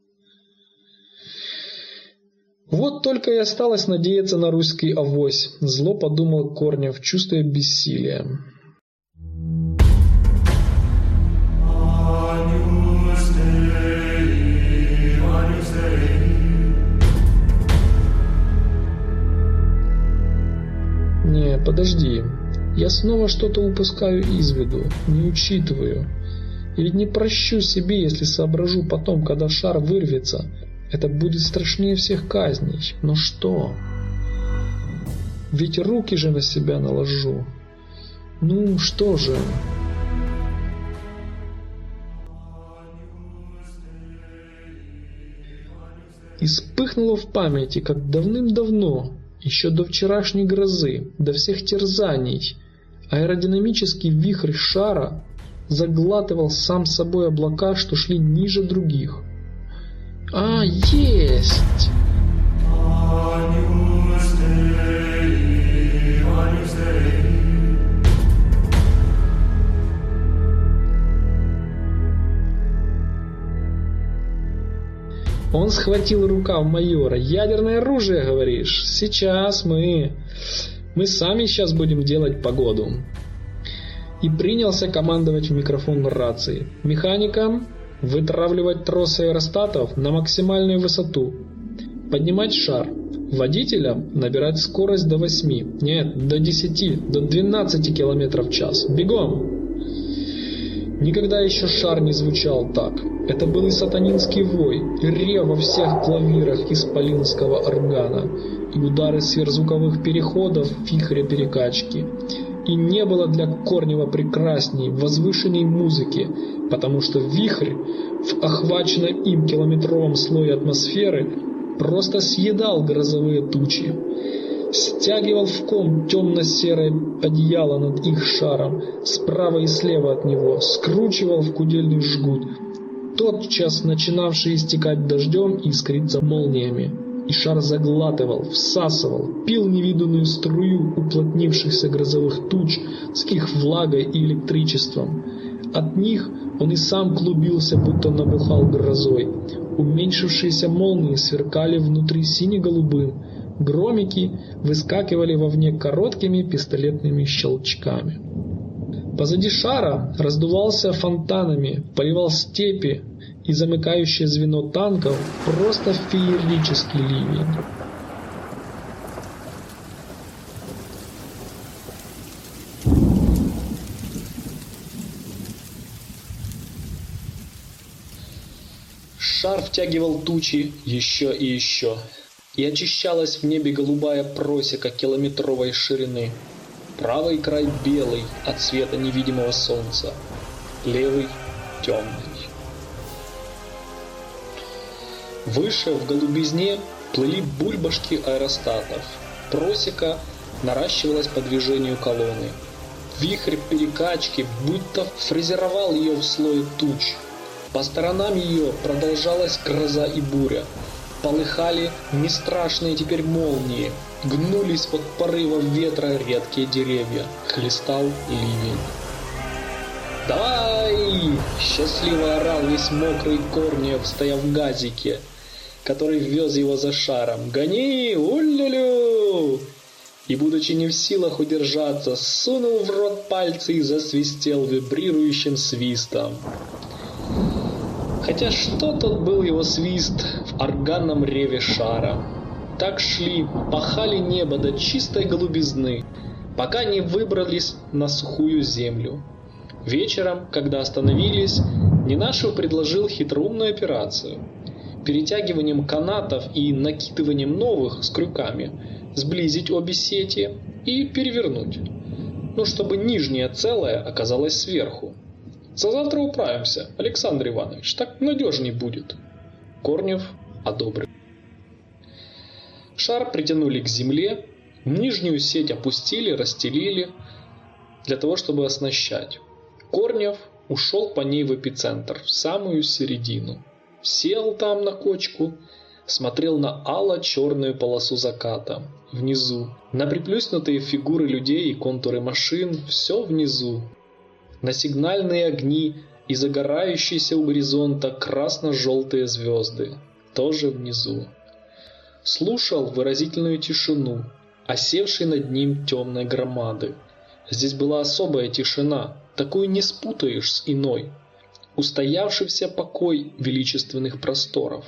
Вот только и осталось надеяться на русский авось, зло подумал Корнев, чувствуя бессилие. Не, подожди. Я снова что-то упускаю из виду, не учитываю. И ведь не прощу себе, если соображу потом, когда шар вырвется. Это будет страшнее всех казней. Но что? Ведь руки же на себя наложу. Ну, что же? И вспыхнуло в памяти, как давным-давно, еще до вчерашней грозы, до всех терзаний, аэродинамический вихрь шара заглатывал сам собой облака, что шли ниже других. А, есть! Он схватил рукав майора. «Ядерное оружие, говоришь? Сейчас мы... Мы сами сейчас будем делать погоду и принялся командовать в микрофон рации. Механикам вытравливать тросы аэростатов на максимальную высоту, поднимать шар, Водителям набирать скорость до 8, нет, до 10, до 12 км в час. Бегом! Никогда еще шар не звучал так. Это был и сатанинский вой, и рев во всех клавирах исполинского органа, и удары сверхзвуковых переходов вихря перекачки. И не было для Корнева прекрасней, возвышенней музыки, потому что вихрь в охваченном им километровом слое атмосферы просто съедал грозовые тучи, стягивал в ком темно-серое одеяло над их шаром, справа и слева от него, скручивал в кудельный жгут, тотчас начинавший истекать дождем и искриться молниями. И шар заглатывал, всасывал, пил невиданную струю уплотнившихся грозовых туч с их влагой и электричеством. От них он и сам клубился, будто набухал грозой. Уменьшившиеся молнии сверкали внутри сине-голубым, громики выскакивали вовне короткими пистолетными щелчками. Позади шара раздувался фонтанами, поливал степи, и замыкающее звено танков просто феерический ливень. Шар втягивал тучи еще и еще, и очищалась в небе голубая просека километровой ширины. Правый край белый от света невидимого солнца, левый темный. Выше, в голубизне, плыли бульбашки аэростатов. Просека наращивалась по движению колонны. Вихрь перекачки будто фрезеровал ее в слой туч. По сторонам ее продолжалась гроза и буря. Полыхали нестрашные теперь молнии, гнулись под порывом ветра редкие деревья, хлестал ливень. «Давай!» – счастливо орал весь мокрый Корнев, стоя в газике, который вез его за шаром. «Гони! Улюлю!» И, будучи не в силах удержаться, сунул в рот пальцы и засвистел вибрирующим свистом. Хотя что тот был его свист в органном реве шара. Так шли, пахали небо до чистой голубизны, пока не выбрались на сухую землю. Вечером, когда остановились, Нинашев предложил хитроумную операцию. Перетягиванием канатов и накидыванием новых с крюками сблизить обе сети и перевернуть. Ну, чтобы нижнее целое оказалось сверху. За завтра управимся, Александр Иванович, так надежней будет. Корнев одобрил. Шар притянули к земле, нижнюю сеть опустили, расстелили, для того, чтобы оснащать. Корнев ушел по ней в эпицентр, в самую середину. Сел там на кочку, смотрел на ало-черную полосу заката. Внизу. На приплюснутые фигуры людей и контуры машин. Все внизу на сигнальные огни и загорающиеся у горизонта красно-желтые звезды, тоже внизу. Слушал выразительную тишину, осевшей над ним темной громады. Здесь была особая тишина, такую не спутаешь с иной. Устоявшийся покой величественных просторов.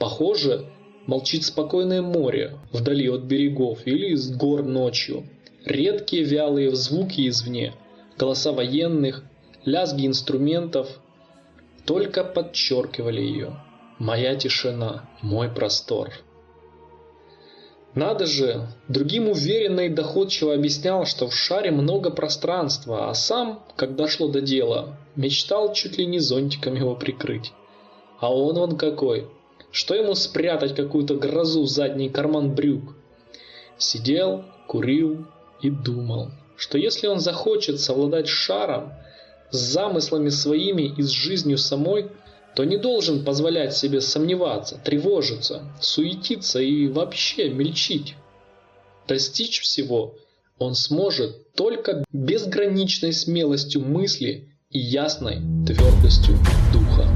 Похоже, молчит спокойное море вдали от берегов или с гор ночью. Редкие вялые звуки извне – голоса военных, лязги инструментов только подчеркивали ее. Моя тишина, мой простор. Надо же, другим уверенно и доходчиво объяснял, что в шаре много пространства, а сам, как дошло до дела, мечтал чуть ли не зонтиком его прикрыть. А он он какой! Что ему спрятать какую-то грозу в задний карман брюк? Сидел, курил и думал что если он захочет совладать шаром, с замыслами своими и с жизнью самой, то не должен позволять себе сомневаться, тревожиться, суетиться и вообще мельчить. Достичь всего он сможет только безграничной смелостью мысли и ясной твердостью духа.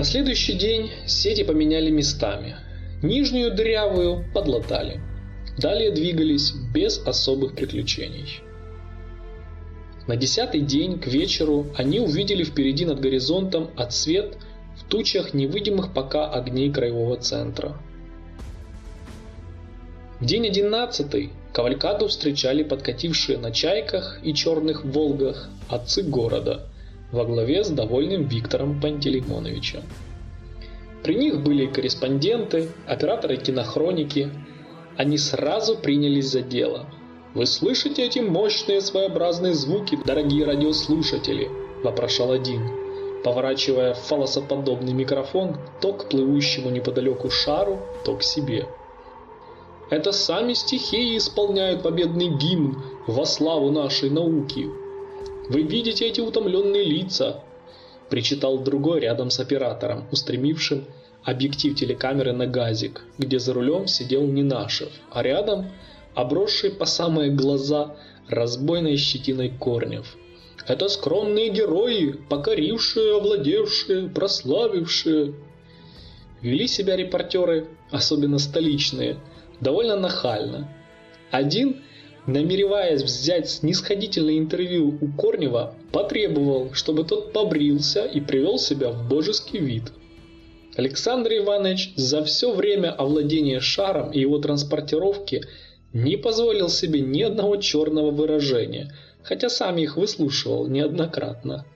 На следующий день сети поменяли местами. Нижнюю дырявую подлатали. Далее двигались без особых приключений. На десятый день к вечеру они увидели впереди над горизонтом отсвет в тучах невидимых пока огней краевого центра. В день одиннадцатый Кавалькаду встречали подкатившие на чайках и черных волгах отцы города во главе с довольным Виктором Пантелеймоновичем. При них были корреспонденты, операторы кинохроники. Они сразу принялись за дело. «Вы слышите эти мощные своеобразные звуки, дорогие радиослушатели?» – вопрошал один, поворачивая фалосоподобный микрофон то к плывущему неподалеку шару, то к себе. Это сами стихии исполняют победный гимн во славу нашей науки. Вы видите эти утомленные лица? Причитал другой рядом с оператором, устремившим объектив телекамеры на газик, где за рулем сидел Нинашев, а рядом обросший по самые глаза разбойной щетиной Корнев. Это скромные герои, покорившие, овладевшие, прославившие. Вели себя репортеры, особенно столичные – довольно нахально. Один, намереваясь взять снисходительное интервью у Корнева, потребовал, чтобы тот побрился и привел себя в божеский вид. Александр Иванович за все время овладения шаром и его транспортировки не позволил себе ни одного черного выражения, хотя сам их выслушивал неоднократно.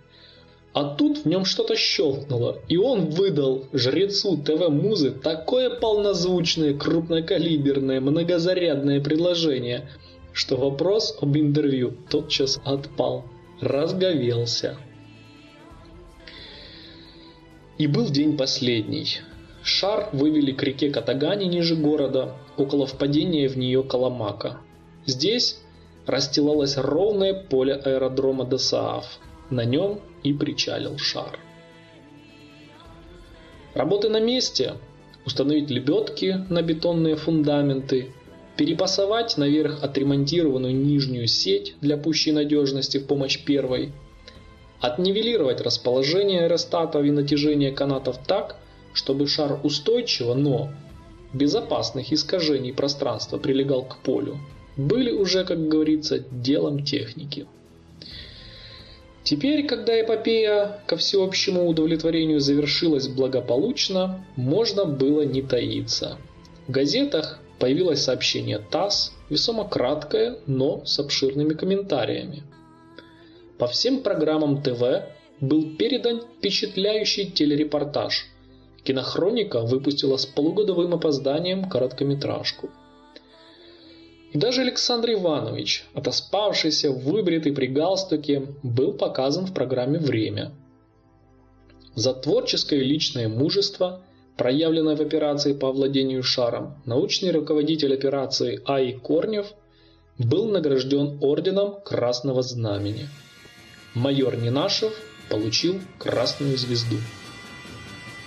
А тут в нем что-то щелкнуло, и он выдал жрецу ТВ-музы такое полнозвучное, крупнокалиберное, многозарядное предложение, что вопрос об интервью тотчас отпал, разговелся. И был день последний. Шар вывели к реке Катагани ниже города, около впадения в нее Каламака. Здесь расстилалось ровное поле аэродрома Досааф. На нем и причалил шар. Работы на месте – установить лебедки на бетонные фундаменты, перепасовать наверх отремонтированную нижнюю сеть для пущей надежности в помощь первой, отнивелировать расположение аэростатов и натяжение канатов так, чтобы шар устойчиво, но безопасных искажений пространства прилегал к полю, были уже, как говорится, делом техники. Теперь, когда эпопея ко всеобщему удовлетворению завершилась благополучно, можно было не таиться. В газетах появилось сообщение ТАСС, весомо краткое, но с обширными комментариями. По всем программам ТВ был передан впечатляющий телерепортаж. Кинохроника выпустила с полугодовым опозданием короткометражку – и даже Александр Иванович, отоспавшийся, выбритый при галстуке, был показан в программе «Время». За творческое и личное мужество, проявленное в операции по овладению шаром, научный руководитель операции А.И. Корнев был награжден орденом Красного Знамени. Майор Нинашев получил Красную Звезду.